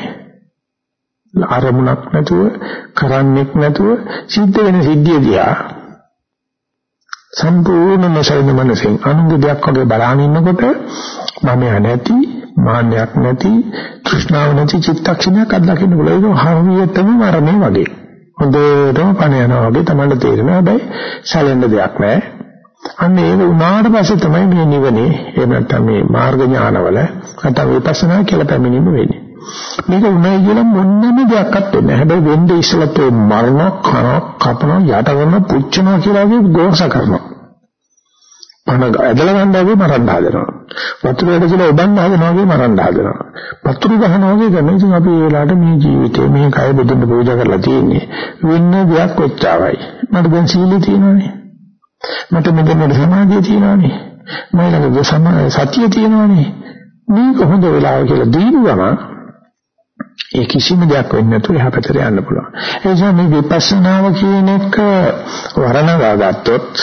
අරමුණක් නැතුව, කරන්නෙක් නැතුව සිද්ධ වෙන සිද්ධිය දිහා සම්පූර්ණ නොසලින මනසෙන් අනුන්ගේ දෙයක් වගේ බලන ඉන්නකොට මම නැති, මාන්නයක් නැති, තෘෂ්ණාව නැති චිත්තක්ෂණයක් අත්දකින්න පුළුවන්. ඒක හරියටම මරණය වගේ. හොඳටම පණ යනවා වගේ තමයි තේරෙනවා. හැබැයි සැලෙන්න දෙයක් නැහැ. අන්න ඒක උනාට පස්සේ තමයි මේ නිවනේ එහෙම නැත්නම් මේ මාර්ග ඥානවල නැත්නම් විපස්සනා කියලා පැමිණීම වෙන්නේ. මේක උනායි කියලා මොන්නම දෙයක්වත් වෙන්නේ නැහැ. හැබැයි වෙන්නේ ඉස්සලත් ඒ මරණ කන කපන යට කරන පුච්චනවා කියලා වගේ ගෝස කරනවා. පණ ඇදලා ගන්න වගේ මරන්න හදනවා. වතුර වැඩ කියලා ඔබන්න හදනවා වගේ මරන්න හදනවා. වතුර ගහනවා වගේ කරන ඉතින් අපි ඒ වෙලාවට මේ ජීවිතේ මේ කය බුදුන් පූජා කරලා තියෙන්නේ. වෙන දෙයක් ඔච්චාවයි. මට දැන් සීලය තියෙනවානේ. මට මෙතන සමාධිය තියෙනවානේ. මම ළඟ සතිය තියෙනවානේ. මේක හොඳ වෙලාව කියලා දීනුවම ඒ කිසිම දෙයක් වෙන්නේ නැතුව එහා පැත්තට යන්න පුළුවන්. ඒ නිසා මේ විපස්සනාව කියන එක වරණවා ගත්තොත්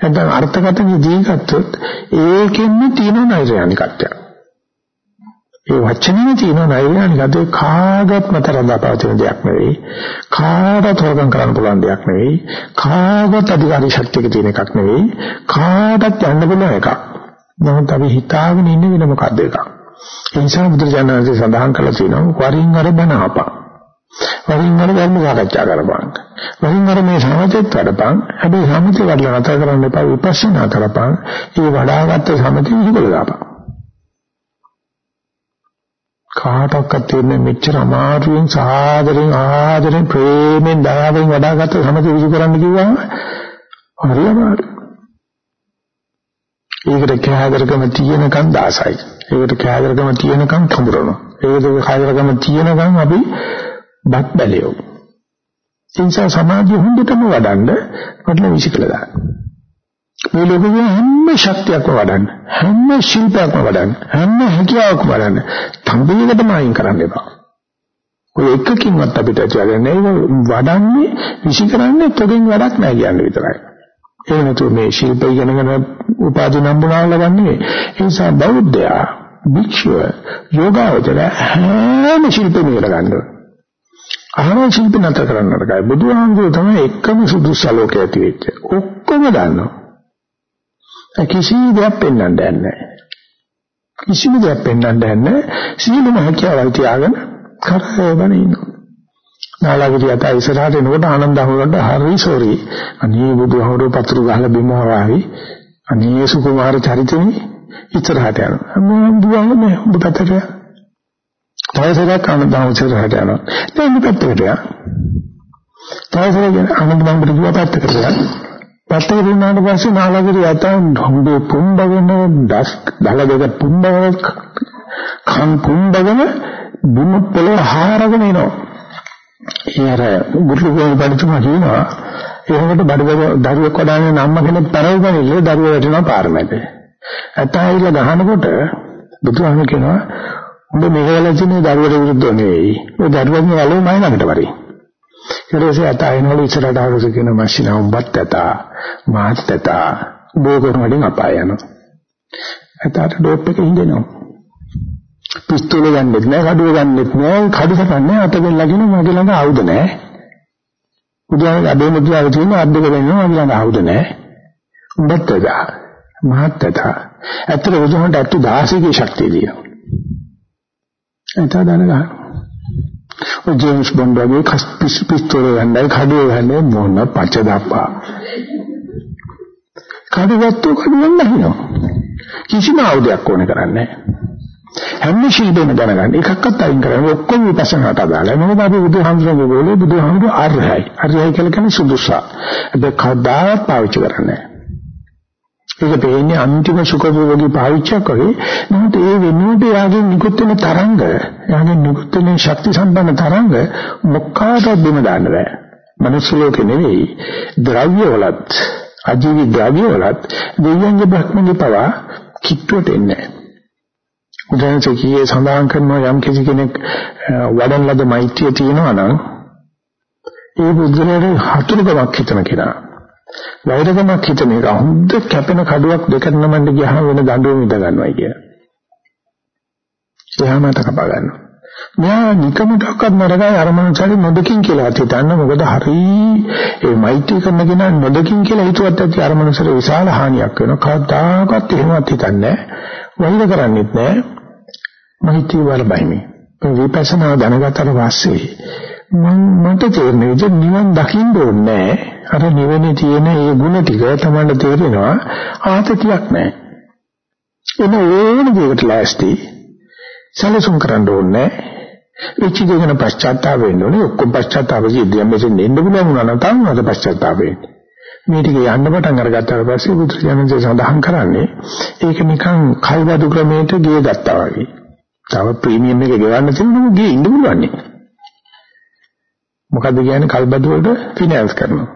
නැත්නම් අර්ථකථන දී ගත්තොත් ඒකෙන්න තියෙන නෛර්යානිකත්වයක්. ඒ වචනේ තියෙන නෛර්යානිකද කාගත් මත රඳාපවතින දෙයක් නෙවෙයි කාටත් හොරගම් කරන්න පුළුවන් දෙයක් නෙවෙයි කාගත් අධිකාරී ශක්තියක තියෙන එකක් නෙවෙයි කාටත් යන්න පුළුවන් එකක් නමුත් අපි හිතාගෙන ඉන්නේ වෙන මොකද්ද එකක්. ඒ නිසා බුදුරජාණන්සේ සඳහන් කළා තියෙනවා වරින් වර බණ අපා. වරින් වර ධර්ම සාකච්ඡා කරපන්. වරින් වර මේ සමතෙත් වැඩපන්. හැබැයි සමතේ වඩලා නැතර කරන්න එපා විපස්සනා කරපන්. ඒ වඩාගත්ත සමතේ විහිදලා දාපන්. කාටවත් තේරෙන්නේ මෙච්චර අමාරුවෙන් සාදරෙන් ආදරෙන් ප්‍රේමෙන් දයාවෙන් වඩාගත්ත සමතේ විසු කරන්න කිව්වම හරි අමාරුයි. ඒකට කෑදරකම තියෙනකන් දාසයි. ඒකට කෑදරකම තියෙනකන් කඹරනවා. ඒකට කෑදරකම තියෙනකන් අපි බත් බැලියෝ. ඉන්සා සමාධිය හොඳටම වඩන්න මටල විසිකලා දාන්න. මේ ලෝකයේ හැම ශක්තියක්ම වඩන්න, හැම ශිල්පයක්ම වඩන්න, හැම හැකියාවක්ම වඩන්න. තඹේකටම අයින් කරන්න එපා. ඔය එකකින්වත් අපිට ඇතිවෙන්නේ වඩන්නේ විසිකරන්නේ තොගෙන් වැඩක් නැහැ කියන්නේ විතරයි. ඒ නැතුව මේ ශිල්ප ඉගෙනගෙන උපාධි නම්බුනා ලබන්නේ ඒ නිසා බෞද්ධයා භික්ෂුව යෝගාවචර හැම ශිල්පෙම ඉගෙන ගන්නවා. අහන ශිල්ප නැතර කරන්න නරකයි. බුදුහාමුදුරුවෝ තමයි එකම සුදුසු ශලෝකය ඇති වෙච්ච. ඔක්කොම දන්නවා. කිසි දෙයක් පෙන්වන්න නැහැ. කිසිම දෙයක් පෙන්වන්න නැහැ. සීලම හැකියාවල් තියාගෙන කරේවන ඉන්නවා. නාලගිරිය අත ඉස්සරහට එනකොට ආනන්ද අහුරන්ට හරි සෝරි. අනේ බුදුහාමුදුරුවෝ පතුරු ගහලා බිම වවාවි. අනේ සුකුමාර චරිතනේ ඉස්සරහට යනවා. මම බුදුහාමුදුරුවෝ මේ ඔබ පැත්තට තවසරයක් ආනන්ද අහුරන්ට යනවා. දැන් මේ පැත්තට යනවා. තවසරයක් ආනන්ද මංගල දුව පැත්තට යනවා. පැත්තට දුන්නාට පස්සේ නාලගිරිය අත හොඳේ පුම්බගෙන දස් දල දෙක පුම්බගෙන කන් පුම්බගෙන බුම පොළොව හාරගෙන එනවා. ඒ අර ගුරුතුමෝ බඩතුමා කියනවා එහෙකට බඩවල දරුවෙක් වඩාගෙන අම්ම කෙනෙක් තරවගන්නේ දරුවා වැටෙනවා පාර මැද. අතයිල ගහනකොට බුදුහාම කියනවා උඹ මෙහෙවල තියෙන දරුවට විරුද්ධව නෙවෙයි. ඔය දරුවගේ වලෝ මයි ළඟට වරේ. ඊට පස්සේ අතයිනවල ඉස්සරහට ආවොත් කියන මැෂිනා උඹත් ඇතා මාත් ඇතා බෝකරන වලින් අපාය යනවා. අතට ඩෝප් එක හින්දෙනවා. පිස්තෝල ගන්නෙත් නෑ කඩුව ගන්නෙත් නෑ කඩු සටන්නේ අතෙන් ලගින මගේ ළඟ ආයුධ නෑ. උදාහරණ අදේ මුද්‍රාව තියෙන අද්දක වෙනවා මගේ ළඟ ආයුධ නෑ. උඹත් එදා මහත් එදා ඇත්තට උදාහරණට අතු 16 ශක්තිය තියෙනවා. එතන දැනගන්න ඔය ජේම්ස් බොන්ඩ් වගේ කස් පිස්තෝල ගන්නයි කඩුව ගන්නේ මොන පචදප්පා කඩුවත්තු කඩුවෙන් නැහිනවා. කිසිම ආයුධයක් ඕනේ කරන්නේ නැහැ. හැම ශිල්පෙම දැනගන්න එකක්වත් අයින් කරන්න ඔක්කොම විපස්සනාට අදාළයි. මොකද අපි බුදුහාමුදුරුවෝ ගෝලේ බුදුහාමුදුරුවෝ ආර්යයි ආර්යයි කියලා කියන්නේ සුදුසා. ඒක කවදාවත් පාවිච්චි කරන්නේ ඒක දෙන්නේ අන්තිම සුඛභෝගී පාවිච්චියක් වගේ නමුත් ඒ වෙනුවට යාගේ නිකුත් වෙන තරංග යාගේ නිකුත් වෙන ශක්ති සම්පන්න තරංග මොකකාටවත් බිම දාන්න බෑ. මනුස්ස ලෝකේ නෙවෙයි. ද්‍රව්‍ය වලත් අජීවී ද්‍රව්‍ය වලත් දෙවියන්ගේ බ්‍රහ්මගේ පවා කිට්ටුවට එන්නේ නැහැ උදාහරණයක් කීයේ සඳහන් කරනවා යම් කිසි කෙනෙක් වඩන ලද මෛත්‍රිය තියෙනවා නම් ඒ බුද්ධලේ හතුරුකමක් හිතන කෙනා. වෛරකමක් හිතන එක හොඳ කැපෙන කඩුවක් දෙකට නමන්න ගියාම වෙන දඬුවම ඉඳ ගන්නවා කිය. එයාම තකපා ගන්නවා. මෙයා නිකමටවත් නරගයි අර මනුස්සයාගේ නොදකින් කියලා හිතන්න මොකද හරි ඒ මෛත්‍රී කරන කෙනා නොදකින් කියලා හිතුවත් ඇති අර මනුස්සයාට විශාල හානියක් වෙනවා. කවදාකවත් එහෙමත් හිතන්නේ නැහැ. වෛර කරන්නේත් නැහැ. මෛත්‍රී වල බයිමි. විපස්සනා දැනගත්තට පස්සේ මම මට තේරෙන්නේ ඉතින් නිවන් දකින්න ඕනේ අර නිවනේ තියෙන ඒ ಗುಣ ටික තමයි තේරෙනවා ආතතියක් නැහැ. එන ඕන දෙයකට ලෑස්ති සැලසුම් කරන්න ඕනේ වෙච්ච දේ ගැන පශ්චාත්තාප වෙන්න ඕනේ ඔක්කොම පශ්චාත්තාප සිද්ධියක් මෙතෙන් එන්න පුළුවන් වුණා නම් තමයි අද පශ්චාත්තාප වෙන්නේ. මේ ටික යන්න පටන් අරගත්තාට පස්සේ බුදුසසුනේ සඳහන් කරන්නේ ඒක නිකන් කල්බදු ක්‍රමයට ගිය ගත්තා වගේ. තව ප්‍රීමියම් එක ගෙවන්න තියෙනවා ගියේ ඉන්න පුළුවන් නේ. මොකද කියන්නේ කල්බදු වලට ෆිනෑන්ස් කරනවා.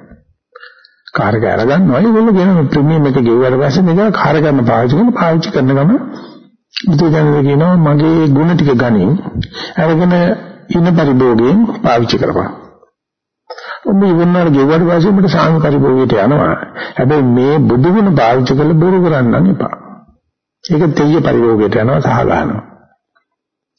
කාර් එක අරගන්නවා. ඒගොල්ලෝ කියන ප්‍රීමියම් එක ගෙවුවට පස්සේ මේක කාර් ගන්න පාවිච්චි කරන පාවිච්චි කරන ගම බුදුදහමේ කියනවා මගේ ಗುಣ ටික ගනින් අරගෙන ඉන්න පරිභෝගයෙන් පාවිච්චි කරපන්. ඔබ ඉවන්නාර ගෙවුවට පස්සේ ඔබට සාමි පරිභෝගයට යනවා. හැබැයි මේ බුදු ගුණ පාවිච්චි කරලා බොරු කරන්න එපා. ඒක තෙය පරිභෝගයට යනවා සහ ගන්නවා.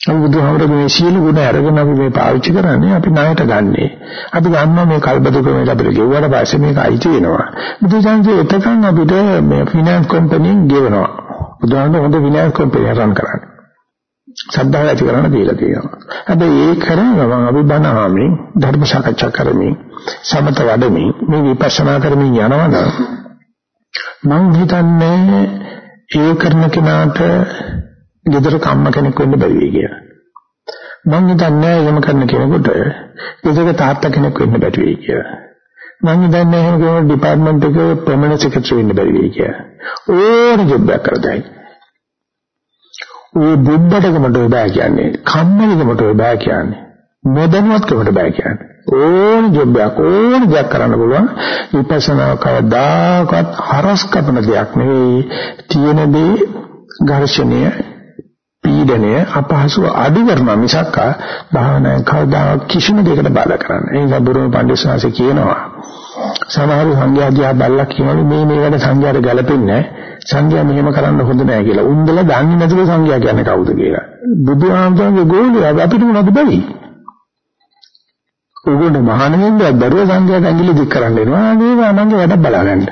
අපි බුදුහාමරගේ මේ සීල ගුණ අරගෙන අපි මේ පාවිච්චි කරන්නේ අපි ණයට ගන්නෙ. අපි ගන්නවා මේ කල්පදුක මේ අපිට ගෙවුවට පස්සේ මේක අයිති වෙනවා. බුදුසංසේ එතකන් අපිට මේ ෆිනෑන්ස් කම්පැනිෙන් ගෙවනවා. බුදුහාමුදුරුවෝ හොඳ විනයක්කම් පෙරහරන් කරන්නේ. සද්ධාව ඇති කරන්න දීලා තියෙනවා. හැබැයි ඒ කරන ගමන් අපි බණාමින් ධර්ම සාකච්ඡා කරමින් සමත වඩමින් මේ විපස්සනා කරමින් යනවනම් මම හිතන්නේ ඒ කරන කෙනාට gedara කම්ම කෙනෙක් වෙන්න බැරි වෙයි කියලා. මම හිතන්නේ එහෙම කරන කෙනෙකුට gedara තාත්තා කෙනෙක් වෙන්න බැරි වෙයි කියලා. මම හිතන්නේ එහෙම කෙනෙකුට ඩිපාර්ට්මන්ට් එකේ ප්‍රමණ සෙක්‍රටරි වෙන්න බැරි වෙයි කියලා. ඕන ජොබ් එකක් කරදයි. ඒ බුද්ධඩකමට බෑ කියන්නේ කම්මැලිකමට බෑ කියන්නේ නොදැනුවත්කමට බෑ කියන්නේ ඕන ජොබ් එකක් ඕන දෙයක් කරන්න පුළුවන් විපස්සනා කවදාකවත් හරස් කපන දෙයක් නෙවෙයි තියෙන දේ ඝර්ෂණය පීඩනය අපහසුව අඩු කරන මිසක් භාවනාවෙන් කවදා කිසිම දෙයකට බාධා කරන්නේ. ඒ නිසා බුරුම පඬිස්සාසි කියනවා සමහර සංඝයා දිහා බැලලා කියනවා මේ මේ වැඩ සංඝයාට ගැලපෙන්නේ සංඝයා මෙහෙම කරන්න හොඳ නෑ කියලා. උන්දලා දන්නේ නැතුව සංඝයා කියන්නේ කවුද කියලා. බුදුහාමුදුරන්ගේ ගෝලිය අපිට මොනවද බැරි? උගොඩ මහානෙන්ද දරුව සංඝයාට ඇඟිලි දික් කරන්න එනවා. මේක අනංගේ වැඩ බලාගන්න.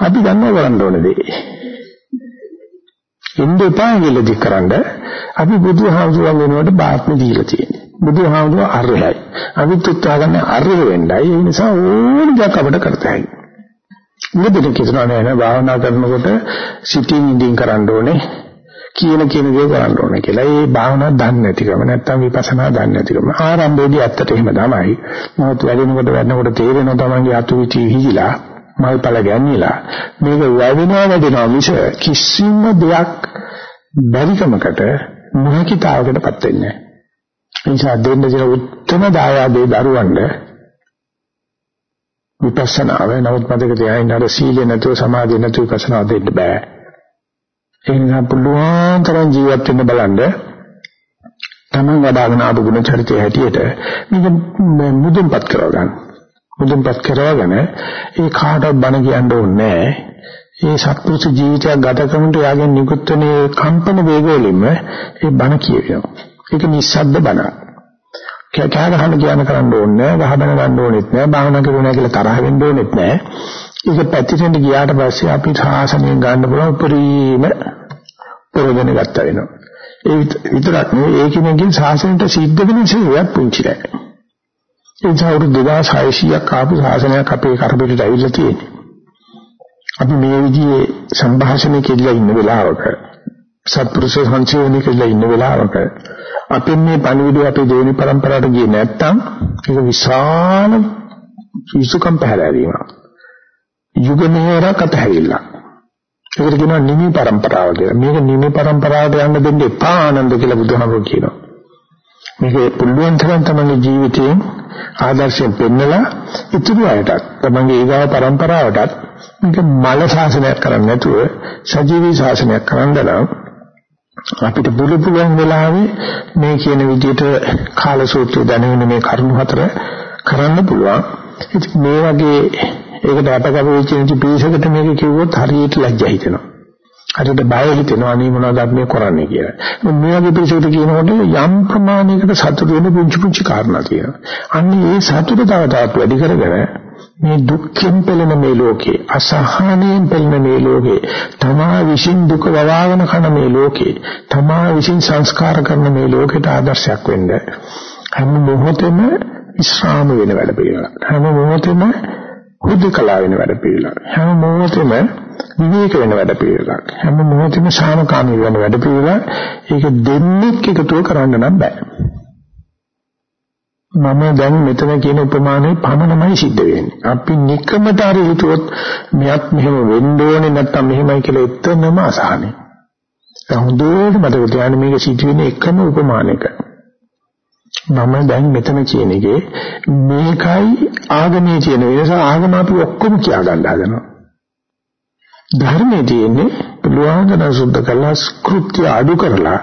අපි ගන්නව කරන්න ඕනේ දේ. ඉන්න එපා ඇඟිලි දික් කරන්න. අපි බුදුහාමුදුරන් වෙනුවට බාත්ම දීලා තියෙන්නේ. බුදුහාමුදුර අරහයි. අවිත් උත්සාහ ගන්න අරහ වෙන්නයි. ඒ නිසා ඕන දෙයක් අපිට කරතයි. මොකද කියනවා නෑ භාවනා කරනකොට සිටින් ඉඳින් කරන්න ඕනේ. කියන කියන දේ කරන්න ඕනේ කියලා. ඒ භාවනා දන්නේ නැතිකම නැත්තම් විපස්සනා දන්නේ නැතිකම. ආරම්භයේදී ඇත්තට එහෙම තමයි. නමුත් වැඩෙනකොට වැඩනකොට තේරෙනවා තමන්ගේ අතු විචි හිහිලා මල්පල ගැන්නිලා මේක වැවෙනවා වැඩෙනවා මිස කිසිම දෙයක් බැරිකමකට නොහැකිතාවකටපත් වෙන්නේ නැහැ. නිසා දෙන්න දෙන උත්තම දායාදේ දරුවන්ට විපස්සනාව නමුත් මතක තියාගන්න අර සීලය නැතුව සමාධිය නැතුව විපස්සනා දෙන්න බෑ. ඒ නිසා පුළුවන් තරම් ජීවත් වෙන්න බලන්න තමන් වඩාගෙන ආපු ගුණ චරිතය හැටියට මේක මුදුන්පත් කරගන්න. මුදුන්පත් කරවගෙන ඒ කාටවත් බණ කියන්න ඕනේ ඒ සත්පුරුෂ ජීවිතයක් ගත කරනට යාගෙන් නිකුත් වෙන කම්පන වේග වලින්ම ඒ බණ කියවෙනවා. ඒක නිස්සද්ද බණ. කෑ ගහන්න කියන කරන්න ඕනේ නැහැ, වහබන ගන්න ඕනෙත් නැහැ, භාවනා කරුණා කියලා තරහ වෙන්න ඕනෙත් නැහැ. ඒක පැතිරෙන්න ගියාට පස්සේ අපි සාසනයෙන් ගන්න පුළුවන් උපරිම ප්‍රයෝජන ගන්න වෙනවා. ඒ විතරක් නෙවෙයි ඒකිනෙකින් සාසනයට සිද්ධ වෙන සේවයක් පුංචි නැහැ. එනිසා අවුරුදු 2600ක් ආපු ශාසනයක් අපේ කරපිටට ඇවිල්ලා තියෙනවා. අපි මේ විදිහේ සංభాෂණේ කියලා ඉන්න වෙලාවක සත්පුරුෂ සංචයෝනේ කියලා ඉන්න වෙලාවක අපි මේ පණිවිඩය අපේ දෙවෙනි પરම්පරාවට ගියේ නැත්තම් ඒක විශාල විසුකම් පැහැරීමක්. යුග මෙහෙරක් අතහැරිලා. ඒකට කියනවා නිමි પરම්පරාව කියලා. මේක නිමි પરම්පරාවට යන්න දෙන්න එපා ආනන්ද කියලා බුදුහාමුදුරුවෝ කියනවා. මේක පුළුවන් තරම් තමයි ජීවිතේ ආදර්ශයෙන් පෙන්නලා ඉතුරු අයටත් තමන්ගේ ඊගාව પરම්පරාවටත් මේක මල ශාසනයක් කරන්නේ නැතුව සජීවී ශාසනයක් කරන්න නම් අපිට බුදු පුළුවන් වෙලාවේ මේ කියන විදිහට කාලසූත්‍රය දැනෙන මේ කරුණු හතර කරන්න පුළුවන්. ඉතින් මේ වගේ ඒකට අපකප වෙච්ච පිළිසකට මේක කිව්වොත් හරියට ලැජ්ජා හිතෙනවා. හරියට බය හිතෙනවා අනේ මොනවද අපි කරන්නේ කියලා. මේ වගේ පිළිසකට කියනකොට යම් ප්‍රමාණයකට සතුට වෙන පුංචි පුංචි කාරණා තියෙනවා. අන්න ඒ සතුට තව තවත් වැඩි කරගෙන මේ දුක්ඛෙන් පෙළෙන මේ ලෝකේ අසහනයෙන් පෙළෙන මේ ලෝකේ තමා විසින් දුක වවාගෙන කරන මේ ලෝකේ තමා විසින් සංස්කාර කරන මේ ලෝකෙට ආදර්ශයක් වෙන්න හැම මොහොතෙම විශ්‍රාම වෙන වැඩ පිළිවෙලක් හැම මොහොතෙම හුදකලා වෙන වැඩ පිළිවෙලක් හැම මොහොතෙම විවේක වෙන වැඩ පිළිවෙලක් හැම මොහොතෙම සාමකාමී වෙන වැඩ පිළිවෙලක් ඒක දෙන්නෙක් එකතුව කරන්න නම් බෑ මම දැන් මෙතන කියන උපමානේ පමණමයි සිද්ධ වෙන්නේ. අපි නිකමට හරි හිතුවොත් මෙයක් මෙහෙම වෙන්න ඕනේ නැත්තම් මෙහෙමයි කියලා එතනම අසහනේ. දැන් හොඳට මතක තියාගන්න මේක සිද්ධ වෙන්නේ එකම උපමානයක. මම දැන් මෙතන කියන එකේ මේකයි ආගමේ තියෙන වෙනස ආගම අපි ඔක්කොම කියා ගන්න හදනවා. ධර්මයේ තියෙන්නේ පුළුවන් සුද්ධ කළා ස්කෘත්‍ය අඩු කරලා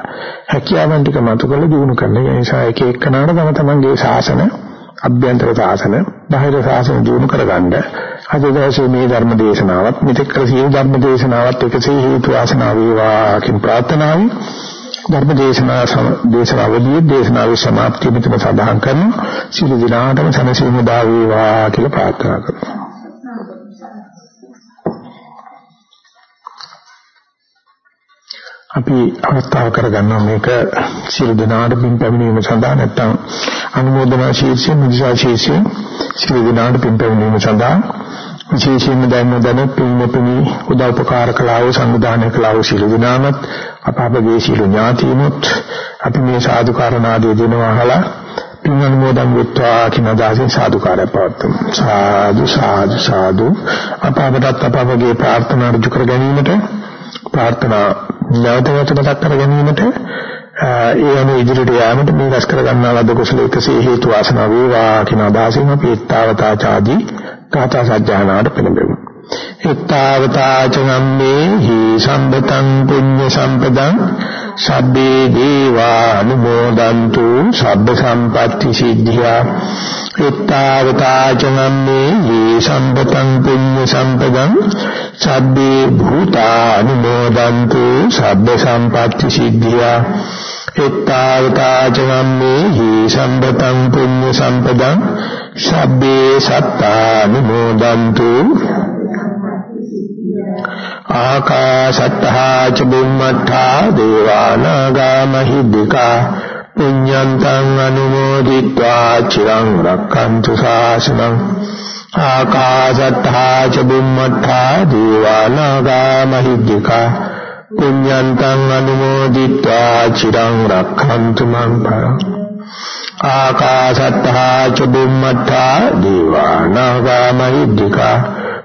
හැකියාවන් ටික මතු කරලා දිනු කරන. ඒ නිසා එක එක්කනාට තම තමන්ගේ ශාසන අභ්‍යන්තර ශාසන බාහිර ශාසන දිනු කරගන්න අද දවසේ මේ ධර්ම දේශනාවත් මෙතෙක් කළ සියලු ධර්ම දේශනාවත් එකසේ හේතු වාසනා වේවා කියන ප්‍රාර්ථනාවයි ධර්ම දේශනා දේශනාවලියේ දේශනාවේ સમાප්තිය මෙතන සඳහන් කරන සියලු දිනාටම සනසීම දා වේවා කියලා ප්‍රාර්ථනා කරනවා අපි අවස්ථාව කරගන්නවා. මේක සියලු දෙනාට පින් පැමිණීම සඳහා නැත්නම් අනුමೋದනා ශීර්ෂයෙන් මුදිසා ශීර්ෂයෙන් සියලු දෙනාට පින් පැමිණීම සඳහා විශේෂයෙන්ම දැන් නොදැන පින්මපිනි උදව් උපකාර කළා වූ සංවිධානය කළා වූ සියලු දෙනාමත් අප අපගේ සියලු ඥාතීනොත් අපි මේ සාදුකාරණාදී දෙනවා අහලා පින් අනුමෝදන් වෙත්වා කියන අදහසින් සාදුකාරය පවත්වමු. සාදු සාදු සාදු. අප අපටත් අප අපගේ ප්‍රාර්ථනා ඍජු කර ගැනීමට ප්‍රාර්ථනා නැවත නැවත මතක් කර ගැනීමට ඒ අනුව ඉදිරියට යාමට මේ රැස් කර ගන්නා ලද කුසල එකසේ හේතු වාසනා වේවා කියන අදහසින් අපි ඊත්තාවතාචාදී කාථා සජ්ජානාට පෙළඹෙමු. ඊත්තාවතාචනම්මේ හි සම්බතං පුඤ්ඤ සම්පදං සබ්බේ දේවානුමෝදන්තු සබ්බ සම්පatti සිද්ධියා ඊත්තාවතාචනම්මේ හි සම්බතං පුඤ්ඤ සම්පදං සබ්බේ භූතානුමෝදන්තු සබ්බ සම්පatti සිද්ධියා එත්තාවතාචනම්මේ හි සම්බතං පුඤ්ඤ සම්පදං සබ්බේ සත්තානුමෝදන්තු ආකාශත්තා ච බුම්මත්තා දේවානාගා මහිද්దికා පුඤ්ඤන්තං අනුමෝදිत्वा චිරං රක්ඛන්තු ශාසනං ආකාශත්තා ච බුම්මත්තා දේවානාගා මහිද්దికා පුඤ්ඤන්තං අනුමෝදිत्वा චිරං රක්ඛන්තු මං පරං ආකාශත්තා ච බුම්මත්තා දේවානාගා මහිද්దికා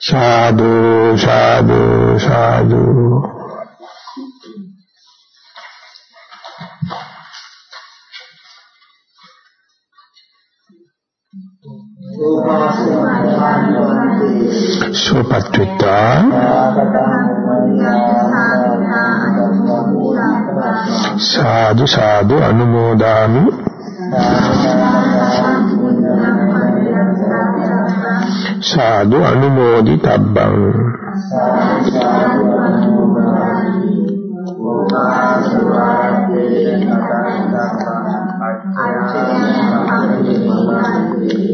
සාදු සාදු සාදු සුපත්විතා සාදු සාදු අනුමෝදාමි සාදු අනුමෝදි තබ්බං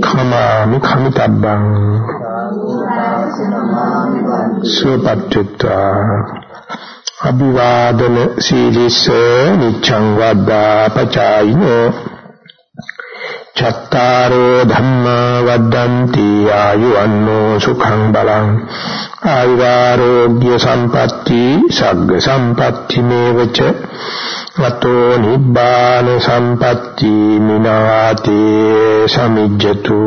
කමාමි කමිතබ්බං. සුපත්විතා අභිවාදන සීලිස නිච්ඡං වද්දා පචායිනෝ චත්තාරෝ ධම්මා වද්දන්ති ආයුවන්නෝ සුඛං බලං ආයුරෝග්‍ය සම්පatti සග්ග සම්පatti මේවච වතෝ නිබ්බාන සම්පatti මිනාතේ සමිජ්ජතු